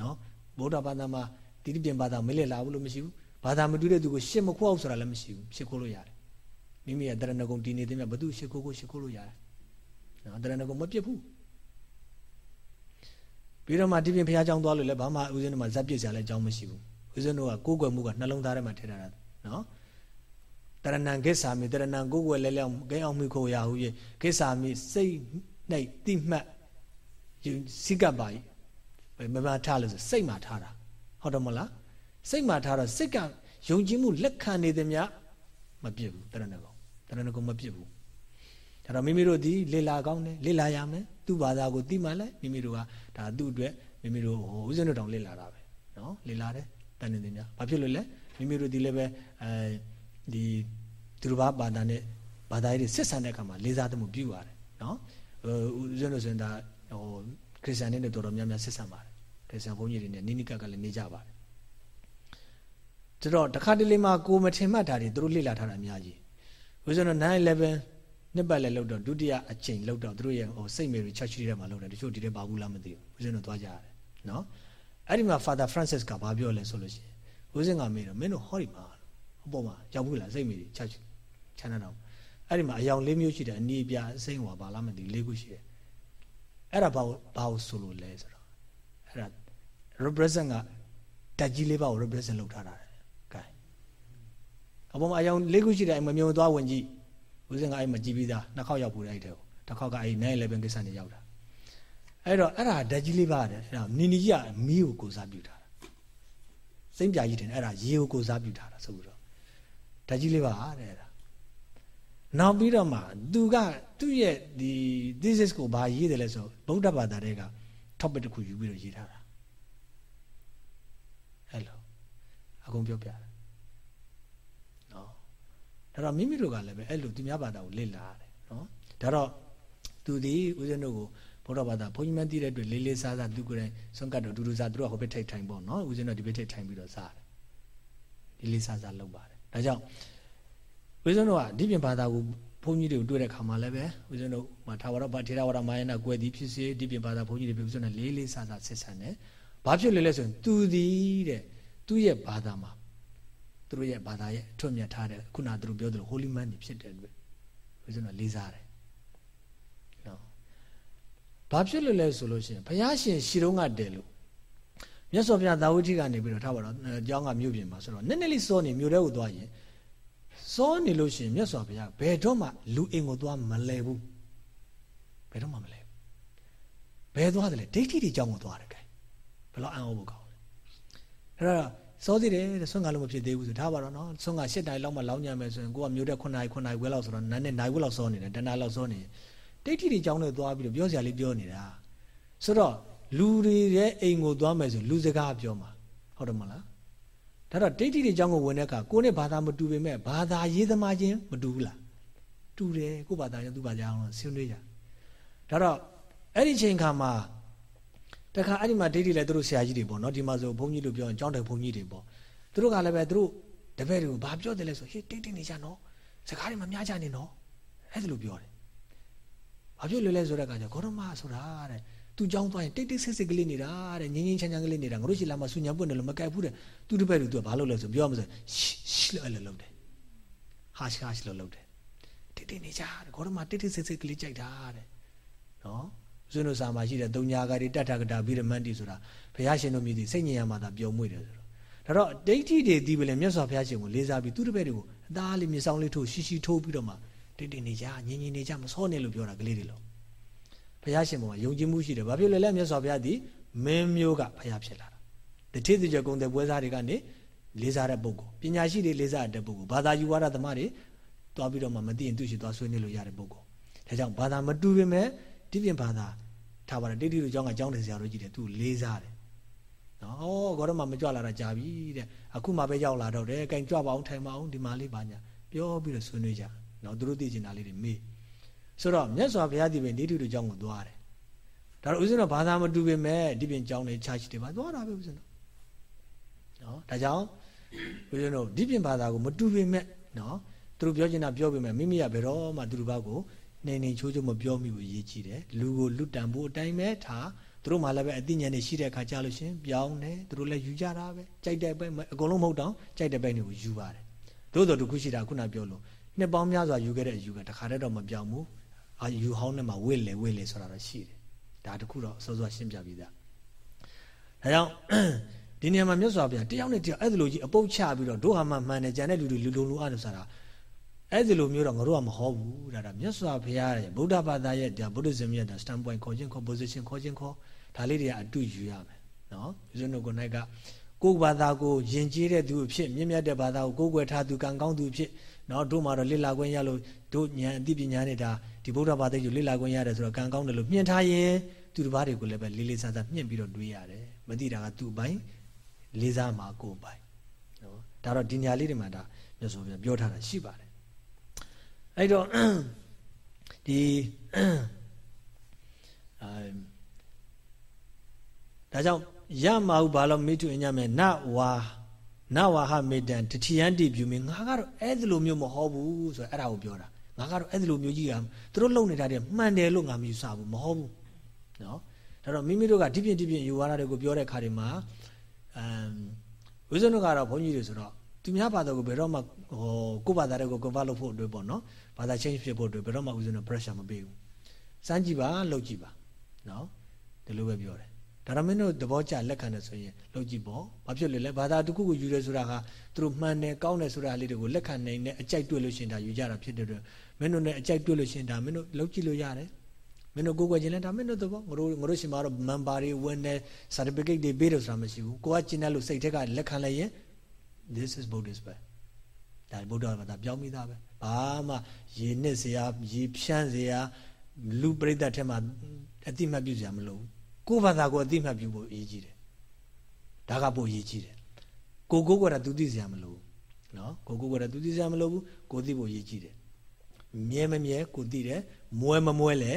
နော်ဗုဒ္ဓဘာသာမှာတိတိပြင်ဘာသာမလေ့လာဘူးလို့မရှိဘူးဘာသာမတူတဲ့သူကိုရှစ်မခိုးအောင်ဆိုတာလည်းမရှိဘူးရှစ်ခိုးလို့ရတယ်မိမိရဲ့တရဏဂုံတည်နေသည်မြတ်ဘသူရှစ်ခိုးကိုရှစ်ခိုးလို့ရတယ်နော်တရဏဂုံမပြစ်ဘူးပြီးတော့မှဒီပြင်ဘုရားကျောင်းသွားလို့လည်းဘာမှဦးဇင်းတို့မှဇက်ပစ်စရာလည်းအကြောင်းမရှိဘူးဦးဇင်းတို့ကကိုယ်ွယ်မှုကနှလုံးသားထဲမှာထည့်ထားတာနော်တရဏံကိစ္ဆာမိတရဏံကိုယ်ွယ်လဲလျောင်းကိအောင်မိခိုရာဟု၍ကိစ္ဆာမိစိတ်၌တိမှတ် စိကပ်ပါမမထားလို့ဆိုစိတ်မှာထားတာဟုတ်တယ်မလားစိတ်မှာထားတော့စိတ်ကယုံကြည်မှုလက်ခံနေသည်များမပြစ်ဘူးတရဏဂုံတရဏဂုံမပြစ်ဘူးဒါတော့မိမိတို့ဒီလေလာကောင်းတယ်လေလာရမယ်သူ့ဘာသာကိုသိမှလည်းမိမိတို့ကဒါသူ့အတွက်မိမိတို့ဟိုဦးဇင်းတို့တောင်လေလာတာပဲနော်လေလာတယ်တန်နေသည်များဘာဖြစ်လို့လဲမိမိတို့ဒီလည်းပဲအဲဒီသူတို့ဘာဘာသာနဲ့ဘာသာရေးတွေဆက်ဆံတဲ့အခါမှာလေးစားသမှုပြုရတယ်နော်ဟိုဦးဇင်းတို့ဆိုရင်ဒါ ဟိုခရစ်ယာန်တွေနဲ့တော်တော်များများဆက်ဆံပါတယ်ခရစ်ယာန်ဘုန်းကြီးတွေနဲ့နိနိကကလည်းနေကြပါတယ်ဆိုတော့တခါတလေမှာကိုမထင်မှတ်တာတွေသူတို့လေ့လာထားတာအများကြီးဦးဇင်းတို့911နှစ်ပတ်လည်းလောက်တော့ဒုတိယအချိန်လောက်တော့သူတို့ရဲ့ဟိုစိတ်မေရီ church တွေထဲမှာလောက်တယ်တချို့ဒီထဲပါဘူးလားမသိဘူးဦးဇင်းတို့သွားကြရတယ်နော်အဲ့ဒီမှာ Father Francis ကဘာပြောလဲဆိုလို့ရှိရင်ဦးဇင်းကမေးတော့မင်းတို့ဟောဒီမှာအပေါ်မှာရောက်ဘူးလားစိတ်မေရီ church ချမ်းသာတော့အဲ့ဒီမှာအယောင်လေးမျိုးရှိတယ်အနီးပြအစိမ့်ဟောပါလားမသိလေးခုရှိတယ် အဲ့ဒါဘာဘာဆိုလို့လဲဆိုတော့အဲ့ဒါ represent ကတက်ကြီးလေးပါကို represent လုပ်ထားတာကဲအပေါ်မှာအယောင်လေးခုရှိတယ်မမြုံသွားဝင်ကြည့်ဦးစင်ကအဲ့မှာကြည်ပြီးသားနှစ်ခေါက်ရောက်ဘူးအဲ့တဲ့ကိုတစ်ခေါက်ကအဲ့911ကိစ္စနဲ့ရောက်တာအဲ့တော့အဲ့ဒါဓာတ်ကြီးလေးပါတယ်အဲ့ဒါနီနီကြီးကမီးကိုကိုစားပြုထားတာစိမ့်ပြကြီးတယ်အဲ့ဒါရေကိုကိုစားပြုထားတာဆိုပြီးတော့ဓာတ်ကြီးလေးပါတဲ့အဲ့ဒါ နောက်ပြီးတော့မှသူကသူ့ရဲ့ဒီ thesis ကိုဘာရေးတယ်လဲဆိုဗုဒ္ဓဘာသာတွေက topic တစ်ခုယူပြီးတော့ရေးထားတာအဲ့လိုအကုန်ပြောပြတယ်ဒါတော့မိမိတို့ကလည်းပဲအဲ့လိုသူများဘာသာကိုလေ့လာရတယ်နော်ဒါတော့သူဒီဦးဇင်းတို့ကိုဘုရားဘာသာဘုန်းကြီးမန်းသိတဲ့အတွက်လေးလေးစားစားသူကိုယ်တိုင်ဆွမ်းကတ်တော့ဒူဒူစားသူတို့ကဟိုဘက်ထိတ်ထိုင်ပေါ့နော်ဦးဇင်းတို့ဒီဘက်ထိတ်ထိုင်ပြီးတော့စားတယ်လေးလေးစားစားလုပ်ပါတယ်ဒါကြောင့် ဦးဇင်းတို့ကဒီပြင်ဘာသာကိုဘုန်းကြီးတွေကိုတွေ့တဲ့ခါမှာလည်းပဲဦးဇင်းတို့မှာထာဝရဘထေရဝရမာယနာကွယ်သည်ဖြစ်စေဒီပြင်ဘာသာဘုန်းကြီးတွေပြောဦးဇင်းတို့လေးလေးစားစားဆက်ဆံတယ်ဘာဖြစ်လဲလဲဆိုရင်သူသည်တဲ့သူ့ရဲ့ဘာသာမှာသူတို့ရဲ့ဘာသာရဲ့အထွတ်မြတ်ထားတဲ့ခုနသူတို့ပြောသလို holy man တွေဖြစ်တဲ့အတွက်ဘုရားကလေးစားတယ်နော်ဘာဖြစ်လို့လဲဆိုလို့ရှိရင်ဘုရားရှင်ရှီတုံးကတည်လို့မြတ်စွာဘုရားသာဝတိကနေပြီးတော့ထားပါတော့အကြောင်းကမြို့ပြင်မှာဆိုတော့နည်းနည်းလေးစောနေမြို့ထဲကိုသွားရင် စောနေလို့ရှိရင်မြတ်စွာဘုရားဘယ်တော့မှလူအိမ်ကိုသွားမလဲဘူးဘယ်တော့မှမလဲဘယ်သွားတယ်လဲဒိဋ္ဌိတွေအကြောင်းကိုသွားတယ်ကဲဘယ်တော့အံ့ဩဖို့ကောင်းလဲအဲ့တော့စောသေးတယ်တဲ့ဆွမ်းကလို့မဖြစ်သေးဘူးဆိုထားပါတော့နော်ဆွမ်းက၈တိုင်လောက်မှလောင်းညံမယ်ဆိုရင်ကိုကမျိုးတဲ့9နိုင်9နိုင်ခွဲလောက်ဆိုတော့နားနဲ့နိုင်ခွဲလောက်စောနေတယ်တနာလောက်စောနေတိတ်တိတွေကြောင်းနဲ့သွားပြီးတော့ပြောစရာလေးပြောနေတာဆိုတော့လူတွေရဲ့အိမ်ကိုသွားမယ်ဆိုလူစကားပြောမှာဟုတ်တယ်မလား ဒါတော့တိတ်တိတွေကြောင်းကိုဝင်တဲ့အခါကိုနဲ့ဘာသာမတူပေမဲ့ဘာသာရေးသမားချင်းမတူဘူးလားတူတယ်ကိုဘာသာရေးသူဘာသာအောင်ဆွေးနွေးကြဒါတော့အဲ့ဒီချိန်ခါမှာတခါအဲ့ဒီမှာဒိဋ္ဌိလည်းသူတို့ဆရာကြီးတွေပေါ့နော်ဒီမှာဆိုဘုန်းကြီးတို့ပြောရင်ကျောင်းတယ်ဘုန်းကြီးတွေပေါ့သူတို့ကလည်းပဲသူတို့တပည့်တွေကိုဘာပြောတယ်လဲဆိုဟေးတိတ်တိတ်နေကြနော်စကားတွေမများကြနေနော်အဲ့ဒါလိုပြောတယ်ဘာဖြစ်လို့လဲဆိုတဲ့အခါကျဂေါရမဆိုတာတဲ့ သူကြောင်းသွားရင်တိတ်တိတ်ဆစ်ဆစ်ကလေးနေတာတဲ့ငင်းငင်းချမ်းချမ်းကလေးနေတာငါတို့ရှိလာမှဆူညာပွင့်တယ်လို့မကြိုက်ဘူးတဲ့သူတပည့်တွေသူကဘာလုပ်လဲဆိုပြောမှဆိုရှလို့အဲ့လိုလုပ်တယ်ဟာရှဟာရှလို့လုပ်တယ်တိတ်တိတ်နေကြတဲ့ဂေါရမတိတ်တိတ်ဆစ်ဆစ်ကလေးကြိုက်တာတဲ့နော်ဇွန်းတို့စာမှာရှိတဲ့တုံညာကတွေတတ်ထကတာဗိရမန္တိဆိုတာဘုရားရှင်တို့မြည်သည်စိတ်ညင်ရမှာသာပျော်မွေ့တယ်ဆိုတော့ဒါတော့ဒိဋ္ဌိတွေဒီပဲလေမြတ်စွာဘုရားရှင်ကိုလေးစားပြီးသူတပည့်တွေကိုအသားလေးမြေဆောင်လေးထိုးရှိရှိထိုးပြီးတော့မှတိတ်တိတ်နေကြငင်ငင်နေကြမစောနဲ့လို့ပြောတာကလေးတွေလို့ ဘုရားရှင်ဘုရားယုံကြည်မှုရှိတယ်ဘာဖြစ်လဲလဲမြတ်စွာဘုရားဒီမင်းမျိုးကဘုရားဖြစ်လာတာတတိတိကျကုံတဲ့ပွဲစားတွေကနေလေးစားတဲ့ပုဂ္ဂိုလ်ပညာရှိတွေလေးစားတဲ့ပုဂ္ဂိုလ်ဘာသာယူဝါဒသမားတွေတွားပြီးတော့မှမသိရင်သူရှိသွားဆွေးနွေးလို့ရတဲ့ပုဂ္ဂိုလ်ဒါကြောင့်ဘာသာမတူပေမဲ့ဒီပြင်ဘာသာထားပါတော့တိတိတို့အကြောင်းကအကြောင်းတယ်ဆရာတို့ကြည့်တယ်သူလေးစားတယ်နော်ဩကောတော့မှမကြွလာတာကြာပြီတဲ့အခုမှပဲရောက်လာတော့တယ်ကင်ကြွပါအောင်ထိုင်ပါအောင်ဒီမှာလေးပါညာပြောပြီးတော့ဆွေးနွေးကြနော်သူတို့သိချင်တာလေးတွေမေး ဆိုတော့မြတ်စွာဘုရားဒီပင်တိတိတို့အကြောင်းကိုသွားတယ်ဒါတော့ဦးဇင်းတို့ဘာသာမတူပေမဲ့ဒီပြင်ကြောင်းတွေ church တွေပါသွားတာပဲဦးဇင်းတို့နော်ဒါကြောင့်ဦးဇင်းတို့ဒီပြင်ဘာသာကိုမတူပေမဲ့နော်သူတို့ပြောချင်တာပြောပေမဲ့မိမိကဘယ်တော့မှသူတို့ဘာကိုနေနေချိုးချိုးမပြောမိဘူးအရေးကြီးတယ်လူကိုလွတ်တန်ဖို့အတိုင်းပဲထားသူတို့မှလည်းပဲအသိဉာဏ်တွေရှိတဲ့အခါကြလို့ရှင်ပြောင်းတယ်သူတို့လည်းယူကြတာပဲကြိုက်တဲ့ပဲအကုန်လုံးမဟုတ်တော့ကြိုက်တဲ့ပဲတွေကိုယူပါတယ်သို့တော်တခုရှိတာခုနပြောလို့နှစ်ပေါင်းများစွာယူခဲ့တဲ့အယူကတခါတည်းတော့မပြောင်းဘူး အာယူဟောင်းနဲ့မှဝိလေဝိလေဆိုတာတော့ရှိတယ်ဒါတခုတော့စောစောရှင်းပြပြီးသားဒါကြောင့်ဒီနေရာမှာမြတ်စွာဘုရားတယောက်နဲ့တယောက်အဲ့ဒီလိုကြီးအပုတ်ချပြီးတော့တို့ဟာမှမှန်တယ်ကြံတဲ့လူတွေလူလုံလူအားလို့ဆိုတာအဲ့ဒီလိုမျိုးတော့ငါတို့ကမဟောဘူးဒါဒါမြတ်စွာဘုရားရဲ့ဗုဒ္ဓဘာသာရဲ့ဒါဗုဒ္ဓဇမ်ရဲ့ဒါ standpoint ခေါ်ခြင်းခေါ် position ခေါ်ခြင်းခေါ်ဒါလေးတွေကအတူယူရမယ်နော်ဦးဇင်းတို့ကိုနိုင်ကကိုယ်ဘာသာကိုယဉ်ကျေးတဲ့သူအဖြစ်မြင့်မြတ်တဲ့ဘာသာကိုကိုးကွယ်ထားသူကံကောင်းသူအဖြစ်နော်တို့မှာတော့လိလာခွင့်ရလို့တို့ဉာဏ်အသိပညာနဲ့ဒါ ဒီဗုဒ္ဓဘာသာကိုလိလာခွင့်ရတယ်ဆိုတော့ကံကောင်းတယ်လို့မြင်ထားရင်သူတစ်ပါးတွေကိုလည်းပဲလေးလေးစားစားမြင့်ပြီးတော့တွေးရတယ်မသိတာကသူ့ဘိုင်းလေးစားမှာကိုယ်ပိုင်နော်ဒါတော့ဒီညာလေးတွေမှာဒါမြတ်စွာဘုရားပြောထားတာရှိပါတယ်အဲ့တော့ဒီအဲဒါကြောင့်ရမဟုဘာလို့မိတုအညမဲ့နဝါနဝါဟမေတံတတိယန်တိပြုမင်းငါကတော့အဲ့ဒီလိုမျိုးမဟုတ်ဘူးဆိုတော့အဲ့ဒါကိုပြောတာ ငါကတော့အဲ့ဒီလိုမျိုးကြီးကသူတို့လုံနေတာတွေမှန်တယ်လို့ငါမယူဆဘူးမဟုတ်ဘူးနော်ဒါတော့မိမိတို့ကဒီပြင်းဒီပြင်းယူဝါဒတွေကိုပြောတဲ့ခါတွေမှာအမ်ဝိဇ္ဇနုကတော့ဘုန်းကြီးတွေဆိုတော့သူများဘာသာကိုဘယ်တော့မှဟိုကိုယ့်ဘာသာတွေကို convert လုပ်ဖို့အတွက်ပေါ့နော်ဘာသာ change ဖြစ်ဖို့အတွက်ဘယ်တော့မှဝိဇ္ဇနု pressure မပေးဘူးစမ်းကြည့်ပါလုပ်ကြည့်ပါနော်ဒီလိုပဲပြောတယ်ဒါတော့မင်းတို့သဘောကျလက်ခံတယ်ဆိုရင်လုပ်ကြည့်ပေါ့ဘာဖြစ်လဲလဲဘာသာတစ်ခုကိုယူတယ်ဆိုတာကသူတို့မှန်တယ်ကောင်းတယ်ဆိုတာလေးတွေကိုလက်ခံနိုင်တဲ့အကြိုက်တွေ့လို့ရှင်ဒါယူကြတာဖြစ်တဲ့အတွက် မင်းတို့နဲ့အကြိုက်တွေ့လို့ရှင်ဒါမင်းတို့လုပ်ကြည့်လို့ရတယ်မင်းတို့ကိုယ်ကိုယ်ချင်းလဲဒါမင်းတို့သဘောငါတို့ငါတို့ရှင်မှာတော့ member တွေဝင်တယ် certificate တွေပေးတယ်ဆိုတာမရှိဘူးကိုကကျင်းတယ်လို့စိတ်ထက်ကလက်ခံလိုက်ရင် this is buddhist ပဲဒါဗုဒ္ဓဘာသာပြောင်းပြီးသားပဲဘာမှရေနစ်စရာရေဖြန်းစရာလူပရိသတ်ထဲမှာအတိမတ်ပြုစရာမလိုဘူးကိုယ်ဘာသာကိုအတိမတ်ပြုဖို့အရေးကြီးတယ်ဒါကပိုအရေးကြီးတယ်ကိုကိုကတသူသိစရာမလိုဘူးနော်ကိုကိုကတသူသိစရာမလိုဘူးကိုသိဖို့အရေးကြီးတယ် မြဲမမြဲကိုသိတယ်မွဲမမွဲလဲ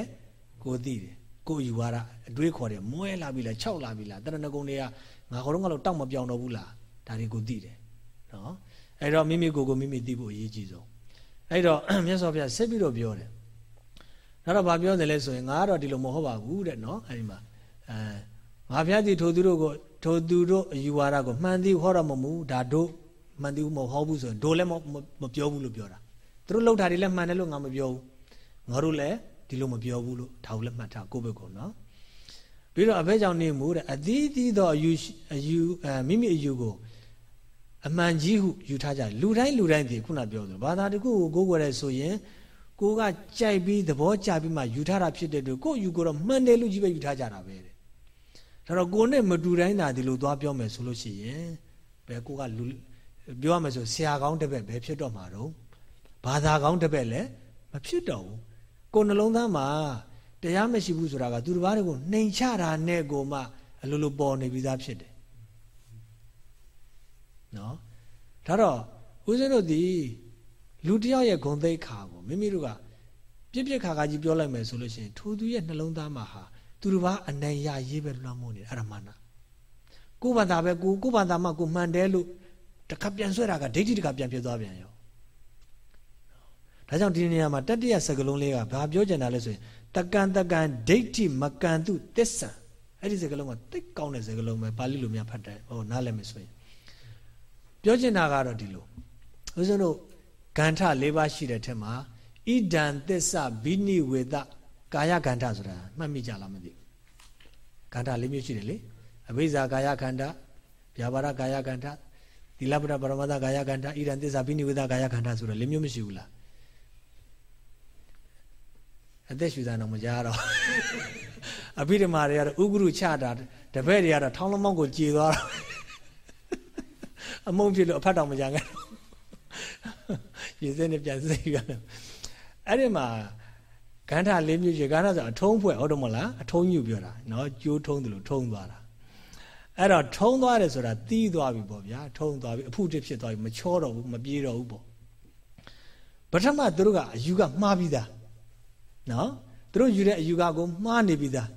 ကိုသိတယ်ကိုယူရတာအတွေးခေါ်တယ်မွဲလာပြီလားခြောက်လာပြီလားတရဏဂုံတွေကငါခေါ်တော့ငါတော့တောက်မပြောင်းတော့ဘူးလားဒါတွေကိုသိတယ်နော်အဲ့တော့မိမိကိုယ်ကိုမိမိသိဖို့အရေးကြီးဆုံးအဲ့တော့မြတ်စွာဘုရားဆက်ပြီးတော့ပြောတယ်နောက်တော့ဗာပြောတယ်လဲဆိုရင်ငါကတော့ဒီလိုမဟုတ်ပါဘူးတဲ့နော်အဲ့ဒီမှာအဲငါဘုရားဒီထိုသူတို့ကိုထိုသူတို့အယူဝါဒကိုမှန်သည်ဟောတော့မမူဒါတို့မှန်သည်မဟုတ်ဘူးဆိုရင်တို့လည်းမပြောဘူးလို့ပြောတာ သူတို့လှုပ်တာတွေလည်းမှန်တယ်လို့ငါမပြောဘူးငါတို့လည်းဒီလိုမပြောဘူးလို့ဒါကိုလည်းမှတ်ထားကိုယ့်ဘက်ကိုနော်ပြီးတော့အဘဲကြောင့်နေမှုတဲ့အသီးသီးသောအယူအယူအဲမိမိအယူကိုအမှန်ကြီးဟုယူထားကြတယ်လူတိုင်းလူတိုင်းဒီခုနပြောဆိုဘာသာတခုကိုကိုးကွယ်ရဲဆိုရင်ကိုကကြိုက်ပြီးသဘောကျပြီးမှယူထားတာဖြစ်တဲ့အတွက်ကိုယူကိုတော့မှန်တယ်လို့ကြီးပဲယူထားကြတာပဲတဲ့ဒါတော့ကိုနဲ့မတူတိုင်းသာဒီလိုသွားပြောမယ်ဆိုလို့ရှိရင်ဘယ်ကိုကလူပြောရမယ်ဆိုဆရာကောင်းတစ်ပက်ပဲဖြစ်တော့မှာတော့ ဘာသာကောင်းတစ်ပက်လည်းမဖြစ်တော့ဘူးကိုနှလုံးသားမှာတရားမရှိဘူးဆိုတာကသူတစ်ပါးတွေကိုနှိမ်ချတာနဲ့ကိုမှအလိုလိုပေါ်နေပြီးသားဖြစ်တယ်နော်ဒါတော့ဦးဇင်းတို့ဒီလူတယောက်ရဲ့ဂုံသိက္ခာကိုမိမိတို့ကပြစ်ပြစ်ခါခါကြီးပြောလိုက်မယ်ဆိုလို့ရှိရင်ထိုသူရဲ့နှလုံးသားမှာဟာသူတစ်ပါးအနိုင်ရရေးပဲလွှမ်းမိုးနေတယ်အဲ့ဒါမှန်တာကိုယ်ဘာသာပဲကိုကိုယ်ဘာသာမှကိုမှန်တယ်လို့တခါပြန်ဆွဲတာကဒိဋ္ဌိတခါပြန်ဖြစ်သွားပြန်ရော ဒါကြောင့်ဒီနေရာမှာတတ္တရစကလုံးလေးကဘာပြောကြတာလဲဆိုရင်တကံတကံဒိဋ္ဌိမကံတုတစ္ဆံအဲ့ဒီစကလုံးကတိတ်ကောင်းတဲ့စကလုံးပဲပါဠိလိုများဖတ်တယ်ဟောနားလည်မယ်ဆိုရင်ပြောချင်တာကတော့ဒီလိုဦးဇင်းတို့ဂန္ဓ၄ပါးရှိတဲ့ထက်မှာဣဒံသစ္စာဘိနိဝေဒကာယဂန္ဓဆိုတာမှတ်မိကြလားမသိဘူးဂန္ဓ၄မျိုးရှိတယ်လေအဘိဇာကာယဂန္ဓဗျာပါဒကာယဂန္ဓသီလပဒပရမတကာယဂန္ဓဣဒံသစ္စာဘိနိဝေဒကာယဂန္ဓဆိုတော့၄မျိုးမရှိဘူးလား အသက်ရှူတာတော့မကြားတော့အဘိဓမ္မာတွေကတော့ဥက္ကရုချတာတပည့်တွေကတော့ထောင်းလမောင်းကိုကြေသွားတာအမုံဖြစ်လို့အဖတ်တော်မကြခဲ့ရေစက်နဲ့ပြန်စိတ်ရတယ်အဲ့ဒီမှာဂန္ဓာ၄မျိုးရှိဂန္ဓာဆိုအထုံးဖွဲ့ဟုတ်တယ်မလားအထုံးညူပြောတာနော်ကျိုးထုံးတယ်လို့ထုံးသွားတာအဲ့တော့ထုံးသွားတယ်ဆိုတာတီးသွားပြီပေါ့ဗျာထုံးသွားပြီအဖုတစ်ဖြစ်သွားပြီမချောတော့ဘူးမပြေးတော့ဘူးပေါ့ပထမသူတို့ကအယူကမှားပြီးသား နော်သူတို့ယူတဲ့အယူကကိုမှားနေပြီးသား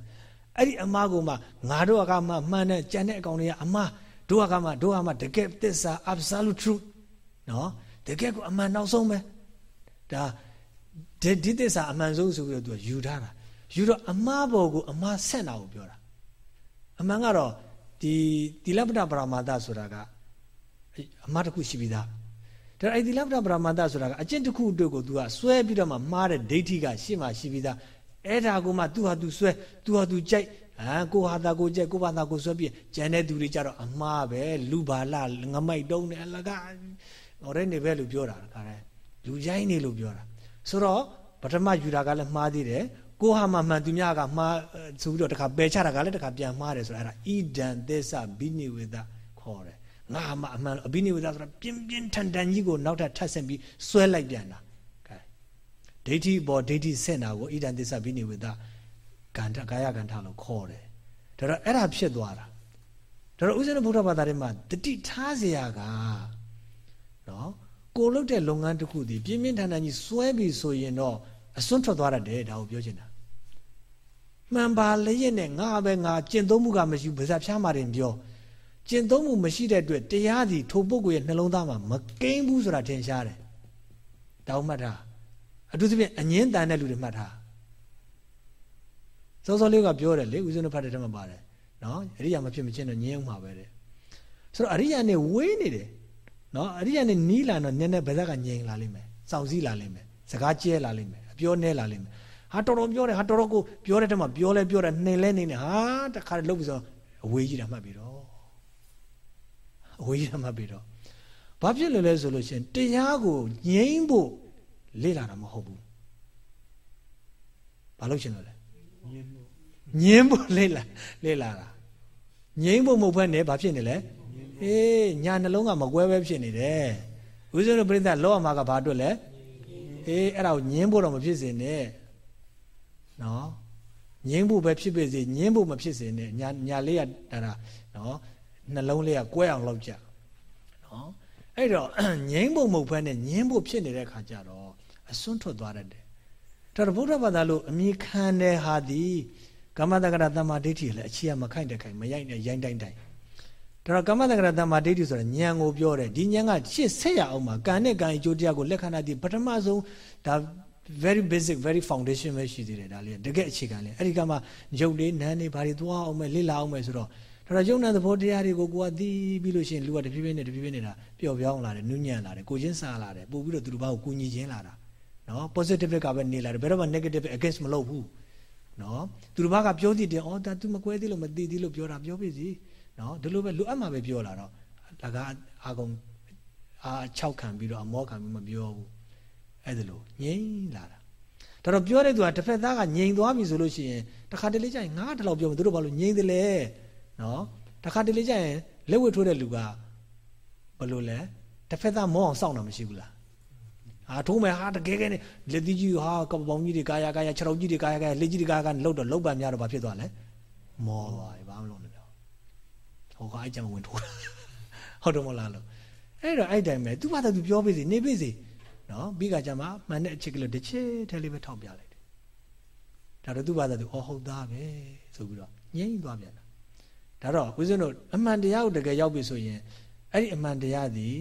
အဲ့ဒီအမှားကိုမှငါတို့ကမှမှန်တဲ့ကြံတဲ့အကောင်တွေကအမှားတို့ကမှတို့ကမှတကယ်သစ္စာ absolute truth နော်တကယ်ကိုအမှန်နောက်ဆုံးပဲဒါဒီဒီသစ္စာအမှန်ဆုံးဆိုပြီးတော့သူကယူထားတာယူတော့အမှားပေါ်ကိုအမှားဆက်တာကိုပြောတာအမှန်ကတော့ဒီတိလပ္ပတပရမတ္တဆိုတာကအမှားတစ်ခုရှိပြီးသား ဒါအဲ့ဒီလပ္ပတပရမတ္တဆိုတာကအကျင့်တစ်ခုအတွက်ကိုသူကစွဲပြီးတော့မှမှားတဲ့ဒိဋ္ဌိကရှေ့မှာရှိပြီးသားအဲ့ဒါကိုမှသူဟာသူစွဲသူဟာသူကြိုက်အာကိုဟာတာကိုကြက်ကိုဘာသာကိုဆွဲပြီးကျန်တဲ့သူတွေကြတော့အမှားပဲလူပါလာငမိုက်တုံးတယ်အလကဟောတဲ့နေပဲလို့ပြောတာခါတယ်လူရိုင်းနေလို့ပြောတာဆိုတော့ပထမယူတာကလည်းမှားသေးတယ်ကိုဟာမှမှန်သူများကမှားဆိုပြီးတော့တခါပယ်ချတာကလည်းတခါပြန်မှားတယ်ဆိုတာအဲ့ဒါဣဒံသစ္စာဘိနိဝေဒခေါ်တယ် ငါမှအမှန်အဘိနိဝေဒဆိုတာပြင်းပြင်းထန်ထန်ကြီးကိုနောက်ထပ်ထပ်ဆင့်ပြီးဆွဲလိုက်ပြန်တာကဲဒိဋ္ဌိပေါ်ဒိဋ္ဌိဆင့်တာကိုဣဒံသစ္စာဘိနိဝေဒကန္တကာယကန္တလို့ခေါ်တယ်ဒါတော့အဲ့ဒါဖြစ်သွားတာဒါတော့ဥစ္စရဘုရားဘာသာထဲမှာတတိထားเสียကနော်ကိုလုတ်တဲ့လုပ်ငန်းတစ်ခုဒီပြင်းပြင်းထန်ထန်ကြီးစွဲပြီဆိုရင်တော့အစွန်းထွက်သွားတယ်ဒါကိုပြောချင်တာမှန်ပါလျက်နဲ့ငါပဲငါကျင့်သုံးမှုကမရှိဘူးဗဇာဖြားမာတင်ပြော ကျင့်သုံးမှုမရှိတဲ့အတွက်တရားစီထိုပုဂ္ဂိုလ်ရဲ့နှလုံးသားမှာမကိန်းဘူးဆိုတာထင်ရှားတယ်တောင်းမှတ်တာအထူးသဖြင့်အငင်းတန်တဲ့လူတွေမှတ်တာစောစောလေးကပြောတယ်လေဦးဇင်းတို့ဖတ်တဲ့ထဲမှာပါတယ်နော်အရိယာမဖြစ်မချင်းတော့ငြင်းအောင်မှာပဲတဲ့ဆိုတော့အရိယာနဲ့ဝေးနေတယ်နော်အရိယာနဲ့နီးလာတော့နည်းနည်းဗဇက်ကငြိမ်လာလိမ့်မယ်စောင့်စည်းလာလိမ့်မယ်စကားကျဲလာလိမ့်မယ်အပြောနဲလာလိမ့်မယ်ဟာတော်တော်ပြောတယ်ဟာတော်တော်ကိုပြောတဲ့တည်းမှာပြောလဲပြောတယ်နှင်လဲနေနေဟာတခါတည်းလှုပ်ပြီးဆိုအဝေးကြီးတာမှတ်ပြီးတော့ အဝေးကြီးတာမှတ်ပြီးတော့ဘာဖြစ်လဲလဲဆိုလို့ရှင်တရားကိုငြိမ်းဖို့လေ့လာတာမဟုတ်ဘူးဘာလို့ရှင်လို့လဲငြင်းဖို့လေ့လာလေ့လာတာငြိမ်းဖို့မဟုတ်ဘဲနဲ့ဘာဖြစ်နေလဲအေးညာနှလုံးကမကွဲပဲဖြစ်နေတယ်ဦးဇင်းတို့ပြိဿလောရမှာကဘာအတွက်လဲအေးအဲ့ဒါကိုညင်းဖို့တော့မဖြစ်စေနဲ့နော်ညင်းဖို့ပဲဖြစ်ဖြစ်စေညင်းဖို့မဖြစ်စေနဲ့ညာညာလေးကဒါတာနော် နှလုံးလေးကကွဲအောင်လုပ်ကြနော်အဲ့တော့ငြင်းဖို့မဟုတ်ဘဲနဲ့ညင်းဖို့ဖြစ်နေတဲ့ခါကျတော့အစွန်းထွက်သွားတတ်တယ်ဒါတော့ဗုဒ္ဓဘာသာလို့အမိခံတဲ့ဟာဒီကမ္မတက္ကရာတမ္မာဒိဋ္ဌိလည်းအချီကမခိုက်တဲ့ခိုင်မရိုက်နဲ့ရိုင်းတိုင်းတိုင်းဒါတော့ကမ္မတက္ကရာတမ္မာဒိဋ္ဌိဆိုတာဉာဏ်ကိုပြောတယ်ဒီဉာဏ်ကရှစ်ဆက်ရအောင်မှာကံနဲ့ကံအကျိုးတရားကိုလက်ခံတတ်ဒီပထမဆုံးဒါ very basic very foundation ပဲရှိသေးတယ်ဒါလေးတကယ်အခြေခံလေးအဲ့ဒီကမှရုပ်လေးနာမ်လေးဘာတွေသွားအောင်မယ်လေ့လာအောင်မယ်ဆိုတော့ ဒါတော့ယုံနာသဘောတရားတွေကိုကိုကသိပြီးလို့ရှိရင်လူကတဖြည်းဖြည်းနဲ့တဖြည်းဖြည်းနဲ့ဒါပျော့ပြောင်းလာတယ်နုညံ့လာတယ်ကိုချင်းစားလာတယ်ပို့ပြီးတော့သူတို့ဘာကိုကူညီခြင်းလာတာနော် positive ကပဲနေလာတယ်ဘယ်တော့မှ negative against မလုပ်ဘူးနော်သူတို့ဘာကပြောသိတယ်အော်ဒါ तू မကွဲသေးလို့မသိသေးလို့ပြောတာပြောပြီစီနော်ဒီလိုပဲလူအပ်မှာပဲပြောလာတော့လကားအာကုံအာ6ခံပြီးတော့အမောခံပြီးမပြောဘူးအဲ့ဒါလို့ငြိမ်လာတာဒါတော့ပြောတဲ့သူကတစ်ဖက်သားကငြိမ်သွားပြီဆိုလို့ရှိရင်တခါတလေကျရင်ငါတလောက်ပြောမယ်သူတို့ဘာလို့ငြိမ်တယ်လဲ နော်တခါတလေကျရင်လက်ဝတ်ထိုးတဲ့လူကဘလို့လဲတစ်ဖက်သားမောအောင်စောင့်တာမရှိဘူးလားအာထိုးမယ်ဟာတကယ်ကဲလက်သီးကြီးဟာကပပေါင်းကြီးတွေကာယကာယခြေထောက်ကြီးတွေကာယကာယလက်ကြီးတွေကာယကာယလှုပ်တော့လှုပ်ပါများတော့ဘာဖြစ်သွားလဲမောသွားပြီဘာမလို့လဲဟိုကအဲ့ကြမှာဝင်ထိုးဟုတ်တယ်မလားလို့အဲ့တော့အဲ့တိုင်းပဲသူ့ဘာသာသူပြောပေးစီနေပေးစီနော်ပြီးကကြမှာမှန်တဲ့အချက်ကလေးတစ်ချက်ထဲလေးပဲထောက်ပြလိုက်တယ်ဒါတော့သူ့ဘာသာသူအော်ဟုတ်သားပဲဆိုပြီးတော့ငြိမ့်သွားပြန်တာ ဒါတော့ဦးဇင်းတို့အမှန်တရားကိုတကယ်ရောက်ပြီဆိုရင်အဲ့ဒီအမှန်တရားသည်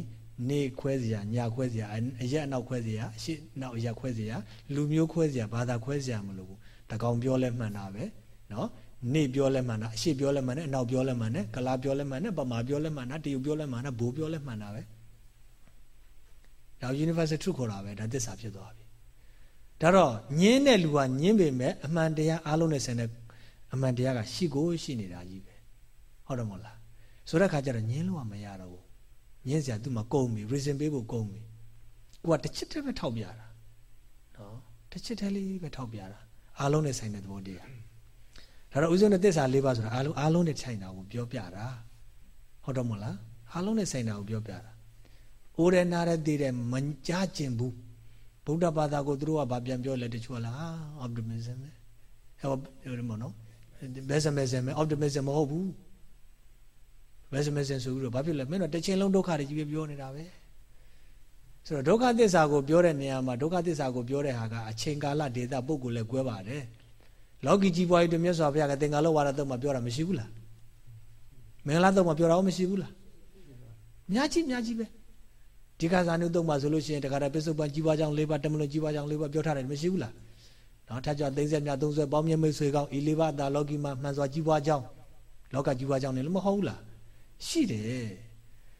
နေခွဲเสียညာခွဲเสียအရက်အနောက်ခွဲเสียအရှိနောက်အရက်ခွဲเสียလူမျိုးခွဲเสียဘာသာခွဲเสียမလို့ဘူးတကောင်ပြောလဲမှန်တာပဲเนาะနေပြောလဲမှန်တာအရှိပြောလဲမှန်တယ်အနောက်ပြောလဲမှန်တယ်ကလာပြောလဲမှန်တယ်ပမာပြောလဲမှန်တာတယူပြောလဲမှန်တာဘိုးပြောလဲမှန်တာပဲဒါ universal truth ခေါ်တာပဲဒါသစ္စာဖြစ်သွားပြီဒါတော့ညင်းတဲ့လူကညင်းပေမဲ့အမှန်တရားအားလုံးနဲ့ဆင်တဲ့အမှန်တရားကရှိကိုရှိနေတာကြီးပဲ ဲ ဟုတ်တယ်မဟုတ်လားဆိုတဲ့ခါကျတော့ညင်းလို့ကမရတော့ဘူးညင်းစရာသူ့မှာကုန်ပြီ reason ပေးဖို့ကုန်ပြီကိုကတစ်ချစ်တည်းပဲထောက်ပြတာနော်တစ်ချစ်တည်းလေးပဲထောက်ပြတာအားလုံးနဲ့ဆိုင်တဲ့သဘောတရားဒါတော့ဦးဇင်းနဲ့သစ္စာ၄ပါးဆိုတာအားလုံးအားလုံးနဲ့ဆိုင်တာကိုပြောပြတာဟုတ်တော့မဟုတ်လားအားလုံးနဲ့ဆိုင်တာကိုပြောပြတာအိုးရဲနားရဲသေးတယ်မကြားကျင်ဘူးဗုဒ္ဓဘာသာကိုသူတို့ကဗာပြန်ပြောလဲတချို့ကလား optimism ပဲဟဲ့ပြောတယ်မနော် pessimism ပဲ optimism မဟုတ်ဘူး pessimism ဆိုပြီးတော့ဘာဖြစ်လဲမင်းတို့တစ်ချိန်လုံးဒုက္ခတွေကြီးပဲပြောနေတာပဲဆိုတော့ဒုက္ခသစ္စာကိုပြောတဲ့နေရာမှာဒုက္ခသစ္စာကိုပြောတဲ့ဟာကအချိန်ကာလဒေတာပုဂ္ဂိုလ်လည်းကွဲပါတယ်လောကီကြီးပွားရေးတွေမြတ်စွာဘုရားကသင်္ကာလောဝါဒတုတ်မှာပြောတာမရှိဘူးလားမင်္ဂလာတုတ်မှာပြောတာမရှိဘူးလားအများကြီးအများကြီးပဲဒီကစားနုတုတ်မှာဆိုလို့ရှိရင်တခါတည်းပစ္စုပန်ကြီးပွားကြောင်း၄ပါးတမလို့ကြီးပွားကြောင်း၄ပါးပြောထားတယ်မရှိဘူးလားနော်ထပ်ကြသိဆက်မြ30ပေါင်းမြတ်မိတ်ဆွေကောင်းဤ၄ပါးသာလောကီမှာမှန်စွာကြီးပွားကြောင်းလောကကြီးပွားကြောင်းလည်းမဟုတ်ဘူးလား ရှိတယ်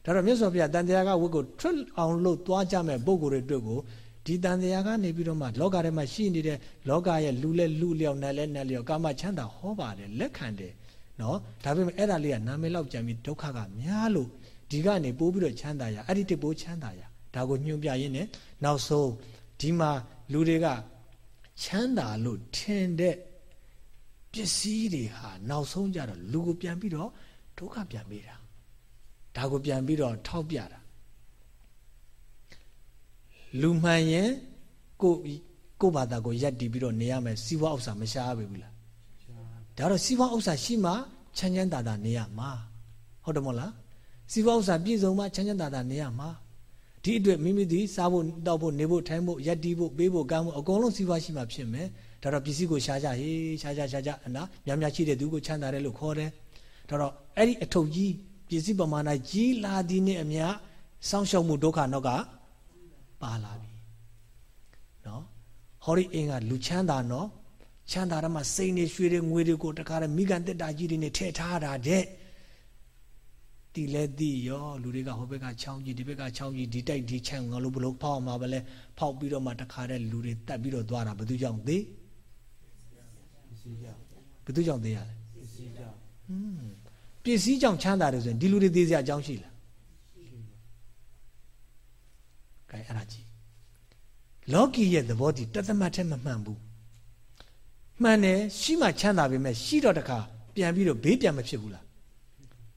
ဒါတော့မြတ်စွာဘုရားတန်တရားကဝတ်ကိုထွက်အောင်လို့သွားကြမဲ့ပုံကိုယ်တွေအတွက်ကိုဒီဒီတန်တရားကနေပြီးတော့မှလောကထဲမှာရှိနေတဲ့လောကရဲ့လူလဲလူလျောက်နတ်လဲနတ်လျောက်ကာမချမ်းသာဟောပါတယ်လက်ခံတယ်နော်ဒါပေမဲ့အဲ့ဒါလေးကနာမည်လောက်ကြံပြီးဒုက္ခကများလို့ဒီကနေပိုးပြီးတော့ချမ်းသာရအဲ့ဒီတစ်ပိုးချမ်းသာရဒါကိုညွှန်ပြရင်းနဲ့နောက်ဆုံးဒီမှာလူတွေကချမ်းသာလို့ထင်တဲ့ပစ္စည်းတွေဟာနောက်ဆုံးကြတော့လူကိုပြန်ပြီးတော့ဒုက္ခပြန်ပေးတာ ဒါကိုပြန်ပြီးတော့ထောက်ပြတာလူမှန်ရင်ကိုကိုဘာသာကိုယက်တည်ပြီးတော့နေရမယ်စီးပွားဥစ္စာမရှားပဲဘူးလားဒါတော့စီးပွားဥစ္စာရှိမှချမ်းချမ်းသာသာနေရမှာဟုတ်တယ်မို့လားစီးပွားဥစ္စာပြည့်စုံမှချမ်းချမ်းသာသာနေရမှာဒီအတွက်မိမိဒီစားဖို့တောက်ဖို့နေဖို့ထိုင်ဖို့ရက်တီးဖို့ပေးဖို့ကမ်းဖို့အကုန်လုံးစီးပွားရှိမှဖြစ်မယ်ဒါတော့ပစ္စည်းကိုရှားကြဟေးရှားကြရှားကြနော်များများရှိတဲ့သူကိုချမ်းသာတယ်လို့ခေါ်တယ်ဒါတော့အဲ့ဒီအထုပ်ကြီး ပစ္စည်းပမာဏကြီးလာသည်နဲ့အမျှစောင့်ရှောက်မှုဒုက္ခနောက်ကပါလာပြီနော်ဟောဒီအင်းကလူချမ်းသာနော်ချမ်းသာရမှစိတ်နေရွှေတွေငွေတွေကိုတခါတည်းမိကန်တက်တာကြီးတွေနဲ့ထည့်ထားတာတဲ့တီလဲတီရောလူတွေကဟိုဘက်ကချောင်းကြီးဒီဘက်ကချောင်းကြီးဒီတိုက်ဒီချမ်းငါလို့ဘလို့ဖောက်မှာပဲလဲဖောက်ပြီးတော့မှတခါတည်းလူတွေတက်ပြီးတော့သွားတာဘယ်သူကြောင့်သေးဘယ်သူကြောင့်သေးရလဲ ပစ္စည်းကြောင့်ချမ်းသာတယ်ဆိုရင်ဒီလူတွေသေးစရာအကြောင်းရှိလားကဲအဲ့ဒါကြည့်လောကီရဲ့သဘောတည်တသမတ်ထဲမမှန်ဘူးမှန်တယ်ရှိမှချမ်းသာပေမဲ့ရှိတော့တခါပြန်ပြီးတော့ဘေးပြန်မဖြစ်ဘူးလား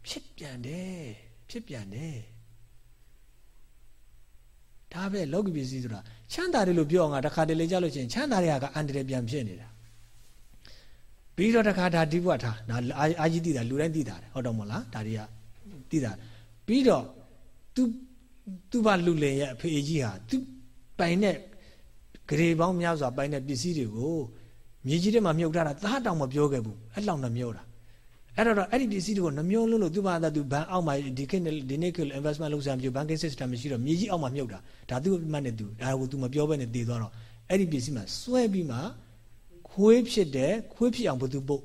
ဖြစ်ပြန်တယ်ဖြစ်ပြန်တယ်ဒါပဲလောကီပစ္စည်းဆိုတာချမ်းသာတယ်လို့ပြောအောင်ငါတခါတလေကြလို့ချင်းချမ်းသာတဲ့ဟာကအန္တရာယ်ပြန်ဖြစ်နေတာ ပြီးတော့တခါဒါဒီဘွားထားဒါအာကြီးသိတာလူတိုင်းသိတာဟုတ်တော့မလားဒါတွေကသိတာပြီးတော့ तू သူ့ဘာလူလင်ရဲ့အဖေကြီးဟာသူပိုင်တဲ့ဂရေပေါင်းများစွာပိုင်တဲ့ပစ္စည်းတွေကိုမြေကြီးထဲမှာမြုပ်ထားတာသားတောင်မပြောခဲ့ဘူးအဲ့လောက်နှမျောတာအဲ့တော့အဲ့ဒီပစ္စည်းတွေကိုနှမျောလို့လို့သူ့ဘာသာသူဘန်အောက်မှာဒီခေတ်ဒီနေ့က investment လုပ်စရာမျိုး banking system မရှိတော့မြေကြီးအောက်မှာမြုပ်တာဒါသူ့မှတ်နေသူဒါကို तू မပြောဘဲနဲ့တည်သွားတော့အဲ့ဒီပစ္စည်းမှာစွဲပြီးမှ ခွေးဖြစ်တယ်ခွေးဖြစ်အောင်ဘသူပုတ်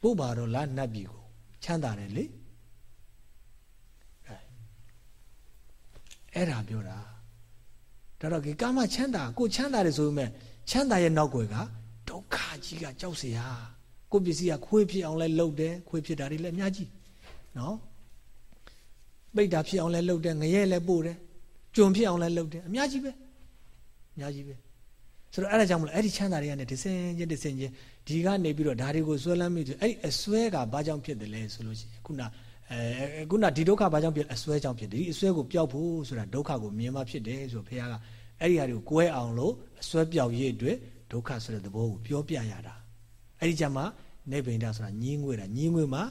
ပုတ်ပါတော့လားနတ်ပြည်ကိုချမ်းသာတယ်လေအဲ့ဒါပြောတာဒါတော့ဒီကာမချမ်းသာကိုချမ်းသာတယ်ဆိုပေမဲ့ချမ်းသာရဲ့နောက်ွယ်ကဒုက္ခကြီးကကြောက်เสียကိုပစ္စည်းကခွေးဖြစ်အောင်လဲလှုပ်တယ်ခွေးဖြစ်တာတွေလည်းအများကြီးနော်ပိတ်တာဖြစ်အောင်လဲလှုပ်တယ်ငရဲလဲပို့တယ်ကြုံဖြစ်အောင်လဲလှုပ်တယ်အများကြီးပဲ အများကြီးပဲဆိုတော့အဲ့ဒါကြောင့်မလို့အဲ့ဒီချမ်းသာတွေကနေဒစင်ချင်းဒစင်ချင်းဒီကနေပြီးတော့ဓာတွေကိုဆွဲလမ်းမိတယ်အဲ့ဒီအစွဲကဘာကြောင့်ဖြစ်တယ်လဲဆိုလို့ရှိရင်ခုနအဲခုနဒီဒုက္ခဘာကြောင့်ဖြစ်အစွဲကြောင့်ဖြစ်တယ်ဒီအစွဲကိုပျောက်ဖို့ဆိုတာဒုက္ခကိုမြင်မှဖြစ်တယ်ဆိုတော့ဘုရားကအဲ့ဒီဟာတွေကိုကွဲအောင်လို့အစွဲပျောက်ရေးအတွက်ဒုက္ခဆိုတဲ့သဘောကိုပြောပြရတာအဲ့ဒီကြမှာနေဗိန္ဒဆိုတာညင်းငွေတာညင်းငွေမှာ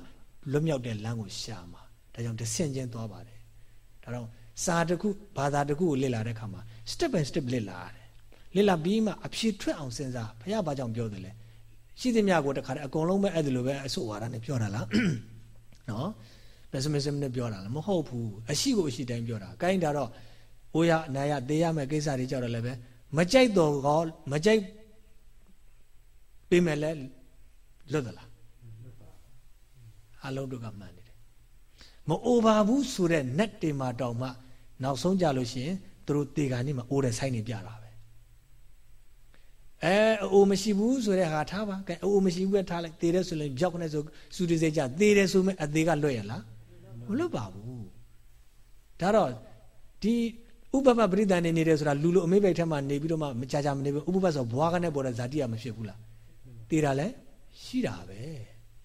လွတ်မြောက်တဲ့လမ်းကိုရှာမှာဒါကြောင့်တဆင့်ချင်းသွားပါတယ်ဒါတော့စာတစ်ခုဘာသာတစ်ခုကိုလေ့လာတဲ့အခါမှာ step by step လေ့လာရတယ်လေ့လာပြီးမှအဖြေထွက်အောင်စဉ်းစားဘုရားဘာကြောင့်ပြောတယ်လဲရှိသမျှကိုတခါတည်းအကုန်လုံးပဲအဲ့ဒါလိုပဲအဆုဝါဒနဲ့ပြောတာလားနော် pessimism နဲ့ပြောတာလည်းမဟုတ်ဘူးအရှိကိုအရှိတိုင်းပြောတာ။ကိုင်းဒါတော့အိုရအနာရသေးရမယ့်ကိစ္စတွေကြောက်တယ်လည်းပဲမကြိုက်တော့ကောမကြိုက်ပေးမယ်လဲလွတ်သလားအလုံးတို့ကမှန်နေတယ်မအိုပါဘူးဆိုတဲ့ net တွေမှာတောင်မှ နောက်ဆုံးကြလို့ရှိရင် သူတို့တေကန်နေမှာအိုးတဲ့ဆိုင်နေပြတာပဲအဲအိုးမရှိဘူးဆိုတဲ့ဟာထားပါကဲအိုးမရှိဘူးကထားလိုက်တေးတယ်ဆိုရင်ကြောက်ခနဲ့ဆိုစူဒီစိတ်ကြတေးတယ်ဆိုမဲ့အသေးကလွတ်ရလားမလွတ်ပါဘူးဒါတော့ဒီဥပပပရိသန်နေနေတယ်ဆိုတာလူလိုအမေးပိတ်ထဲမှာနေပြီးတော့မှမကြကြမနေဘူးဥပပဆိုဘွားကနေပေါ်တဲ့ဇာတိကမဖြစ်ဘူးလားတေးတာလဲရှိတာပဲ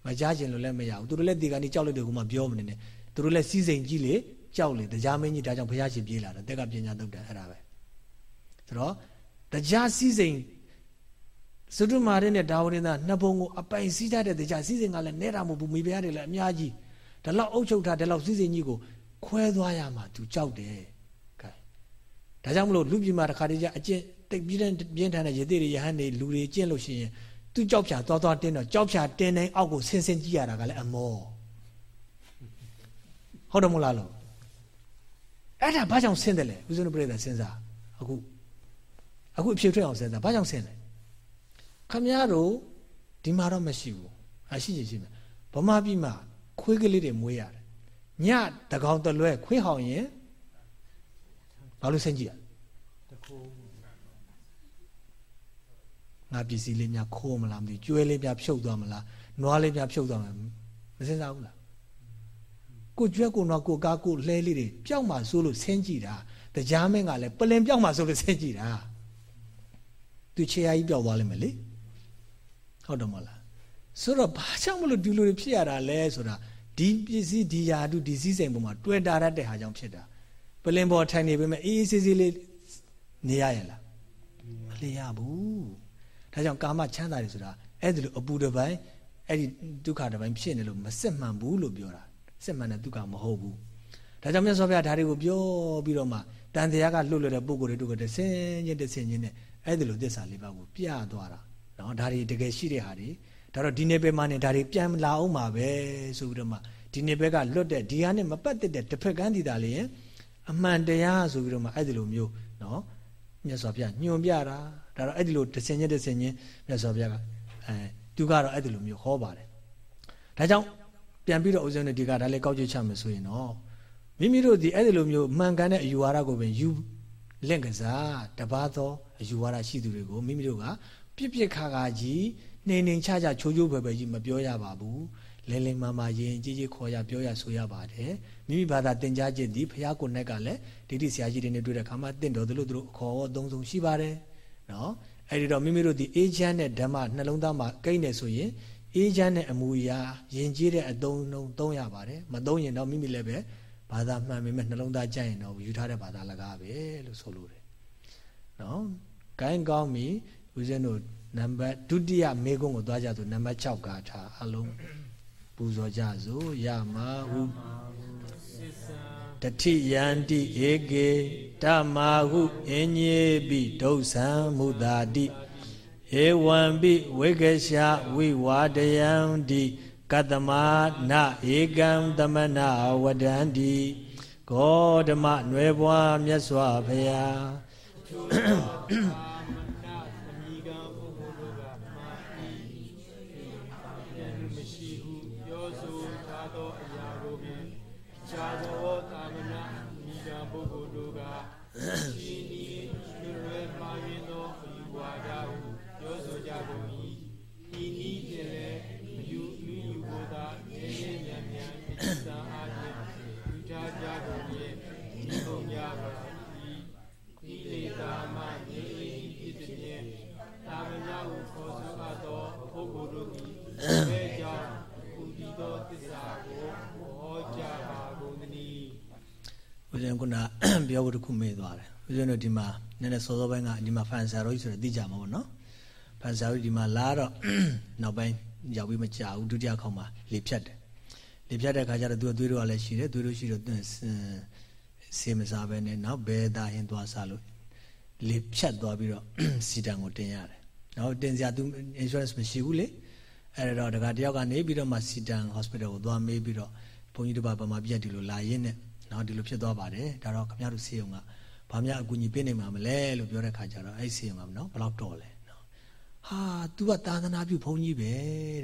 မကြားခြင်းလို့လည်းမရဘူးသူတို့လည်းတေကနေကြောက်လိုက်တယ်ကမှပြောမနေနဲ့သူတို့လည်းစီးစိမ်ကြီးလေ ကြောက်လေတရားမင်းကြီးဒါကြောင့်ဘုရားရှင်ပြေးလာတယ်တက်ကပညာတုတ်တယ်အဲ့ဒါပဲဆိုတော့တရားစီးစိမ်သုတမာရနဲ့ဒါဝရင်းသားနှစ်ဘုံကိုအပိုင်စီးတတ်တဲ့တရားစီးစိမ်ကလည်းနဲတာမဟုတ်ဘူးမိဖုရားတွေလည်းအများကြီးဒါလောက်အုပ်ချုပ်ထားဒါလောက်စည်းစိမ်ကြီးကိုခွဲသွားရမှာသူကြောက်တယ်ကဲဒါကြောင့်မလို့လူပြည်မှာတစ်ခါတည်းကျအကျင့်တိတ်ပြင်းပြင်းထန်တဲ့ရေသေးတွေရဟန်းတွေလူတွေကျင့်လို့ရှိရင်သူကြောက်ဖြာသွားသွားတင်းတော့ကြောက်ဖြာတင်းတိုင်းအောက်ကိုဆင်းဆင်းကြည့်ရတာကလည်းအမောဟုတ်တယ်မလားလို့ အဲ့ဒါဘာကြောင့်ဆင်းတယ်လဲဦးဇင်းတို့ပြိဿစဉ်းစားအခုအခုအဖြေထွက်အောင်စဉ်းစားဘာကြောင့်ဆင်းလဲခမည်းတော်ဒီမှာတော့မရှိဘူးအရှိရှိရှိမယ်ဗမာပြည်မှာခွေးကလေးတွေမွေးရတယ်ညတကောင်တလွဲခွေးဟောင်ရင်ဘာလို့ဆင်းကြည့်ရတခိုးငါပစ္စည်းလေးများခိုးမလားမသိကျွဲလေးများဖြုတ်သွားမလားနွားလေးများဖြုတ်သွားမလားမစင်စားဘူးလား ကိုကျွဲကိုနွားကိုကားကိုလှဲလေးတွေပျောက်မှဆိုးလို့ဆင်းကြည့်တာတရားမင်းကလည်းပလင်ပျောက်မှဆိုလို့ဆင်းကြည့်တာသူခြေအားကြီးပျောက်သွားလိမ့်မယ်လေဟုတ်တယ်မဟုတ်လားဆိုတော့ဘာကြောင့်မလို့ဒီလိုတွေဖြစ်ရတာလဲဆိုတာဒီပစ္စည်းဒီယာတုဒီစည်းစိမ်ပေါ်မှာတွေ့တာရတဲ့ဟာကြောင့်ဖြစ်တာပလင်ပေါ်ထိုင်နေပေမဲ့အေးအေးဆေးဆေးလေးနေရရဲ့လားမလျရဘူးဒါကြောင့်ကာမချမ်းသာတယ်ဆိုတာအဲ့ဒီလိုအပူတစ်ပိုင်းအဲ့ဒီဒုက္ခတစ်ပိုင်းဖြစ်နေလို့မစစ်မှန်ဘူးလို့ပြောတာ စစ်မှန်တဲ့ဒုက္ခမဟုတ်ဘူးဒါကြောင့်မြတ်စွာဘုရားဒါတွေကိုပြောပြီးတော့မှတန်တရားကလှုပ်လွယ်တဲ့ပုံကိုယ်တွေတို့ကတဆင်းချင်းတဆင်းချင်းနဲ့အဲ့ဒီလိုသစ္စာလေးပါးကိုပြသွားတာနော်ဒါတွေတကယ်ရှိတဲ့ဟာတွေဒါတော့ဒီနေ့ပဲမှနဲ့ဒါတွေပြန်လာအောင်ပါပဲဆိုပြီးတော့မှဒီနေ့ဘက်ကလွတ်တဲ့ဒီဟာနဲ့မပတ်သက်တဲ့တစ်ဖက်ကန်းဒီတာလေအမှန်တရားဆိုပြီးတော့မှအဲ့ဒီလိုမျိုးနော်မြတ်စွာဘုရားညွန်ပြတာဒါတော့အဲ့ဒီလိုတဆင်ချင်းတဆင်ချင်းမြတ်စွာဘုရားကအဲသူကတော့အဲ့ဒီလိုမျိုးဟောပါတယ်ဒါကြောင့် ပြန်ပြီးတော့ဥစဉ်နဲ့ဒီကဒါလည်းကောက်ကြွချမယ်ဆိုရင်တော့မိမိတို့ဒီအဲ့ဒီလိုမျိုးမှန်ကန်တဲ့အယူဝါဒကိုပဲယူလင့်ကစားတပါသောအယူဝါဒရှိသူတွေကိုမိမိတို့ကပြစ်ပြစ်ခါခါကြီးနှိမ်နှိမ်ချချချိုးချိုးပဲပဲကြီးမပြောရပါဘူးလဲလဲမာမာရင်ကြီးကြီးခေါ်ရပြောရဆိုရပါတယ်မိမိဘာသာတင် जा ခြင်းဒီဖះကိုနဲ့ကလည်းဒိဋ္ဌိဆရာကြီးတွေနဲ့တွေ့တဲ့ခါမှာတင့်တော်သူတို့တို့ခေါ်အသုံးဆုံးရှိပါတယ်နော်အဲ့ဒီတော့မိမိတို့ဒီအေးချမ်းတဲ့ဓမ္မနှလုံးသားမှာကိန်းနေဆိုရင် အေးချမ်းတဲ့အမူအရာယဉ်ကျေးတဲ့အသုံးနှုံသုံးရပါတယ်မသုံးရင်တော့မိမိလည်းပဲဘာသာမှန်ပေမဲ့နှလုံးသားကြိုက်ရင်တော့ယူထားတဲ့ဘာသာလကားပဲလို့ဆိုလိုတယ်နော်ကိုင်းကောင်းပြီဦးဇင်းတို့နံပါတ်ဒုတိယမေကုန်းကိုသွားကြဆိုနံပါတ်6ကာထာအလုံးပူဇော်ကြစို့ရမဟုတတိယန္တိဧကေဓမ္မာဟုအင်းညေပိဒုဆံမုတာတိ ဧဝံပိဝိကရှဝိဝါဒယံတိကတမနာဧကံသမနာဝဒန္တိဂေါဓမနွယ်ဘွားမြတ်စွာဘုရား ခုနပြောဖို့တခုမေးသွားတယ်ဦးဇင်းတို့ဒီမှာနည်းနည်းစောစောပိုင်းကဒီမှာဖန်ဆာရိုးဆိုတော့သိကြမှာပေါ့နော်ဖန်ဆာရိုးဒီမှာလာတော့နောက်ပိုင်းရောက်ပြီးမကြဘူးဒုတိယခေါက်မှာလေဖြတ်တယ်လေဖြတ်တဲ့ခါကျတော့သူကသွေးတို့ကလည်းရှိတယ်သွေးတို့ရှိတော့စေမစားပဲနဲ့နောက်ဘဲသားဟင်းသွားစားလို့လေဖြတ်သွားပြီးတော့စီတန်ကိုတင်ရတယ်နောက်တင်စရာသူ insurance မရှိဘူးလေအဲ့တော့တခါတယောက်ကနေပြီးတော့မှစီတန် hospital ကိုသွားမေးပြီးတော့ဘုန်းကြီးတို့ဘာမှပြတ်ဒီလိုလာရင်းနဲ့ နော်ဒီလိုဖြစ်သွားပါတယ်ဒါတော့ခင်ဗျားတို့ဆေးရုံကဘာများအကူအညီပေးနိုင်မှာမလဲလို့ပြောတဲ့ခါကျတော့အဲ့ဆေးရုံကနော်ဘယ်တော့တော်လဲနော်ဟာ तू ကသာသနာပြုဘုန်းကြီးပဲ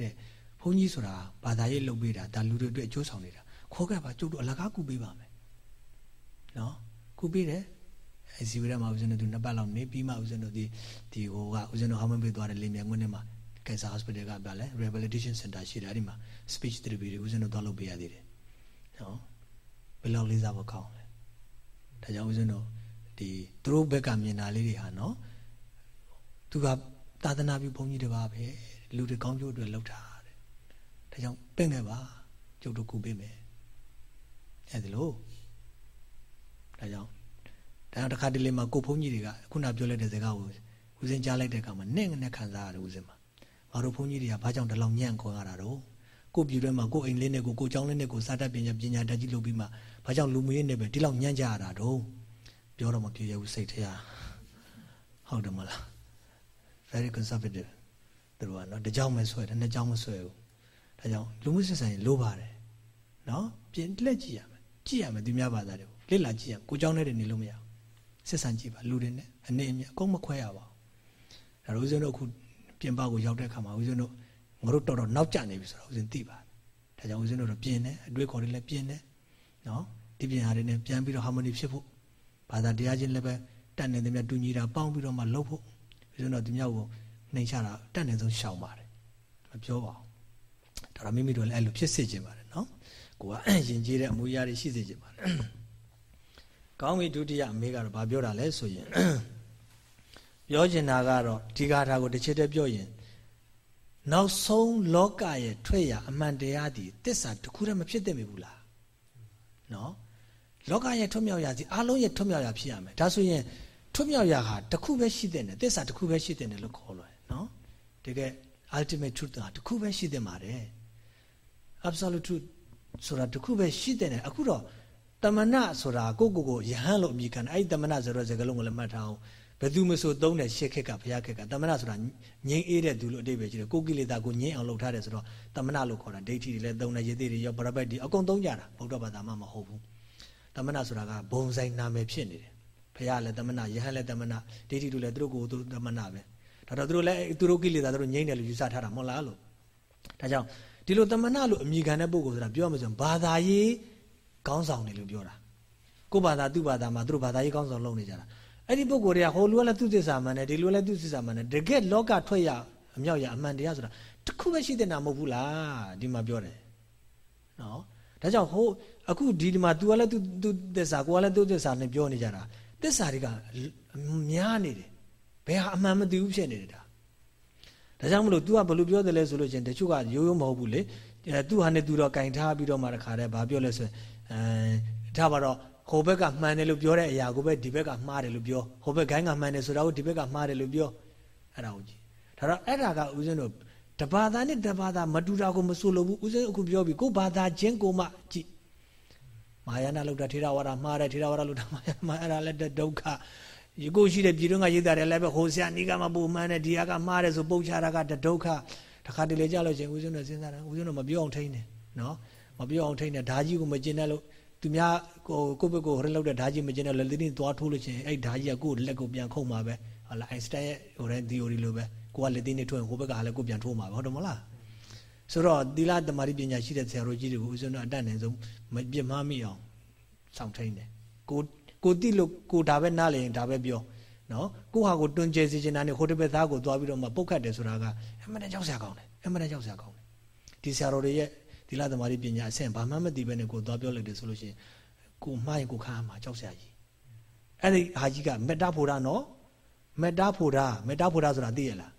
တဲ့ဘုန်းကြီးဆိုတာဘာသာရေးလုပ်ပေးတာဒါလူတွေအတွက်အကျိုးဆောင်နေတာခေါ်ခဲ့ပါကျုပ်တို့အလကားကူပေးပါမယ်နော်ကူပေးတယ်အဲစီဝရမှာဦးဇင်းတို့နှစ်ပတ်လောက်နေပြီးမှဦးဇင်းတို့ဒီဒီဟိုကဦးဇင်းတို့ဟောင်းမပေးသွားတဲ့လင်းမြငွန်းထဲမှာကင်ဆာ hospital ကပြလဲ rehabilitation center ရှိတယ်အဲ့ဒီမှာ speech therapy တွေဦးဇင်းတို့သွားလုပ်ပေးရသေးတယ်နော် ဘယ်လောက်လေးစားဖို့ကောင်းလဲဒါကြောင့်ဦးဇင်းတို့ဒီသူတို့ဘက်ကမြင်တာလေးတွေဟာနော်သူကသာသနာပြုဘုန်းကြီးတပါးပဲလူတွေကောင်းကျိုးအတွက်လှုပ်တာတဲ့ဒါကြောင့်ပင့်ခဲ့ပါကျုပ်တို့ကူပေးမယ်အဲ့ဒီလိုဒါကြောင့်ဒါတခါတလေမှာကိုဘုန်းကြီးတွေကခုနပြောလိုက်တဲ့စကားကိုဦးစင်းကြားလိုက်တဲ့အခါမှာနဲ့နဲ့ခံစားရတယ်ဦးစင်းမှာငါတို့ဘုန်းကြီးတွေကဘာကြောင့်ဒီလောက်ညံ့ခေါ်ရတာတော့ကိုပြူထဲမှာကိုအိမ်လေးနဲ့ကိုကိုเจ้าလေးနဲ့ကိုစာတတ်ပညာပညာတတ်ကြီးလုပ်ပြီးမှ ဘာကြောင့်လူမွေးနေပဲဒီလောက်ညံ့ကြရတာတုံးပြောတော့မပြေရဘူးစိတ်ထဲဟုတ်တယ်မလား very conservative သူတို့ကနော်တစ်ကြောင်မဆွဲတယ်နှစ်ကြောင်မဆွဲဘူးဒါကြောင့်လူမှုဆက်ဆံရေးလိုပါတယ်နော်ပြင်လက်ကြည့်ရမယ်ကြည့်ရမယ်သူများဘာသာတွေကိုလစ်လာကြည့်ရကိုကြောင်းနဲ့တည်းနေလို့မရဘူးဆက်ဆံကြည့်ပါလူတွေနဲ့အနေအမြအကုန်မခွဲရပါဘူးဒါလို့ဦးဇင်းတို့အခုပြင်ပကိုရောက်တဲ့အခါမှာဦးဇင်းတို့ငါတို့တော်တော်နောက်ကျနေပြီဆိုတော့ဦးဇင်းသိပါတယ်ဒါကြောင့်ဦးဇင်းတို့တော့ပြင်တယ်အတွေးခေါ်တယ်လည်းပြင်တယ်နော် ဒီပြင်ဟာတွေနဲ့ပြန်ပြီးတော့ harmony ဖြစ်ဖို့ဘာသာတရားချင်းလည်းပဲတတ်နေတယ်မြတ်တူညီတာပေါင်းပြီးတော့မှလှုပ်ဖို့ပြီးတော့ဒီမြောက်ကိုနှိမ်ချတာတတ်နေဆုံးရှောင်ပါတယ်မပြောပါဘူးဒါတော့မိမိတို့လည်းအဲ့လိုဖြစ်စေခြင်းပါတယ်နော်ကိုကယဉ်ကျေးတဲ့အမူအရာတွေရှိစေခြင်းပါတယ်ကောင်းပြီဒုတိယအမေကတော့ဘာပြောတာလဲဆိုရင်ပြောချင်တာကတော့ဒီဂါထာကိုတစ်ချက်တည်းပြောရင်နောက်ဆုံးလောကရဲ့ထွက်ရအမှန်တရားဒီတစ္ဆာတစ်ခုတည်းမဖြစ်သင့်ဘူးလားနော် လောကရဲ့ထွတ်မြောက်ရာစီအလုံးရဲ့ထွတ်မြောက်ရာဖြစ်ရမယ်ဒါဆိုရင်ထွတ်မြောက်ရာဟာတစ်ခုပဲရှိတဲ့နဲ့တစ္ဆာတစ်ခုပဲရှိတဲ့နဲ့လို့ခေါ်လို့နော်တကယ် ultimate truth ဟာတစ်ခုပဲရှိတဲ့ပါတယ် absolute truth ဆိုတာတစ်ခုပဲရှိတဲ့နဲ့အခုတော့တမနာဆိုတာကိုကိုကိုယဟန်လို့အမည်ခံအဲ့ဒီတမနာဆိုတော့စကားလုံးကိုလည်းမှတ်ထားအောင်ဘယ်သူမဆိုသုံးတဲ့ရှစ်ခက်ကဘုရားခက်ကတမနာဆိုတာငြိမ်းအေးတဲ့သူလို့အတိပ္ပယ်ရှိတယ်ကိုကိလေသာကိုငြိမ်းအောင်လုပ်ထားတယ်ဆိုတော့တမနာလို့ခေါ်တာဒိဋ္ဌိတွေလည်းသုံးတယ်ယသိတွေရောပရပတ်တွေအကုန်သုံးကြတာဗုဒ္ဓဘာသာမှမဟုတ်ဘူး တမနာဆိုတာကဘုံဆိုင်နာမည်ဖြစ်နေတယ်ဘုရားလည်းတမနာယဟန်လည်းတမနာဒိဋ္ဌိတို့လည်းသူတို့ကိုယ်သူတမနာပဲဒါတော့သူတို့လည်းသူတို့ကိလေသာသူတို့ငြိမ်းတယ်လို့ယူဆထားတာမဟုတ်လားလို့ဒါကြောင့်ဒီလိုတမနာလို့အမိခံတဲ့ပုဂ္ဂိုလ်ဆိုတာပြောမှဆိုရင်ဘာသာရေးကောင်းဆောင်တယ်လို့ပြောတာကိုယ်ဘာသာသူ့ဘာသာမှာသူတို့ဘာသာရေးကောင်းဆောင်လုပ်နေကြတာအဲ့ဒီပုဂ္ဂိုလ်တွေကဟိုလူကလည်းသူ့သစ္စာမှန်တယ်ဒီလူကလည်းသူ့သစ္စာမှန်တယ်တကယ်လောကထွက်ရအမြောက်ရအမှန်တရားဆိုတာတခုပဲရှိတဲ့နာမဟုတ်ဘူးလားဒီမှာပြောတယ်နော်ဒါကြောင့်ဟို အခုဒီဒီမှာ तू ကလည်းသူသူသစ္စာကိုကလည်းသူ့သစ္စာနဲ့ပြောနေကြတာသစ္စာတွေကများနေတယ်ဘယ်ဟာအမှန်မသိဘူးဖြစ်နေတယ်ဒါဒါကြောင့်မလို့ तू ကဘယ်လိုပြောတယ်လဲဆိုလို့ချင်းတချို့ကရိုးရိုးမဟုတ်ဘူးလေအဲသူဟာနဲ့ तू တော့ကင်ထားပြီးတော့မှတခါတည်းဘာပြောလဲဆိုရင်အဲထားပါတော့ဟိုဘက်ကမှန်တယ်လို့ပြောတဲ့အရာကိုပဲဒီဘက်ကမှားတယ်လို့ပြောဟိုဘက်ဂိုင်းကမှန်တယ်ဆိုတာကိုဒီဘက်ကမှားတယ်လို့ပြောအဲ့ဒါကိုကြည့်ဒါတော့အဲ့ဒါကဦးဇင်းတို့တဘာသာနဲ့တဘာသာမတူတာကိုမဆိုလို့ဘူးဦးဇင်းအခုပြောပြီးကိုဘာသာချင်းကိုမှကြည့် မာယာနာလောက်တာထေရဝါဒမှားတယ်ထေရဝါဒလောက်တာမာယာမှာအဲ့ဒါလည်းဒုက္ခယကိုရှိတဲ့ပြည်တွင်းကရေးတာတယ်လည်းပဲဟိုဆရာနီးကမှပူမှန်းတယ်ဒီကမှားတယ်ဆိုပုတ်ချတာကဒုက္ခတခါတလေကြလို့ချင်းဦးဇင်းတို့စဉ်းစားတယ်ဦးဇင်းတို့မပြောအောင်ထိန်းတယ်နော်မပြောအောင်ထိန်းတယ်ဓာကြီးကိုမကျင်တဲ့လို့သူများကိုကိုဘက်ကိုရလောက်တဲ့ဓာကြီးမကျင်တဲ့လက်သင်းသွားထိုးလို့ချင်းအဲ့ဓာကြီးကကိုလက်ကိုပြန်ခုတ်မှာပဲဟုတ်လားအိုင်စတိုင်ရဲ့ဟိုတဲ့ theory လိုပဲကိုကလက်သင်းနဲ့ထွင်ဟိုဘက်ကလည်းကိုပြန်ထိုးမှာပဲဟုတ်တယ်မလား ဆိုတော့သီလတမာတိပညာရှိတဲ့ဆရာတို့ကြီးတွေကိုဦးဇင်းတို့အတတ်နိုင်ဆုံးမပြမမိအောင်ဆောင်ထိန်တယ်ကိုကိုတိလို့ကိုဒါပဲနားလည်ရင်ဒါပဲပြောနော်ကိုဟာကိုတွန်ကျဲစီချင်တာနဲ့ဟိုတပည့်သားကိုသွားပြီးတော့မှပုတ်ခတ်တယ်ဆိုတာကအမှန်တန်ကြောက်စရာကောင်းတယ်အမှန်တန်ကြောက်စရာကောင်းတယ်ဒီဆရာတော်တွေရဲ့သီလသမားတွေပညာအဆင့်ဘာမှမသိဘဲနဲ့ကိုသွားပြောလိုက်တယ်ဆိုလို့ရှိရင်ကိုမှားရင်ကိုခါမှာကြောက်စရာကြီးအဲ့ဒီဟာကြီးကမေတ္တာဖို့တာနော်မေတ္တာဖို့တာမေတ္တာဖို့တာဆိုတာသိရလား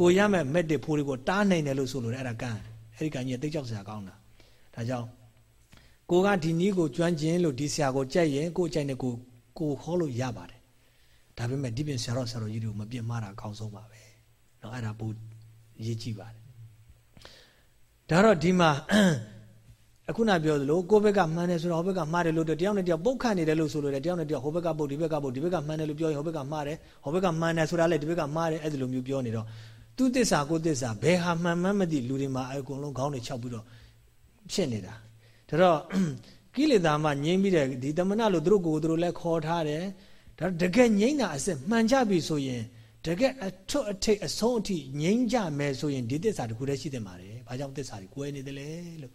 ကိုရမဲ့မက်တစ်ဖို့တွေကိုတားနိုင်တယ်လို့ဆိုလို့အဲ့ဒါကံအဲ့ဒီကံကြီးသိကြောက်စရာကောင်းတာဒါကြောင့်ကိုကဒီနည်းကိုကျွမ်းကျင်လို့ဒီဆရာကိုကြက်ရင်ကိုကြိုက်နေကိုကိုခေါ်လို့ရပါတယ်ဒါပေမဲ့ဒီပြင်ဆရာတော်ဆရာတော်ကြီးတွေကိုမပြစ်မှားတာအကောင်းဆုံးပါပဲเนาะအဲ့ဒါပိုရေးကြည့်ပါတယ်ဒါတော့ဒီမှာအခုနပြောသလိုကိုယ့်ဘက်ကမှန်တယ်ဆိုတော့ဟိုဘက်ကမှားတယ်လို့တယောက်နဲ့တယောက်ပုတ်ခတ်နေတယ်လို့ဆိုလို့တယ်တယောက်နဲ့တယောက်ဟိုဘက်ကပုတ်ဒီဘက်ကပုတ်ဒီဘက်ကမှန်တယ်လို့ပြောရင်ဟိုဘက်ကမှားတယ်ဟိုဘက်ကမှန်တယ်ဆိုတာလည်းဒီဘက်ကမှားတယ်အဲ့ဒီလိုမျိုးပြောနေတော့ သူ့တစ္ဆာကိုတစ္ဆာဘယ်ဟာမှန်မှန်းမသိလူတွေမှာအကုန်လုံးခေါင်းတွေခြောက်ပြီးတော့ဖြစ်နေတာဒါတော့ကိလေသာမှငြိမ့်ပြီးတဲ့ဒီတမနာလို့သူတို့ကိုယ်သူတို့လည်းခေါ်ထားတယ်ဒါတကယ်ငြိမ့်တာအစစ်မှန်ကြပြီဆိုရင်တကယ်အထွတ်အထိပ်အဆုံးအထိငြိမ့်ကြမယ်ဆိုရင်ဒီတစ္ဆာတခုတည်းရှိတင်ပါတယ်။ဘာကြောင့်တစ္ဆာတွေကွဲနေတယ်လဲလို့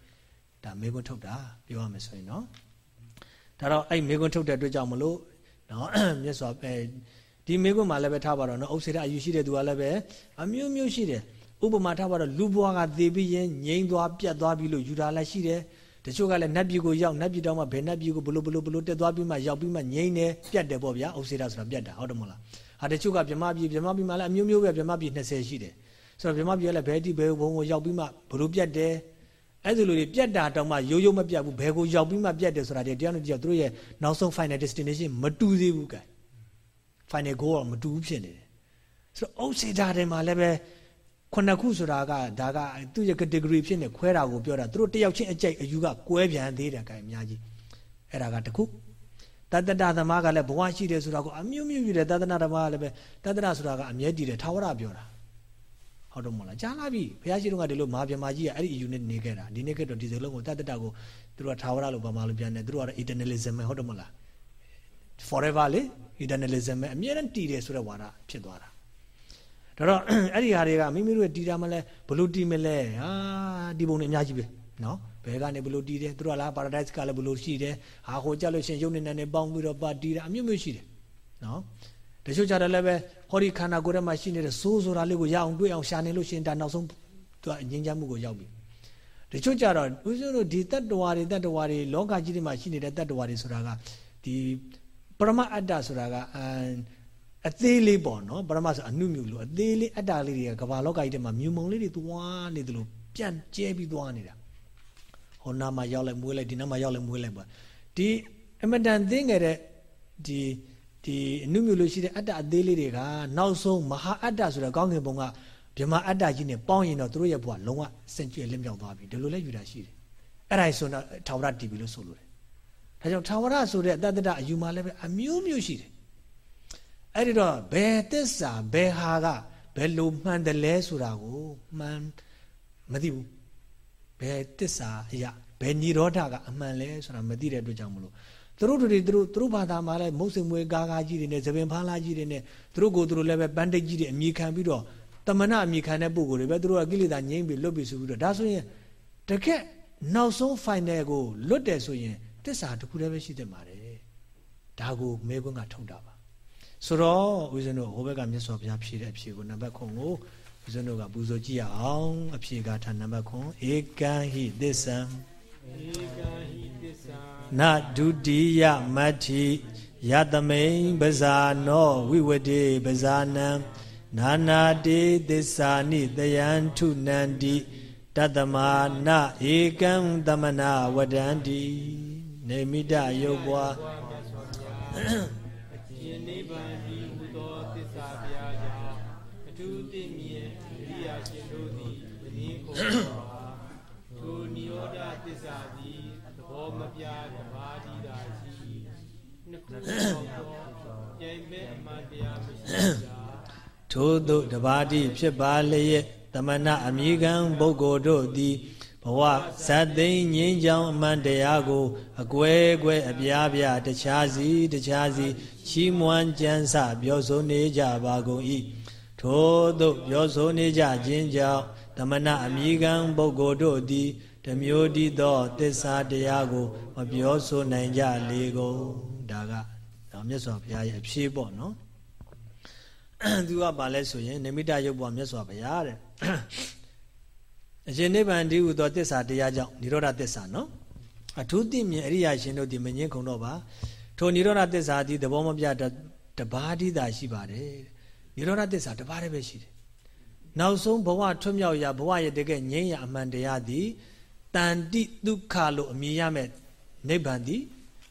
ဒါမေခွန်းထုတ်တာပြောရမယ်ဆိုရင်နော်။ဒါတော့အဲ့မေခွန်းထုတ်တဲ့အတွက်ကြောင့်မလို့နော်မြတ်စွာဘုရား ဒီမိကွန်းမှာလည်းပဲထားပါတော့နော်အုပ်စေတအယူရှိတဲ့သူကလည်းပဲအမျိုးမျိုးရှိတယ်ဥပမာထားပါတော့လူဘွားကသေပြီးရင်ငြိမ်းသွားပြတ်သွားပြီလို့ယူတာလည်းရှိတယ်တချို့ကလည်းနတ်ပြည်ကိုရောက်နတ်ပြည်တောင်မှဘယ်နတ်ပြည်ကိုဘလို့ဘလို့ဘလို့တက်သွားပြီးမှရောက်ပြီးမှငြိမ်းတယ်ပြတ်တယ်ပေါ့ဗျာအုပ်စေတဆိုတာပြတ်တာဟုတ်တယ်မဟုတ်လားဟာတချို့ကဗြဟ္မပြည်ဗြဟ္မပြည်မှာလည်းအမျိုးမျိုးပဲဗြဟ္မပြည်20ရှိတယ်ဆိုတော့ဗြဟ္မပြည်ကလည်းဘယ်တိဘယ်ဘုံကိုရောက်ပြီးမှဘလို့ပြတ်တယ်အဲ့ဒီလိုတွေပြတ်တာတောင်မှရိုးရိုးမပြတ်ဘူးဘယ်ကိုရောက်ပြီးမှပြတ်တယ်ဆိုတာတည်းတရားနဲ့တရားသူတို့ရဲ့နောက်ဆုံး final destination မတူသေးဘူးကဲ final goal ကမတူဘူးဖြစ်နေတယ်ဆိုတော့ဥစ္စေတာတွေမှာလည်းပဲခုနှစ်ခုဆိုတာကဒါကသူ့ရဲ့ category ဖြစ်နေခွဲတာကိုပြောတာသူတို့တယောက်ချင်းအကြိုက်အယူကကွဲပြန်သေးတယ်ကဲအများကြီးအဲ့ဒါကတခုတတ္တတသမားကလည်းဘဝရှိတယ်ဆိုတာကိုအမျိုးမျိုးယူတယ်တတ္တနာဓမ္မကလည်းပဲတတ္တနာဆိုတာကအမြဲတည်တယ်ထာဝရပြောတာဟုတ်တော့မလားကြားလာပြီဘုရားရှိတော်ကဒီလိုမဟာပြမကြီးကအဲ့ဒီ unit နေခဲ့တာဒီနေ့ကတော့ဒီစလုံးကိုတတ္တတကိုသူတို့ကထာဝရလို့ဗမာလိုပြန်တယ်သူတို့ကတော့ eternalism ပဲဟုတ်တယ်မလား forever လေ eternalism ပဲအမြဲတမ်းတည်တယ်ဆိုတဲ့ဝါဒဖြစ်သွားတာဒါတော့အဲ့ဒီဟာတွေကမိမိတို့တည်တာမလဲဘလို့တည်မလဲဟာဒီပုံတွေအများကြီးပဲနော်ဘဘယ်ကနေဘလို့တည်တယ်သူတို့ကလား paradise ကလည်းဘလို့ရှိတယ်ဟာဟိုကြလို့ရှင်ယုံနေနေပေါင်းပြီးတော့ပါတည်တာအမျိုးမျိုးရှိတယ်နော်တချို့ကြတယ်လည်းပဲဟောဒီခန္ဓာကိုယ်ထဲမှာရှိနေတဲ့စိုးဆိုတာလေးကိုရအောင်တွေ့အောင်ရှာနေလို့ရှင်ဒါနောက်ဆုံးသူကအငြင်းချမှုကိုရောက်ပြီတချို့ကြတော့ဦးဇင်းတို့ဒီတတ္တဝါတွေတတ္တဝါတွေလောကကြီးတွေမှာရှိနေတဲ့တတ္တဝါတွေဆိုတာကဒီ ပရမအတ္တဆိုတာကအသေးလေးပေါ့နော်ပရမဆိုအနုမြူလို့အသေးလေးအတ္တလေးတွေကကဘာလောကကြီးထဲမှာမြူမုံလေးတွေသွားနေတယ်လို့ပြန့်ကျဲပြီးသွားနေတာဟောနာမှာရောက်လိုက်မွေးလိုက်ဒီနားမှာရောက်လိုက်မွေးလိုက်ပေါ့ဒီအမတန်သိငယ်တဲ့ဒီဒီအနုမြူလို့ရှိတဲ့အတ္တအသေးလေးတွေကနောက်ဆုံးမဟာအတ္တဆိုတဲ့ကောင်းကင်ဘုံကဗြဟ္မာအတ္တကြီးနဲ့ပေါင်းရင်တော့သူတို့ရဲ့ဘဝလုံးဝစင်ကြယ်လင်းမြောက်သွားပြီဒီလိုလဲယူတာရှိတယ်အဲ့ဒါဆိုတော့ထာဝရတည်ပြီလို့ဆိုလို့တယ် ဒါကြောင့်ထာဝရဆိုတဲ့အတ္တတ္တအယူမှလည်းပဲအမျိုးမျိုးရှိတယ်အဲ့ဒီတော့ဘယ်သစ္စာဘယ်ဟာကဘယ်လိုမှန်တယ်လဲဆိုတာကိုမှန်မသိဘူးဘယ်သစ္စာအရာဘယ်និရောဓကအမှန်လဲဆိုတာမသိတဲ့အတွက်ကြောင့်မလို့သူတို့တွေသူတို့သူတို့ဘာသာမှာလည်းမုတ်စိမ်မွေးကားကားကြီးတွေနဲ့သပင်ဖားလားကြီးတွေနဲ့သူတို့ကိုသူတို့လည်းပဲပန်းတိတ်ကြီးတွေအမိခံပြီးတော့တမနာအမိခံတဲ့ပုံကိုယ်တွေပဲသူတို့ကကိလေသာငြိမ့်ပြီးလွတ်ပြီးဆိုပြီးတော့ဒါဆိုရင်တကက်နောက်ဆုံး final ကိုလွတ်တယ်ဆိုရင် တစ္ဆာတစ်ခုတည်းပဲရှိသင့်ပါတယ်ဒါကိုမဲခွန်းကထုတ်တာပါဆိုတော့ဦးဇင်းတို့ဟိုဘက်ကမြတ်စွာဘုရားဖြေတဲ့အဖြေကိုနံပါတ်9ကိုဦးဇင်းတို့ကပူဇော်ကြည့်ရအောင်အဖြေကထာနံပါတ်9ဧကံဟိသစ္ဆံဧကံဟိသစ္ဆံနဒုတိယမတ္ထိယတမိန်ပဇာနောဝိဝတေပဇာနံနာနာတေသစ္စာနိတယံထုနန္တိတတမနာဧကံသမနာဝဒန္တိ နေမိတယုတ်ဘွာယနိဗ္ဗာန်ဤဟူသောသစ္စာတရားကြောင့်အထူးသိမြင်အရိယာရှင်တို့သည်ဝိနည်းကိုထိုနိရောဓသစ္စာသည်သဘောမပြတပါးတိတာရှိနှစ်ခုသောပြိုင်ပဲအမှန်တရားမရှိထို့သို့တပါတိဖြစ်ပါလျက်တမနာအမိခံပုဂ္ဂိုလ်တို့သည် ဘဝဇတ်သိမ်းငြိမ်းချောင်းအမှန်တရားကိုအကွဲကွဲအပြားပြားတခြားစီတခြားစီချီးမွမ်းကြံစပြောဆိုနေကြပါကုန်၏ထို့သို့ပြောဆိုနေကြခြင်းကြောင့်တမနာအမိခံပုဂ္ဂိုလ်တို့သည်ဓမျိုးတည်သောသစ္စာတရားကိုမပြောဆိုနိုင်ကြလေကုန်ဒါကမြတ်စွာဘုရားရဲ့အဖြေပေါ့နော်သူကဘာလဲဆိုရင်နိမိတရုပ်ပေါ်မြတ်စွာဘုရားတဲ့ အရှင်နိဗ္ဗာန်တည်းဟူသောတစ္ဆာတရားကြောင့်និရောဓတစ္ဆာနော်အထူးသိမြင်အရိယာရှင်တို့ဒီမငင်းခုံတော့ပါထိုនិရောဓတစ္ဆာသည်သဘောမပြတပါးတည်းသာရှိပါတယ်និရောဓတစ္ဆာတပါးတည်းပဲရှိတယ်နောက်ဆုံးဘဝထွတ်မြောက်ရာဘဝရဲ့တကယ်ငြိမ်းရာအမှန်တရားသည်တန်တိဒုက္ခလို့အမည်ရမဲ့နိဗ္ဗာန်သည်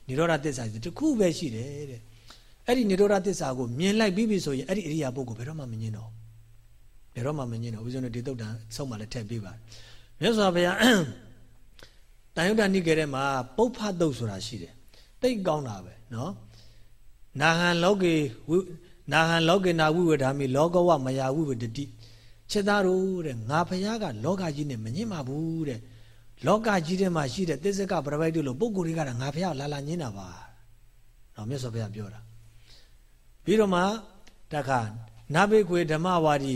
និရောဓတစ္ဆာတခုပဲရှိတယ်တဲ့အဲ့ဒီនិရောဓသစ္စာကိုမြင်လိုက်ပြီးပြီဆိုရင်အဲ့ဒီအရိယာပုဂ္ဂိုလ်ဘယ်တော့မှမငင်းတော့ ဘယ်တော့မှမငင်းတော့ဦးဇင်းတို့ဒီတုတ်တန်ဆုံးမှလည်းထည့်ပေးပါတယ်မြတ်စွာဘုရားတန်ယုဒ္ဓနိကေထဲမှာပုပ္ဖတုတ်ဆိုတာရှိတယ်တိတ်ကောင်းတာပဲနော်နာဟံလောကေဝိနာဟံလောကေနာဝိဝဒာမိလောကဝမယာဝိဝဒတိချက်သားတို့တဲ့ငါဘုရားကလောကကြီးနဲ့မငင်းပါဘူးတဲ့လောကကြီးထဲမှာရှိတဲ့သစ္စကပရပိုက်တို့လိုပုဂ္ဂိုလ်တွေကငါဘုရားလာလာငင်းတာပါနော်မြတ်စွာဘုရားပြောတာပြီးတော့မှတခါနဘိကွေဓမ္မဝါဒီ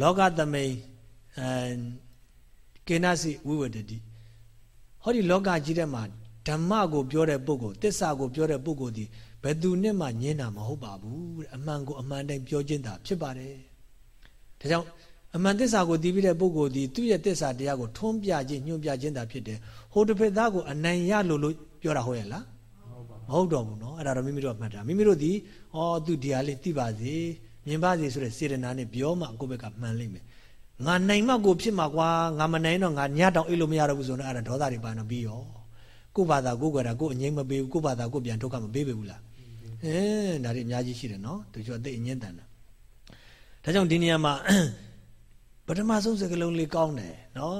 လောကသမိန်အဲကေနစီဝိဝတတိဟောဒီလောကကြီးထဲမှာဓမ္မကိုပြောတဲ့ပုဂ္ဂိုလ်တစ္ဆာကိုပြောတဲ့ပုဂ္ဂိုလ်ဒီဘယ်သူနဲ့မှညင်းတာမဟုတ်ပါဘူးအမှန်ကိုအမှန်တိုင်းပြောခြင်းသာဖြစ်ပါတယ်ဒါကြောင့်အမှန်တစ္ဆာကိုသိပြီးတဲ့ပုဂ္ဂိုလ်ဒီသူ့ရဲ့တစ္ဆာတရားကိုထွန်းပြခြင်းညွှန်ပြခြင်းသာဖြစ်တယ်ဟိုတစ်ဖက်သားကိုအနိုင်ရလို့လို့ပြောတာဟုတ်ရဲ့လားမဟုတ်တော့ဘူးเนาะအဲ့ဒါတော့မိမိတို့မှတ်တာမိမိတို့ဒီဩသူဒီဟာလေးသိပါစေ မြင်ပါစေဆိုတဲ့စေတနာနဲ့ပြောမှကိုယ့်ဘက်ကမှန်လိမ့်မယ်ငါနိုင်မှကိုဖြစ်မှာကွာငါမနိုင်တော့ငါညတောင်အိတ်လို့မရတော့ဘူးဆိုတော့အဲ့ဒါဒေါသတွေပါတော့ပြီးရောကိုယ့်ဘာသာကိုယ်ကွယ်တာကိုယ်အငိမ့်မပေးဘူးကိုယ့်ဘာသာကိုယ်ပြန်ထုတ်ကမပေးပေဘူးလားအဲဒါတွေအများကြီးရှိတယ်နော်သူကျော်အသိအငင်းတန်တာဒါကြောင့်ဒီနေရာမှာပထမဆုံးစကားလုံးလေးကောင်းတယ်နော်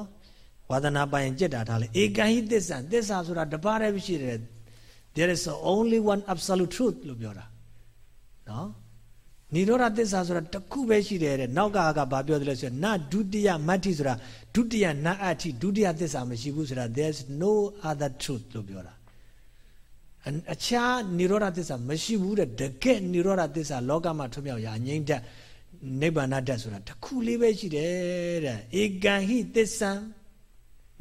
ဝါသနာပိုင်ကြက်တာထားလေဧကံဟိသစ္ဆံသစ္စာဆိုတာတပါးတည်းရှိတယ် there is only one absolute truth လို့ပြောတာနော် နိရောဓသစ္စာဆိုတာတခုပဲရှိတယ်တဲ့နောက်ကကဘာပြောတယ်လဲဆိုရင်နဒုတိယမတ္ထိဆိုတာဒုတိယနအဋ္ဌိဒုတိယသစ္စာမရှိဘူးဆိုတာ there's no other truth လို့ပြောတာအခြားနိရောဓသစ္စာမရှိဘူးတဲ့တကယ်နိရောဓသစ္စာလောကမှာထွမြောက်ရာငြိမ့်တတ်နိဗ္ဗာန်တတ်ဆိုတာတခုလေးပဲရှိတယ်တဲ့ဧကံဟိသစ္ဆံ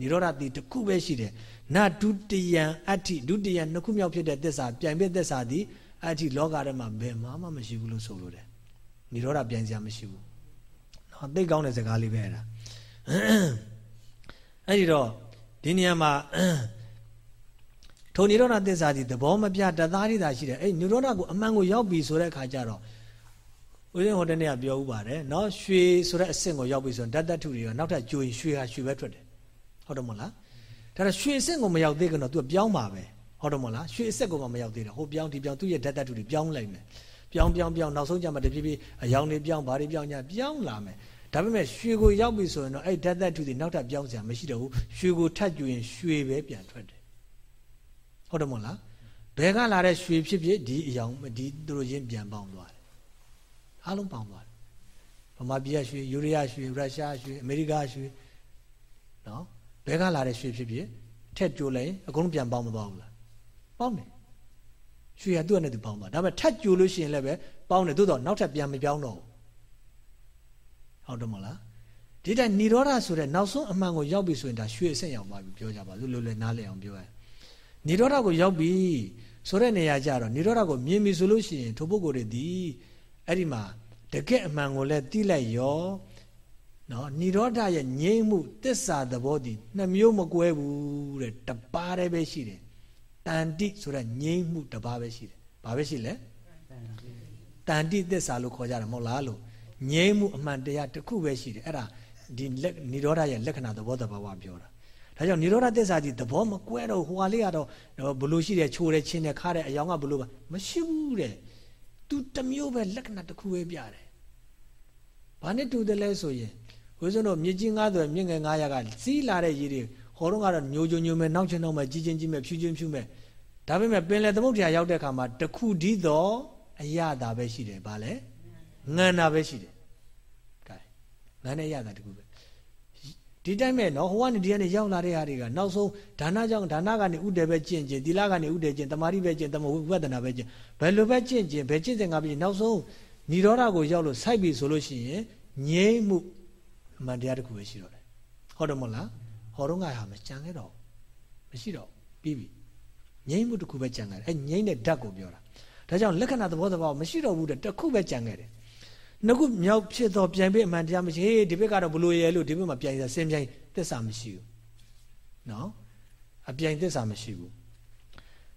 နိရောဓတိတစ်ခုပဲရှိတယ်နဒုတိယအဋ္ဌိဒုတိယနှစ်ခုမြောက်ဖြစ်တဲ့သစ္စာပြိုင်ဘက်သစ္စာသည် အဋ္ဌိလောကထဲမှာဘယ်မှမှမရှိဘူးလို့ဆိုလို့တယ်နိရောဓပြိုင်စရာမရှိဘူးနော်သိကောင်းတဲ့စကားလေးပဲအဲ့ဒါအဲ့ဒီတော့ဒီနေရာမှာထိုနိရောဓသစ္စာဒီသဘောမပြတသားရည်သာရှိတယ်အဲ့နိရောဓကိုအမှန်ကိုရောက်ပြီဆိုတဲ့အခါကျတော့ဦးဇင်းဟိုတနေ့ကပြောဥပါတယ်နော်ရွှေဆိုတဲ့အဆင့်ကိုရောက်ပြီဆိုရင်ဓာတ်တထုတွေကနောက်ထပ်ကြိုရင်ရွှေဟာရွှေပဲထွက်တယ်ဟုတ်တယ်မဟုတ်လားဒါတော့ရွှေအဆင့်ကိုမရောက်သေးကတော့ तू ပြောင်းပါပဲ ဟုတ်တယ်မဟုတ်လားရွှေအဆင့်ကိုမှမရောက်သေးတယ်ဟိုပြောင်းဒီပြောင်းသူ့ရဲ့ဓာတ်တထုတွေပြောင်းလိုက်မယ်ပြောင်းပြောင်းပြောင်းနောက်ဆုံးကျမှတဖြည်းဖြည်းအယောင်တွေပြောင်းဘာတွေပြောင်းညာပြောင်းလာမယ်ဒါပေမဲ့ရွှေကိုရောက်ပြီဆိုရင်တော့အဲ့ဓာတ်တထုတွေနောက်ထပ်ပြောင်းစရာမရှိတော့ဘူးရွှေကိုထပ်ကြွရင်ရွှေပဲပြန်ထွက်တယ်ဟုတ်တယ်မဟုတ်လားဘယ်ကလာတဲ့ရွှေဖြစ်ဖြစ်ဒီအယောင်ဒီသူတို့ချင်းပြန်ပေါင်းသွားတယ်အားလုံးပေါင်းသွားတယ်ဗမာပြည်ရွှေယူရီးယားရွှေရုရှားရွှေအမေရိကရွှေနော်ဘဲကလာတဲ့ရွှေဖြစ်ဖြစ်ထက်ကြိုးလိုက်အကုန်လုံးပြန်ပေါင်းမသွားဘူးလား ပေါင်းတယ်ရွှေကသူ့နဲ့သူပေါင်းသွားဒါပေမဲ့ထက်ကြိုးလို့ရှိရင်လည်းပဲပေါင်းတယ်သို့တော့နောက်ထပ်ပြန်မပြောင်းတော့ဘူးဟုတ်တယ်မလားဒီတိုင်းនិရောဓဆိုတဲ့နောက်ဆုံးအမှန်ကိုရောက်ပြီဆိုရင်ဒါရွှေအဆင့်ရောက်သွားပြီပြောကြပါစို့လွယ်လွယ်နားလည်အောင်ပြောရនិရောဓကိုရောက်ပြီဆိုတဲ့နေရာကြတော့និရောဓကိုမြင်ပြီဆိုလို့ရှိရင်ထိုပုဂ္ဂိုလ်တွေဒီအဲ့ဒီမှာတကယ်အမှန်ကိုလည်းသိလိုက်ရောနော်និရောဓရဲ့ငြိမ့်မှုတစ္ဆာသဘောတည်နှစ်မျိုးမကွဲဘူးတဲ့တပါးတည်းပဲရှိတယ် တန်တိဆိုတဲ့ငြိမ့်မှုတပါးပဲရှိတယ်ဘာပဲရှိလဲတန်တိတစ္ဆာလို့ခေါ်ကြတယ်မဟုတ်လားလို့ငြိမ့်မှုအမှန်တရားတစ်ခုပဲရှိတယ်အဲ့ဒါဒီនិရောဓရဲ့လက္ခဏာသဘောတဘာဝပြောတာဒါကြောင့်និရောဓသစ္စာကြီးသဘောမကွဲတော့ဟိုဟာလေးကတော့ဘလို့ရှိတယ်ချိုးတယ်ချင်းတယ်ခါတယ်အယောင်ကဘလို့ပါမရှိဘူးတဲ့သူတမျိုးပဲလက္ခဏာတစ်ခုပဲပြတယ်ဘာနဲ့တူတယ်လဲဆိုရင်ဝိဇ္ဇုံတို့မြစ်ကြီး9သွယ်မြင့်ငယ်900ကစီးလာတဲ့ရေတွေ ဟောတော့ကတော့ညိုကြုံညိုမဲ့နောက်ချင်းနောက်မဲ့ကြီးချင်းကြီးမဲ့ဖြူချင်းဖြူမဲ့ဒါပေမဲ့ပင်လယ်သမုဒ္ဒရာရောက်တဲ့အခါမှာတခုဒီတော့အရသာပဲရှိတယ်ဗာလဲငံတာပဲရှိတယ်ကဲငံနဲ့ရတာတခုပဲဒီတိုင်းမဲ့နော်ဟိုကနေဒီကနေရောက်လာတဲ့ဟာတွေကနောက်ဆုံးဒါနကြောင့်ဒါနကနေဥတည်ပဲကျင့်ကျင့်သီလကနေဥတည်ကျင့်တမာတိပဲကျင့်တမဝိပဿနာပဲကျင့်ဘယ်လိုပဲကျင့်ကျင့်ဘယ်ကျင့်တဲ့ငါပြီနောက်ဆုံးនិရောဓကိုရောက်လို့စိုက်ပြီဆိုလို့ရှိရင်ငြိမ့်မှုအမှန်တရားတစ်ခုပဲရှိတော့တယ်ဟုတ်တယ်မဟုတ်လား ဟောတော့ငါဟာမကြံခဲ့တော့မရှိတော့ပြီးပြီငြိမ့်မှုတစ်ခုပဲကြံခဲ့တယ်အဲငြိမ့်တဲ့ဓာတ်ကိုပြောတာဒါကြောင့်လက္ခဏာသဘောတဘာမရှိတော့ဘူးတဲ့တစ်ခုပဲကြံခဲ့တယ်နှစ်ခုမြောက်ဖြစ်တော့ပြန်ပြီးအမှန်တရားမရှိဟေးဒီဘက်ကတော့ဘလို့ရဲလို့ဒီဘက်မှာပြန်ရစင်ပြိုင်သစ္စာမရှိဘူးနော်အပြိုင်သစ္စာမရှိဘူး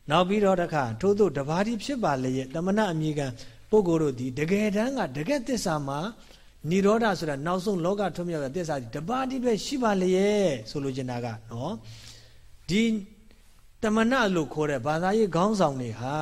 နောက်ပြီးတော့တခါထို့သို့တဘာတိဖြစ်ပါလေရဲ့တမနာအမိကံပုဂ္ဂိုလ်တို့ဒီတကယ်တမ်းကတကယ်သစ္စာမှာ និရောဓဆိုတာနောက်ဆုံးလောကထွံ့မြောက်တဲ့သစ္စာဒီတပါးတိပဲရှိပါလေရဲ့ဆိုလိုချင်တာကနော်ဒီတမနာလို့ခေါ်တဲ့ဘာသာရေးခေါင်းဆောင်တွေဟာ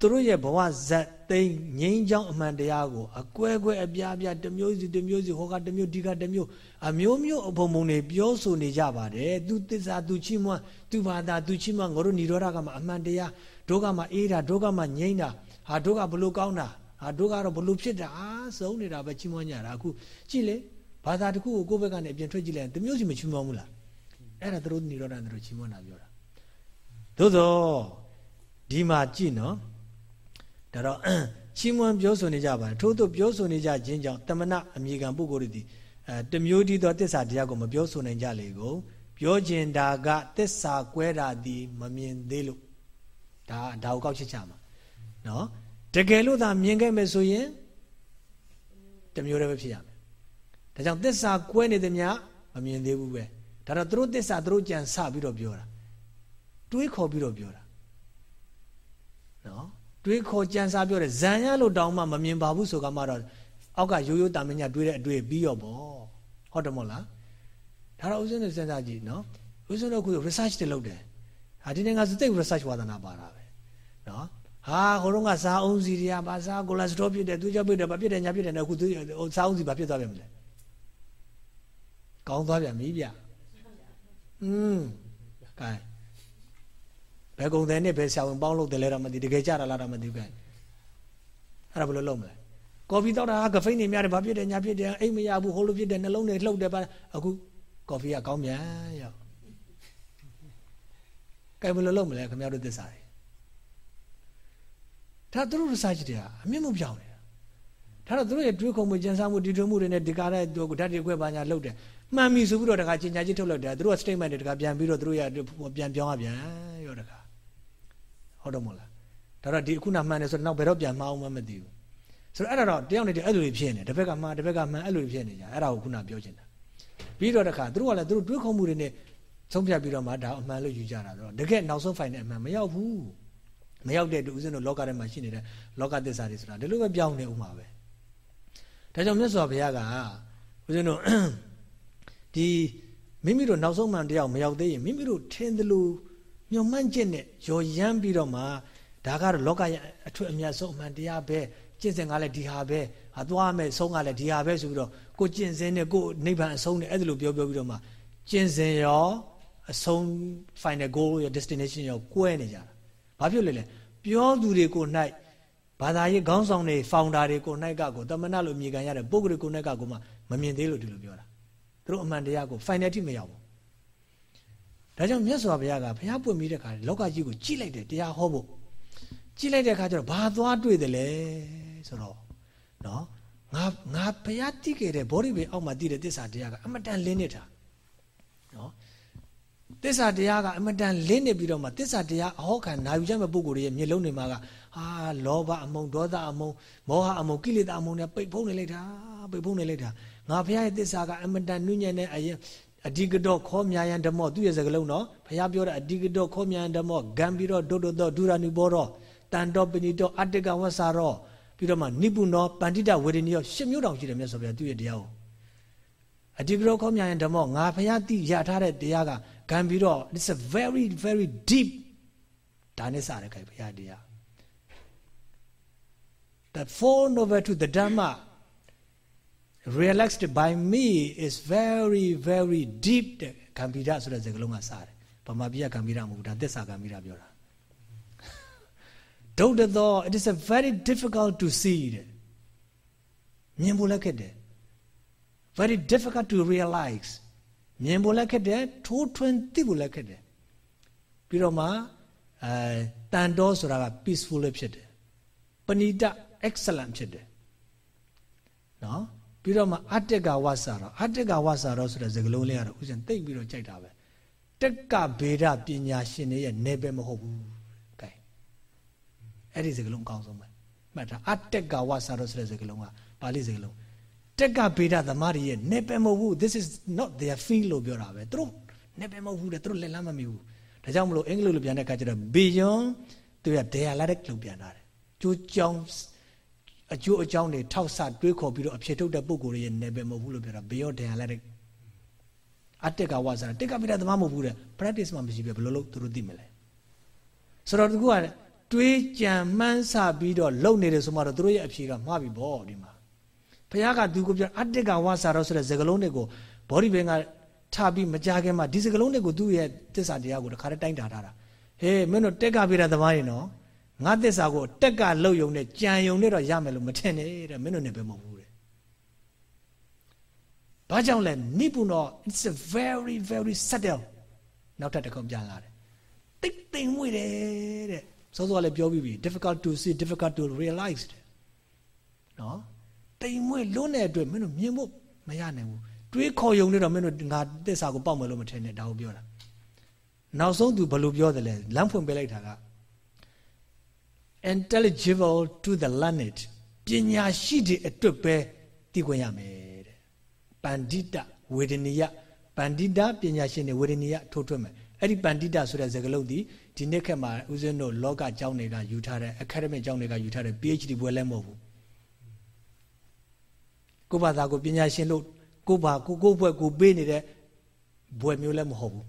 သူတို့ရဲ့ဘဝဇက်သိမ်းငြိမ်းချောင်းအမှန်တရားကိုအကွဲကွဲအပြားပြားတစ်မျိုးစီတစ်မျိုးစီဟောကတစ်မျိုးဒီကတစ်မျိုးအမျိုးမျိုးအဖုံဖုံတွေပြောဆိုနေကြပါတယ်သူသစ္စာသူချီးမွမ်းသူဘာသာသူချီးမွမ်းငါတို့និရောဓကမှာအမှန်တရားဒုက္ခမှာအေးတာဒုက္ခမှာငြိမ်းတာဟာဒုက္ခဘလို့ကောင်းတာ ဟာတို့ကတော့ဘလို့ဖြစ်တာစုံနေတာပဲချီးမွမ်းကြတာအခုကြည့်လေဘာသာတစ်ခုကိုကိုယ့်ဘက်ကနေအပြင်ထွက်ကြည့်လိုက်ရင်တမျိုးစီမချီးမွမ်းဘူးလားအဲ့ဒါတို့និရောဓန်တို့ချီးမွမ်းတာပြောတာသို့သောဒီမှာကြည့်နော်ဒါတော့ချီးမွမ်းပြောဆိုနေကြပါတယ်ထို့သို့ပြောဆိုနေကြခြင်းကြောင့်တမနာအမိခံပုဂ္ဂိုလ်တွေဒီအဲတမျိုးတည်းသောတစ္ဆာတရားကိုမပြောဆိုနိုင်ကြလေကိုပြောခြင်းဒါကတစ္ဆာကွဲတာဒီမမြင်သေးလို့ဒါဒါကိုကောက်ချက်ချမှာနော် တကယ်လို့သာမြင်ခဲ့မယ်ဆိုရင်တမျိုးတည်းပဲဖြစ်ရမယ်ဒါကြောင့်သစ္စာကွဲနေသည်များမမြင်သေးဘူးပဲဒါတော့သူတို့သစ္စာသူတို့ကြံစပြီးတော့ပြောတာတွေးခေါ်ပြီးတော့ပြောတာနော်တွေးခေါ်ကြံစားပြောတယ်ဇံရလို့တောင်းမှမမြင်ပါဘူးဆိုကမှတော့အောက်ကရိုးရိုးတာမညာတွေးတဲ့အတွေ့ပြီးရောပေါ့ဟုတ်တယ်မို့လားဒါတော့ဦးဇင်းတို့စဉ်းစားကြည့်နော်ဦးဇင်းတို့ခု research တွေလုပ်တယ်ဟာဒီနေ့ငါစသိ research ဝါသနာပါတာပဲနော် ဟာဟိုတော့ကစားအောင်စီတွေကဘာစားကိုလက်စထရောဖြစ်တယ်သူကြောင့်ဖြစ်တယ်ဘာဖြစ်တယ်ညာဖြစ်တယ်အခုသူစားအောင်စီဘာဖြစ်သွားပြန်မလဲကောင်းသွားပြန်ပြီဗျอืมကဲဘယ်ကုံတဲ့နဲ့ဘယ်ဆရာဝန်ပေါင်းလို့တယ်လဲတော့မသိတကယ်ကြတာလားတော့မသိဘူးကဲအဲ့ဒါဘယ်လိုလုပ်မလဲကော်ဖီတောက်တာကဖိနေများတယ်ဘာဖြစ်တယ်ညာဖြစ်တယ်အိမ်မရဘူးဟိုလိုဖြစ်တယ်နှလုံးတွေလှုပ်တယ်ပါအခုကော်ဖီကကောင်းပြန်ရောကဲဘယ်လိုလုပ်မလဲခင်ဗျားတို့သစ္စာတွေ ဒါသူတို့ research တွေကအမြင့်မပြောင်းနေတာဒါတော့သူတို့ရဲ့တွေးခေါ်မှုကြံစားမှုတည်ထွေးမှုတွေနဲ့ဒီကားတဲ့သူဓာတ်တွေခွဲပါညာလုပ်တယ်မှန်ပြီဆိုပြီးတော့တခါကျင်ညာချင်းထုတ်လိုက်တယ်သူတို့က statement တွေတခါပြန်ပြီးတော့သူတို့ရပြန်ပြောင်းရပြန်ရောတခါဟုတ်တော့မဟုတ်လားဒါတော့ဒီအခုနမှန်တယ်ဆိုတော့နောက်ဘယ်တော့ပြန်မှားအောင်မမသိဘူးဆိုတော့အဲ့ဒါတော့တယောက်နဲ့တယောက်အဲ့လိုတွေဖြစ်နေတယ်တစ်ဘက်ကမှားတစ်ဘက်ကမှန်အဲ့လိုတွေဖြစ်နေကြအဲ့ဒါကိုခုနပြောချင်တာပြီးတော့တခါသူတို့ကလည်းသူတို့တွေးခေါ်မှုတွေနဲ့ဆုံးဖြတ်ပြီးတော့မှဒါအမှန်လို့ယူကြတာတော့တကယ်နောက်ဆုံး final အမှန်မရောက်ဘူး မရောက်တဲ့တူဦးဇင်းတို့လောကထဲမှာရှိနေတဲ့လောကသစ္စာတွေဆိုတာဒီလိုပဲပြောင်းနေဥမှာပဲဒါကြောင့်မြတ်စွာဘုရားကဦးဇင်းတို့ဒီမိမိတို့နောက်ဆုံးမှန်တယောက်မရောက်သေးရင်မိမိတို့ထင်သလိုညှော်မှန်းချက်နဲ့ရော်ရမ်းပြီးတော့မှဒါကတော့လောကရဲ့အထွတ်အမြတ်ဆုံးအမှန်တရားပဲကျင့်စဉ်ကလည်းဒီဟာပဲဟာသွားမယ်ဆုံးကလည်းဒီဟာပဲဆိုပြီးတော့ကိုကျင့်စဉ်နဲ့ကိုနိဗ္ဗာန်အဆုံးနဲ့အဲ့ဒါလိုပြောပြောပြီးတော့မှကျင့်စဉ်ရောအဆုံး final goal ရော destination ရောကွဲနေကြတာ ဘာဖြစ်လဲလဲပြောသူတွေကို၌ဘာသာရေးခေါင်းဆောင်တွေ founder တွေကို၌ကကိုတမနာလို့မြေကန်ရတဲ့ပုဂ္ဂိုလ်ကို၌ကကိုမှမမြင်သေးလို့ဒီလိုပြောတာသူတို့အမှန်တရားကို final ထိမရောက်ဘူးဒါကြောင့်မြတ်စွာဘုရားကဘုရားပွင့်ပြီးတဲ့ခါလောကကြီးကိုကြည့်လိုက်တယ်တရားဟောဖို့ကြည့်လိုက်တဲ့အခါကျတော့ဘာသွားတွေ့တယ်လဲဆိုတော့နော်ငါငါဘုရားတည်ခဲ့တဲ့ဘောဓိပေအောက်မှာတည်တဲ့သစ္စာတရားကအမတန်လင်းနေတာနော် သစ္စာတရားကအမတန်လင်းနေပြီးတော့မှသစ္စာတရားအဟောခံနာယူကြမဲ့ပုဂ္ဂိုလ်တွေရဲ့မျက်လုံးတွေမှာကဟာလောဘအမုန်းဒေါသအမုန်းမောဟအမုန်းကိလေသာအမုန်းနဲ့ပိတ်ဖုံးနေလိုက်တာပိတ်ဖုံးနေလိုက်တာငါဘုရားရဲ့သစ္စာကအမတန်နုညံ့တဲ့အရင်အဓိကတော်ခောမြာယံဓမ္မောသူရဲ့စကားလုံးနော်ဘုရားပြောတဲ့အဓိကတော်ခောမြာယံဓမ္မောဂံပြီးတော့ဒုဒ္ဒတော်ဒုရဏုဘောတော့တန်တော်ပဏိတော်အတ္တကဝဆာရောပြီးတော့မှနိပုနောပန္တိတဝေဒနီရောရှစ်မျိုးတောင်ရှိတယ်မြတ်စွာဘုရားသူ့ရဲ့တရားကိုအဓိကရောခေါမြယံဓမ္မောငါဘုရားတိရထားတဲ့တရားက ဂံပြီးတော့ it's a very very deep ဒါနဲ့စတယ်ခိုင်ဘုရားတရား that fall over to the dhamma realized by me is very very deep တဲ့ဂံဗီဒဆိုတဲ့စကားလုံးကစတယ်ဗမာပြည်ကဂံဗီဒမဟုတ်ဘူးဒါသစ္စာဂံဗီဒပြောတာဒုဒ္ဒသော [laughs] it is a very difficult to see တဲ့မြင်ဖို့လည်းခက်တယ် very difficult to realize မြင်ဖို့လည်းခက်တယ်ထိုးထွင်းသိဖို့လည်းခက်တယ်ပြီးတော့မှအဲတန်တော်ဆိုတာက peaceful လည်းဖြစ်တယ်ပဏိတ excellent ဖြစ်တယ်နော်ပြီးတော့မှအတ္တကဝါစာရောအတ္တကဝါစာရောဆိုတဲ့စကားလုံးလေးကတော့ဥစဉ်သိပြီးတော့ကြိုက်တာပဲတက်ကဗေဒပညာရှင်တွေရဲ့နေပဲမဟုတ်ဘူးအဲ့ဒီစကားလုံးအကောင်းဆုံးပဲမှတ်တာအတက်ကဝါစာရောဆိုတဲ့စကားလုံးကပါဠိစကားလုံး တက်ကဗေဒသမားတွေရဲ့နေပယ်မဟုတ်ဘူး this is not their field လို့ပြောတာပဲသူတို့နေပယ်မဟုတ်ဘူးတဲ့သူတို့လက်လမ်းမမီဘူးဒါကြောင့်မလို့အင်္ဂလိပ်လိုပြန်တဲ့အခါကျတော့ beyond သူက dialectic လို့ပြန်တာတယ်ကျိုးကြောင်းအကျိုးအကြောင်းတွေထောက်ဆတွေးခေါ်ပြီးတော့အဖြစ်ထုတ်တဲ့ပုံကိုယ်ရဲ့နေပယ်မဟုတ်ဘူးလို့ပြောတာ beyond dialectic အတက်ကဝါစာတက်ကဗေဒသမားမဟုတ်ဘူးတဲ့ practice မှမရှိပဲဘယ်လိုလုပ်သူတို့သိမလဲဆိုတော့သူကတွေးကြံမှန်းဆပြီးတော့လုံနေတယ်ဆိုမှတော့တို့ရဲ့အဖြေကမှားပြီဗောဒီမှာ ဘုရားကသူကိုပြောအတ္တကဝါစာရောဆိုတဲ့စကားလုံးတွေကိုဘောဓိဘင်ကထားပြီးမကြခင်မှာဒီစကားလုံးတွေကိုသူ့ရဲ့တစ္ဆာတရားကိုတခါတည်းတိုင်းတာထားတာဟေးမင်းတို့တက်ကပြတဲ့သမားရင်နော်ငါတစ္ဆာကိုတက်ကလှုပ်ယုံနဲ့ကြံယုံနဲ့တော့ရမယ်လို့မထင်နဲ့တဲ့မင်းတို့နဲ့ပဲမဟုတ်ဘူးတဲ့ဘာကြောင့်လဲနိပုနော it's a very very subtle နောက်ထပ်တစ်ခုပြန်လာတယ်တိတ်တိမ်မွေ့တယ်တဲ့စောစောလည်းပြောပြီးပြီ difficult to see difficult to realize နော် တိမ်မွေ့လွန်းတဲ့အတွက်မင်းတို့မြင်ဖို့မရနိုင်ဘူးတွေးခေါ်ယုံနေတော့မင်းတို့ငါတစ္ဆာကိုပေါက်မယ်လို့မထင်နဲ့ဒါကိုပြောတာနောက်ဆုံးသူဘယ်လိုပြောတယ်လဲလမ်းဖွင့်ပေးလိုက်တာက intelligible to the learned ပညာရှိတဲ့အတွက်ပဲသိခွင့်ရမယ်တဲ့ပန္တိတဝေဒနိယပန္တိတပညာရှင်တွေဝေဒနိယထိုးထွင်းမယ်အဲ့ဒီပန္တိတဆိုတဲ့စကားလုံးဒီဒီနေ့ခက်မှာဦးဇင်းတို့လောကကျောင်းတွေကယူထားတဲ့ academic ကျောင်းတွေကယူထားတဲ့ PhD ဘွဲလည်းမဟုတ်ဘူး ကိုဘာသာကိုပညာရှင်လို့ကိုဘာကိုကိုဘွဲကိုပေးနေတဲ့ဘွဲမျိုးလည်းမဟုတ်ဘူး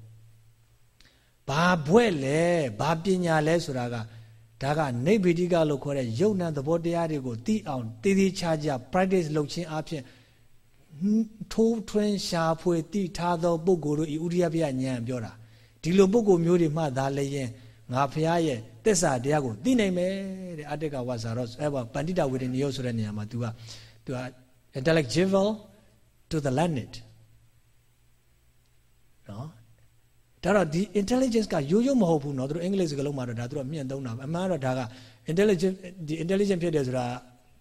ဘာဘွဲလဲဘာပညာလဲဆိုတာကဒါကနေဗ္ဗေဒိကလို့ခေါ်တဲ့ယုံ nant သဘောတရားတွေကိုသိအောင်တည်တည်ချာချာ practice လုပ်ခြင်းအပြင်ထိုးထွင်းရှာဖွေတိထားသောပုဂ္ဂိုလ်တို့ဤဥရိယပြဉာဏ်ပြောတာဒီလိုပုဂ္ဂိုလ်မျိုးတွေမှသာလည်းရင်ငါဖះရဲ့သစ္စာတရားကိုသိနိုင်မယ်တဲ့အတ္တကဝါစာရောအဲ့ဘာပန္တိတဝေဒနိယောဆိုတဲ့နေရာမှာ तू က तू က intellectual to the learned နော်ဒါတော့ဒီ intelligence ကရိုးရိုးမဟုတ်ဘူးเนาะသူတို့အင်္ဂလိပ်စကားလုံးမှာတော့ဒါသူတို့မြင့်သုံးတာအမှန်တော့ဒါက intelligent ဒီ intelligent ဖြစ်တယ်ဆိုတာ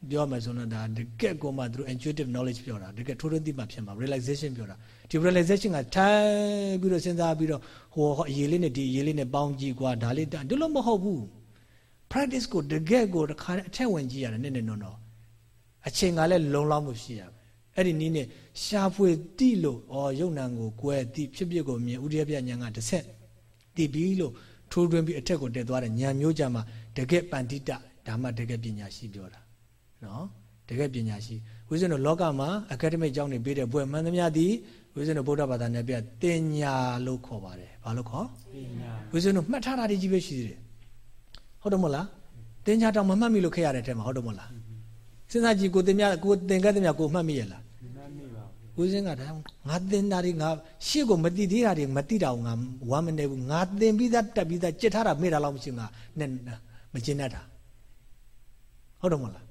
ပြောမယ်ဆိုတော့ဒါတကယ်ကိုမှသူတို့ intuitive knowledge ပြောတာတကယ်ထိုးထိုးသိမှဖြစ်မှာ realization ပြောတာဒီ realization ကထိုင်ပြီးတော့စဉ်းစားပြီးတော့ဟိုအရေးလေးနဲ့ဒီအရေးလေးနဲ့ပေါင်းကြည့်ကွာဒါလေးဒီလိုမဟုတ်ဘူး practice ကိုတကယ်ကိုတစ်ခါအထက်ဝင်ကြည့်ရတယ်နည်းနည်းနော်နော် အချိန်ကလည်းလုံလောက်မှုရှိရမယ်အဲ့ဒီနည်းနဲ့ရှားဖွေတိလို့ဩယုံနံကိုကွဲတိဖြစ်ဖြစ်ကိုမြင်ဥဒိယပြညာကတစ်ဆက်တိပြီးလို့ထိုးတွင်းပြီးအထက်ကိုတက်သွားတဲ့ညာမျိုးကြမှာတကယ်ပန္တိတဒါမှတကယ်ပညာရှိပြောတာနော်တကယ်ပညာရှိဝိဇ္ဇနလောကမှာ academic ကျောင်းနေပေးတဲ့ဘွယ်မှန်သမျှသည်ဝိဇ္ဇနဗုဒ္ဓဘာသာနဲ့ပြတင်ညာလို့ခေါ်ပါတယ်ဘာလို့ခေါ်တင်ညာဝိဇ္ဇနမှတ်ထားတာကြီးပဲရှိသေးတယ်ဟုတ်တယ်မဟုတ်လားတင်ညာတောင်မမှတ်မိလို့ခဲ့ရတဲ့ထဲမှာဟုတ်တယ်မဟုတ်လား စဉ်းစားကြည့်ကိုတင်မြကိုတင်ခဲ့တဲ့မြကိုမှတ်မိရလားမှတ်မိပါဘူးဦးစင်းကဒါငါတင်တာတွေငါရှေ့ကိုမတိသေးတာတွေမတိတာကိုငါဝမ်းမနေဘူးငါတင်ပြီးသားတက်ပြီးသားကြစ်ထားတာမေ့တာလောက်မရှိငါနဲ့မကျင်တတ်တာဟုတ်တယ်မဟုတ်လား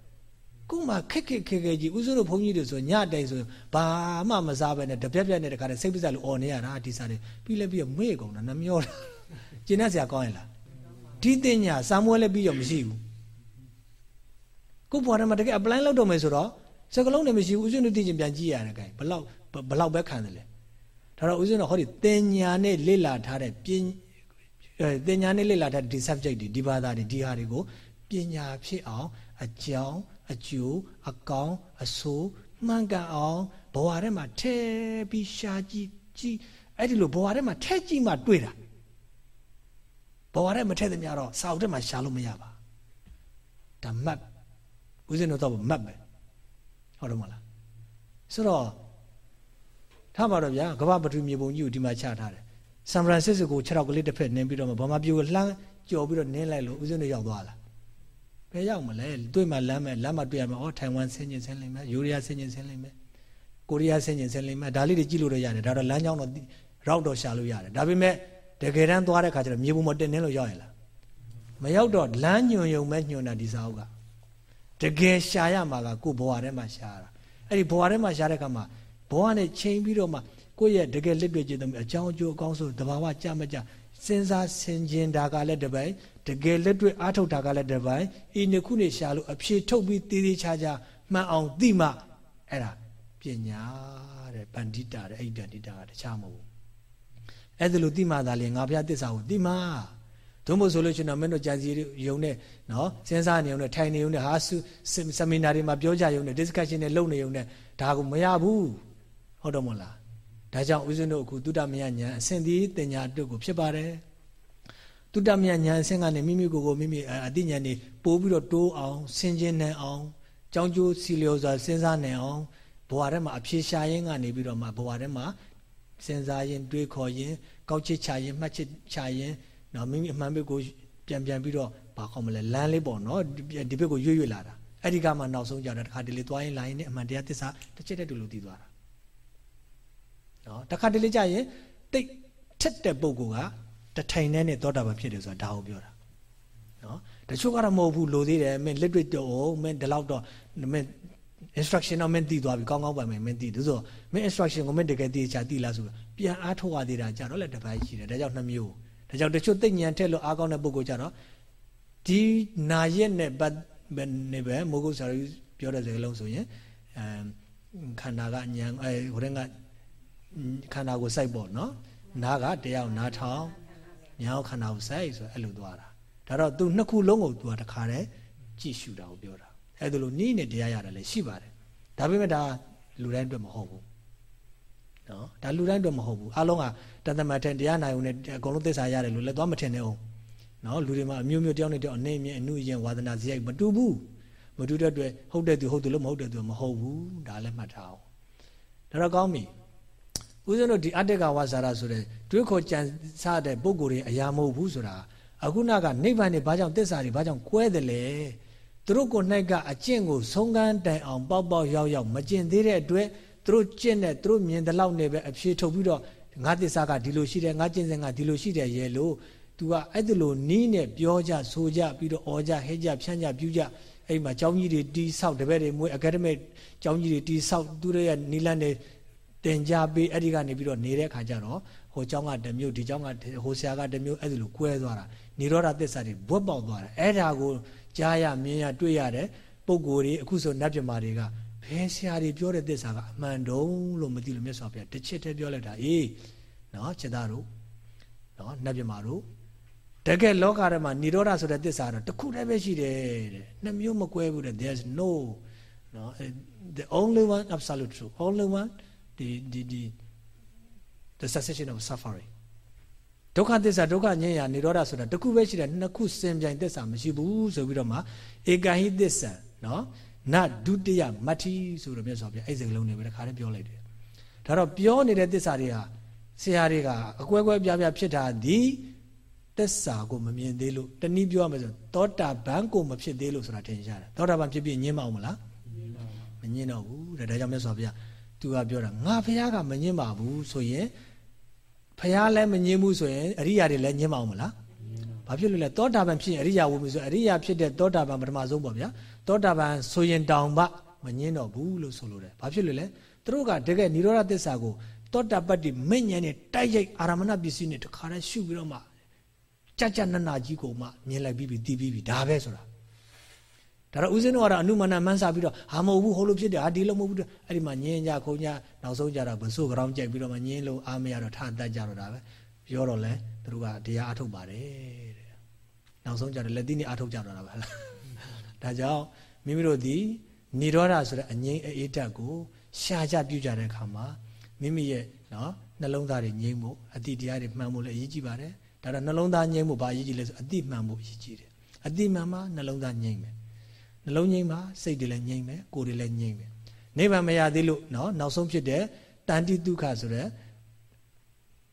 ခုမှခက်ခက်ခဲခဲကြီးဦးစိုးတို့ဘုန်းကြီးတွေဆိုညတိုင်ဆိုဘာမှမစားပဲနဲ့တပြက်ပြက်နဲ့တခါတည်းစိတ်ပစ္စလို့អော်နေရတာဒီစားတွေပြီးလဲပြီးတော့မေ့ကုန်တာနှမျောတာကျင်တတ်စရာကောင်းရင်လားဒီတင်ညာစာမွဲလည်းပြီးတော့မရှိဘူး ခုဘွားထဲမှာတကယ် apply လုပ်တော့မယ်ဆိုတော့စကလုံးနဲ့မရှိဘူးဦးဇင်းတို့သိချင်းပြန်ကြည့်ရတယ်ခိုင်ဘလောက်ဘလောက်ပဲခံတယ်လေဒါတော့ဦးဇင်းတို့ဟောဒီတင်ညာနဲ့လေ့လာထားတဲ့ပညာတင်ညာနဲ့လေ့လာထားတဲ့ဒီ subject တွေဒီဘာသာတွေဒီဟာတွေကိုပညာဖြစ်အောင်အကြောင်းအကျိုးအကောင်းအဆိုးမှန်ကန်အောင်ဘဝထဲမှာထဲပြီးရှာကြည့်ကြည့်အဲ့ဒီလိုဘဝထဲမှာထဲကြည့်မှတွေ့တာဘဝထဲမထဲသမျှတော့စာအုပ်ထဲမှာရှာလို့မရပါဒါမှတ် ဦးဇင်းတို့တော့မှတ်ပဲဟုတ်တယ်မလားဆိုတော့ထားပါတော့ဗျာကမ္ဘာပထဝီမြေပုံကြီးကိုဒီမှာချထားတယ်ဆန်ဖရန်စစ္စကို6ရောက်ကလေးတစ်ဖက်နင်းပြီးတော့ဗမာပြည်ကိုလှမ်းကြော်ပြီးတော့နင်းလိုက်လို့ဦးဇင်းတို့ရောက်သွားလားဘယ်ရောက်မလဲတွေ့မှလမ်းမဲ့လမ်းမှာတွေ့ရမှာဩထိုင်ဝမ်ဆင်းကျင်ဆင်းလိမ့်မယ်ယူရီးယားဆင်းကျင်ဆင်းလိမ့်မယ်ကိုရီးယားဆင်းကျင်ဆင်းလိမ့်မယ်ဒါလေးတွေကြည့်လို့တော့ရတယ်ဒါတော့လမ်းကြောင်းတော့ရောက်တော့ရှာလို့ရတယ်ဒါပေမဲ့တကယ်တမ်းသွားတဲ့ခါကျတော့မြေပုံမတင်နေလို့ရောက်ရလားမရောက်တော့လမ်းညွန်ယုံမဲ့ညွန်တာဒီစာအုပ်က တကယ်ရှာရမှာကကိုဘဝထဲမှာရှာရတာအဲ့ဒီဘဝထဲမှာရှာတဲ့ခါမှာဘဝနဲ့ချိန်ပြီးတော့မှကိုယ့်ရဲ့တကယ်လက်တွေ့ကျင့်သုံးအကြောင်းအကျိုးအကောင်းဆုံးတဘာဝကြမကြစဉ်းစားဆင်ခြင်တာကလည်းတစ်ပိုင်းတကယ်လက်တွေ့အားထုတ်တာကလည်းတစ်ပိုင်းဤနှစ်ခုနေရှာလို့အဖြေထုတ်ပြီးတည်တည်ချာချာမှန်အောင်သိမှအဲ့ဒါပညာတဲ့ပန္တိတာတဲ့အဲ့ဒီပန္တိတာကတခြားမဟုတ်ဘူးအဲ့ဒါလို့သိမှသာလေငါဘုရားတစ္ဆာကိုသိမှ သို့မဟုတ်ဆိုလို့ရှိရင်တော့မင်းတို့ကြာစီယုံနဲ့နော်စဉ်းစားနေုံနဲ့ထိုင်နေုံနဲ့ဟာဆမီနာတွေမှာပြောကြယုံနဲ့ discussion နဲ့လုပ်နေယုံနဲ့ဒါကိုမရဘူးဟုတ်တော့မလားဒါကြောင့်ဦးဇင်းတို့အခုတုတ္တမယညာအဆင့်ဒီတင်ညာအတွက်ကိုဖြစ်ပါတယ်တုတ္တမယညာအဆင့်ကနေမိမိကိုယ်ကိုမိမိအတိညာနေပိုးပြီးတော့တိုးအောင်ဆင်ခြင်နိုင်အောင်ကြောင်းကျိုးစီလျော်စွာစဉ်းစားနိုင်အောင်ဘဝထဲမှာအဖြေရှာရင်းကနေပြီးတော့မှဘဝထဲမှာစဉ်းစားရင်တွေးခေါ်ရင်ကောက်ချစ်ချရင်မှတ်ချစ်ချရင် နော်မိမိအမှန်ဘက်ကိုပြန်ပြန်ပြီးတော့ဘာခေါ်မလဲလမ်းလေးပေါ့နော်ဒီဘက်ကိုရွေ့ရွေ့လာတာအဲ့ဒီကမှနောက်ဆုံးကြတော့တခါတလေသွားရင်လာရင်နဲ့အမှန်တရားသစ္စာတစ်ချက်တည်းတူလို့သိသွားတာနော်တခါတလေကြရင်တိတ်ထက်တဲ့ပုံကတထိုင်နဲ့နဲ့သောတာပန်ဖြစ်တယ်ဆိုတာဒါကိုပြောတာနော်တချို့ကတော့မဟုတ်ဘူးလိုသေးတယ်မင်းလက်တွေ့တော့မင်းဒီလောက်တော့မင်း instruction တော့မင်းသိသွားပြီကောင်းကောင်းပါမယ်မင်းသိတယ်ဆိုတော့မင်း instruction ကိုမင်းတကယ်သိချာသိလားဆိုတော့ပြန်အားထုတ်ရသေးတာကြတော့လည်းတစ်ပိုင်းရှိတယ်ဒါကြောင့်နှမျိုး ဒါကြောင့်တချို့သိဉဏ်ထက်လို့အားကောင်းတဲ့ပုဂ္ဂိုလ်ကြတော့ဒီနာရက်နဲ့ပတ်နေပဲမိုးကုတ်ဆရာကြီးပြောတဲ့စကားလုံးဆိုရင်အဲခန္ဓာကညံအဲဟိုတဲ့ကခန္ဓာကိုစိုက်ပေါ့နော်နားကတယောက်နားထောင်ညာခန္ဓာကိုစိုက်ဆိုအဲ့လိုသွားတာဒါတော့သူနှစ်ခုလုံးကိုသူကတခါတည်းကြည့်ရှုတာကိုပြောတာအဲ့ဒါလိုနီးနဲ့တရားရတယ်လည်းရှိပါတယ်ဒါပေမဲ့ဒါလူတိုင်းအတွက်မဟုတ်ဘူးနော်ဒါလူတိုင်းအတွက်မဟုတ်ဘူးအားလုံးက တသမတ်ထက်တရားနိုင်ုံနဲ့အကုန်လုံးသစ္စာရတယ်လို့လည်းသွားမထင်နဲ့အောင်နော်လူတွေမှာအမျိုးမျိုးတယောက်နဲ့တယောက်အနေမြင့်အနုရင်ဝါသနာစရိုက်မတူဘူးမတူတဲ့အတွက်ဟုတ်တဲ့သူဟုတ်တယ်လို့မဟုတ်တဲ့သူမဟုတ်ဘူးဒါလည်းမှတ်ထားအောင်ဒါတော့ကောင်းပြီဦးဇင်းတို့ဒီအတ္တကဝါစာရဆိုတဲ့တွေးခေါ်ကြံစားတဲ့ပုံကိုယ်တွေအရာမဟုတ်ဘူးဆိုတာအခုနကနိဗ္ဗာန်နဲ့ဘာကြောင့်သစ္စာတွေဘာကြောင့်ကွဲတယ်လဲသူတို့ကို၌ကအကျင့်ကိုဆုံးကန်းတိုင်အောင်ပေါက်ပေါက်ရောက်ရောက်မကျင့်သေးတဲ့အတွက်သူတို့ကျင့်တဲ့သူတို့မြင်တဲ့လောက်နဲ့ပဲအဖြေထုတ်ပြီးတော့ ငါသစ္စာကဒီလိုရှိတယ်ငါကျင့်စဉ်ကဒီလိုရှိတယ်ရဲ့လို့သူကအဲ့ဒါလိုနီးနဲ့ပြောကြဆိုကြပြီးတော့အော်ကြဟဲကြဖြန့်ကြပြူကြအဲ့မှာကျောင်းကြီးတွေတီးဆောက်တပည့်တွေမွေးအကယ်ဒမစ်ကျောင်းကြီးတွေတီးဆောက်သူတို့ရဲ့နီလန်းတွေတင်ကြပေးအဲ့ဒီကနေပြီးတော့နေတဲ့အခါကျတော့ဟိုကျောင်းကတမျိုးဒီကျောင်းကဟိုဆရာကတမျိုးအဲ့ဒါလိုကွဲသွားတာនិရောဓသစ္စာတွေဘွတ်ပေါက်သွားတယ်အဲ့ဒါကိုကြားရမြင်ရတွေ့ရတယ်ပုံကိုယ်တွေအခုဆိုနတ်ပြမာတွေက ဘယ်ဆရာတွေပြောတဲ့သစ္စာကအမှန်တုံးလို့မသိလို့မြတ်စွာဘုရားတစ်ချက်တည်းပြောလိုက်တာအေးနော်ချက်သားတို့နော်နတ်ပြမာတို့တကယ်လောကထဲမှာនិရောဓဆိုတဲ့သစ္စာတော့တစ်ခုတည်းပဲရှိတယ်တဲ့နှစ်မျိုးမကွဲဘူးတဲ့ there's no နော် the only one absolute truth only one the the the the cessation of suffering ဒုက္ခသစ္စာဒုက္ခငြိမ်းရာនិရောဓဆိုတာတစ်ခုပဲရှိတယ်နှစ်ခုစင်ပြိုင်သစ္စာမရှိဘူးဆိုပြီးတော့မှဧကဟိသစ္စာနော် နဒုတိယမတ္တိဆိုတော့မြတ်စွာဘုရားအဲ့စကလုံးတွေပဲတခါတည်းပြောလိုက်တယ်ဒါတော့ပြောနေတဲ့သစ္စာတွေဟာဆရာတွေကအကွဲကွဲပြားပြားဖြစ်တာဒီသစ္စာကိုမမြင်သေးလို့တနည်းပြောရမယ်ဆိုသောတာပန်ကိုမဖြစ်သေးလို့ဆိုတာထင်ရှားတယ်သောတာပန်ဖြစ်ပြီးညင်းမအောင်မလားမညင်းတော့ဘူးတဲ့ဒါကြောင့်မြတ်စွာဘုရားသူကပြောတာငါဘုရားကမညင်းပါဘူးဆိုရင်ဘုရားလည်းမညင်းဘူးဆိုရင်အရိယာတွေလည်းညင်းမအောင်မလား ဘာဖြစ်လို့လဲသောတာပန်ဖြစ်ရင်အရိယာဝင်ပြီဆိုအရိယာဖြစ်တဲ့သောတာပန်ပထမဆုံးပေါ့ဗျာသောတာပန်ဆိုရင်တောင်မှမငင်းတော့ဘူးလို့ဆိုလိုတယ်ဘာဖြစ်လို့လဲသူတို့ကတကယ်និရောဓသစ္စာကိုသောတာပတ္တိမဉ္ဇဉ်နဲ့တိုက်ရိုက်အာရမဏပစ္စည်းနဲ့တခါတည်းရှုပြီးတော့မှကြကြနနာကြီးကိုမှမြင်လိုက်ပြီးပြီးတီးပြီးပြီးဒါပဲဆိုတာဒါတော့ဦးဇင်းတို့ကတော့အနုမနာမှန်းစားပြီးတော့ဟာမဟုတ်ဘူးဟိုလိုဖြစ်တယ်ဟာဒီလိုမဟုတ်ဘူးအဲ့ဒီမှာညင်းကြခုံကြနောက်ဆုံးကြတာဘဆိုးကြောင်ကြိုက်ပြီးတော့မှညင်းလို့အားမရတော့ထတတ်ကြတော့ဒါပဲပြောတော့လဲသူတို့ကတရားအထုတ်ပါတယ်တဲ့ နောက်ဆုံးကြတယ်လက်သီးနဲ့အထုတ်ကြတော့တာပဲလားဒါကြောင့်မိမိတို့ဒီនិရောဓဆိုတဲ့အငြိမ်းအေးတက်ကိုရှားကြပြုကြတဲ့အခါမှာမိမိရဲ့နော်နှလုံးသားတွေငြိမ်းဖို့အတိတရားတွေမှန်ဖို့လည်းအရေးကြီးပါတယ်ဒါတော့နှလုံးသားငြိမ်းဖို့ဘာအရေးကြီးလဲဆိုအတိမှန်ဖို့အရေးကြီးတယ်အတိမှန်မှနှလုံးသားငြိမ်းမယ်နှလုံးငြိမ်းမှစိတ်တွေလည်းငြိမ်းမယ်ကိုယ်တွေလည်းငြိမ်းမယ်နိဗ္ဗာန်မရသေးလို့နော်နောက်ဆုံးဖြစ်တဲ့တန်တိဒုက္ခဆိုတဲ့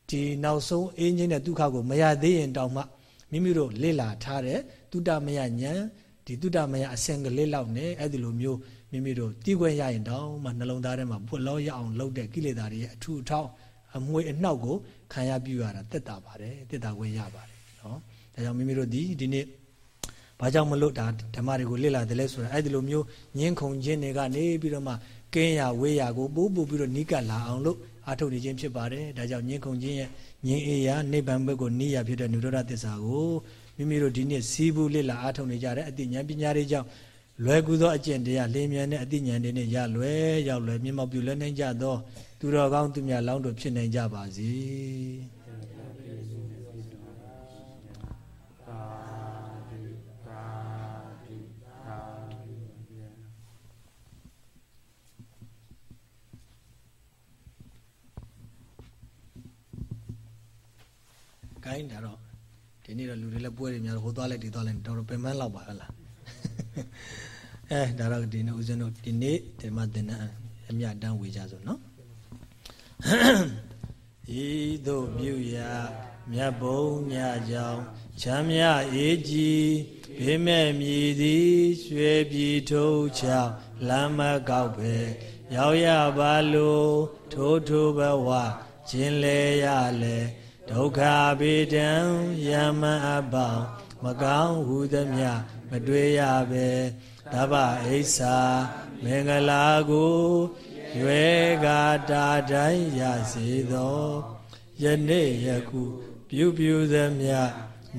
ဒီနောက်ဆုံးအင်းငြိမ်းတဲ့ဒုက္ခကိုမရသေးရင်တောင်မှ မိမိတို့လေ့လာထားတဲ့တုတ္တမယဉာဏ်ဒီတုတ္တမယအစင်ကလေးလောက်နဲ့အဲ့ဒီလိုမျိုးမိမိတို့တီးခွင့်ရရင်တောင်မှနှလုံးသားထဲမှာပွက်လောရအောင်လုပ်တဲ့ကိလေသာတွေရဲ့အထူအထောက်အမွေအနှောက်ကိုခံရပြုရတာတက်တာပါတယ်တက်တာခွင့်ရပါတယ်နော်ဒါကြောင့်မိမိတို့ဒီဒီနေ့ဘာကြောင့်မလို့ဒါဓမ္မတွေကိုလေ့လာတယ်လဲဆိုတာအဲ့ဒီလိုမျိုးညင်းခုန်ခြင်းတွေကနေပြီးတော့မှကင်းရဝေးရကိုပို့ပို့ပြီးတော့နိကလာအောင်လို့အာထုတ်နေခြင်းဖြစ်ပါတယ်ဒါကြောင့်ညင်းခုန်ခြင်းရဲ့ ညင်းအေးရနိဗ္ဗာန်ဘက်ကိုနိယဖြစ်တဲ့နုဒရသစ္စာကိုမိမိတို့ဒီနေ့စီးပူးလေ့လာအာထုတ်နေကြတဲ့အသိဉာဏ်ပညာတွေကြောင့်လွယ်ကူသောအကျင့်တရားလင်းမြန်တဲ့အသိဉာဏ်တွေနဲ့ရလွယ်ရောက်လွယ်မြင့်မောက်ပြုလွယ်နိုင်ကြသောသူတော်ကောင်းသူမြတ်လောင်းတို့ဖြစ်နိုင်ကြပါစေ ကိုင်းဒါတော့ဒီနေ့တော့လူတွေလည်းပွဲတွေများတော့ဟိုသွားလိုက်ဒီသွားလိုက်တော့ပင်မလောက်ပါဟလားအဲဒါတော့ဒီနေ့ဦးဇင်းတို့ဒီနေ့ဒီမှာသင်္นานအမြတ်တမ်းဝေကြစို့နော်ဤသို့မြူရာမြတ်ဘုံညကြောင့်ချမ်းမြအေးကြီးဘေးမဲ့မြည်သည်ရွှေပြည်ထုတ်ချောင်းလမ်းမကောက်ပဲရောက်ရပါလို့ထိုးထိုးဘဝခြင်းလဲရလဲ ဒုက္ခဗေဒံယမအပေါင်းမကောင်းဟုသမျှမတွေ့ရပဲတဗ္ဗအိဆာမင်္ဂလာကိုရွယ်ကာတာတိုင်းရစေသောယနေ့ယခုပြုပြုသမျှ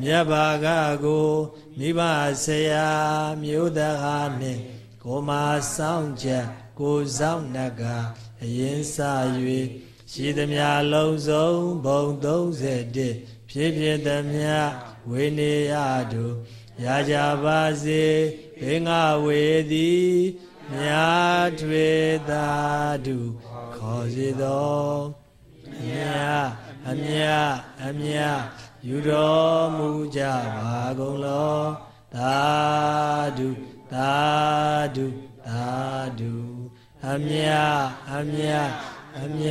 မြတ်ဘာကကိုမိဘဆရာမြို့တကားနှင့်ကိုမဆောင်ချက်ကိုဆောင်နကအရင်စ၍ ရှိသမျှလုံးစုံဘုံ31ဖြစ်ဖြစ်သမျှဝိနေယတို့ရကြပါစေဘေငါဝေသည်မြာထွေသာဓုခေါ်စေသောအမြအမြအမြယူတော်မူကြပါကုန်လောသာဓုသာဓုသာဓုအမြအမြအမြ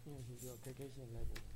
ရှိညရှိပြောခက်ခဲရှင်လိုက်ဖို့ညရှိ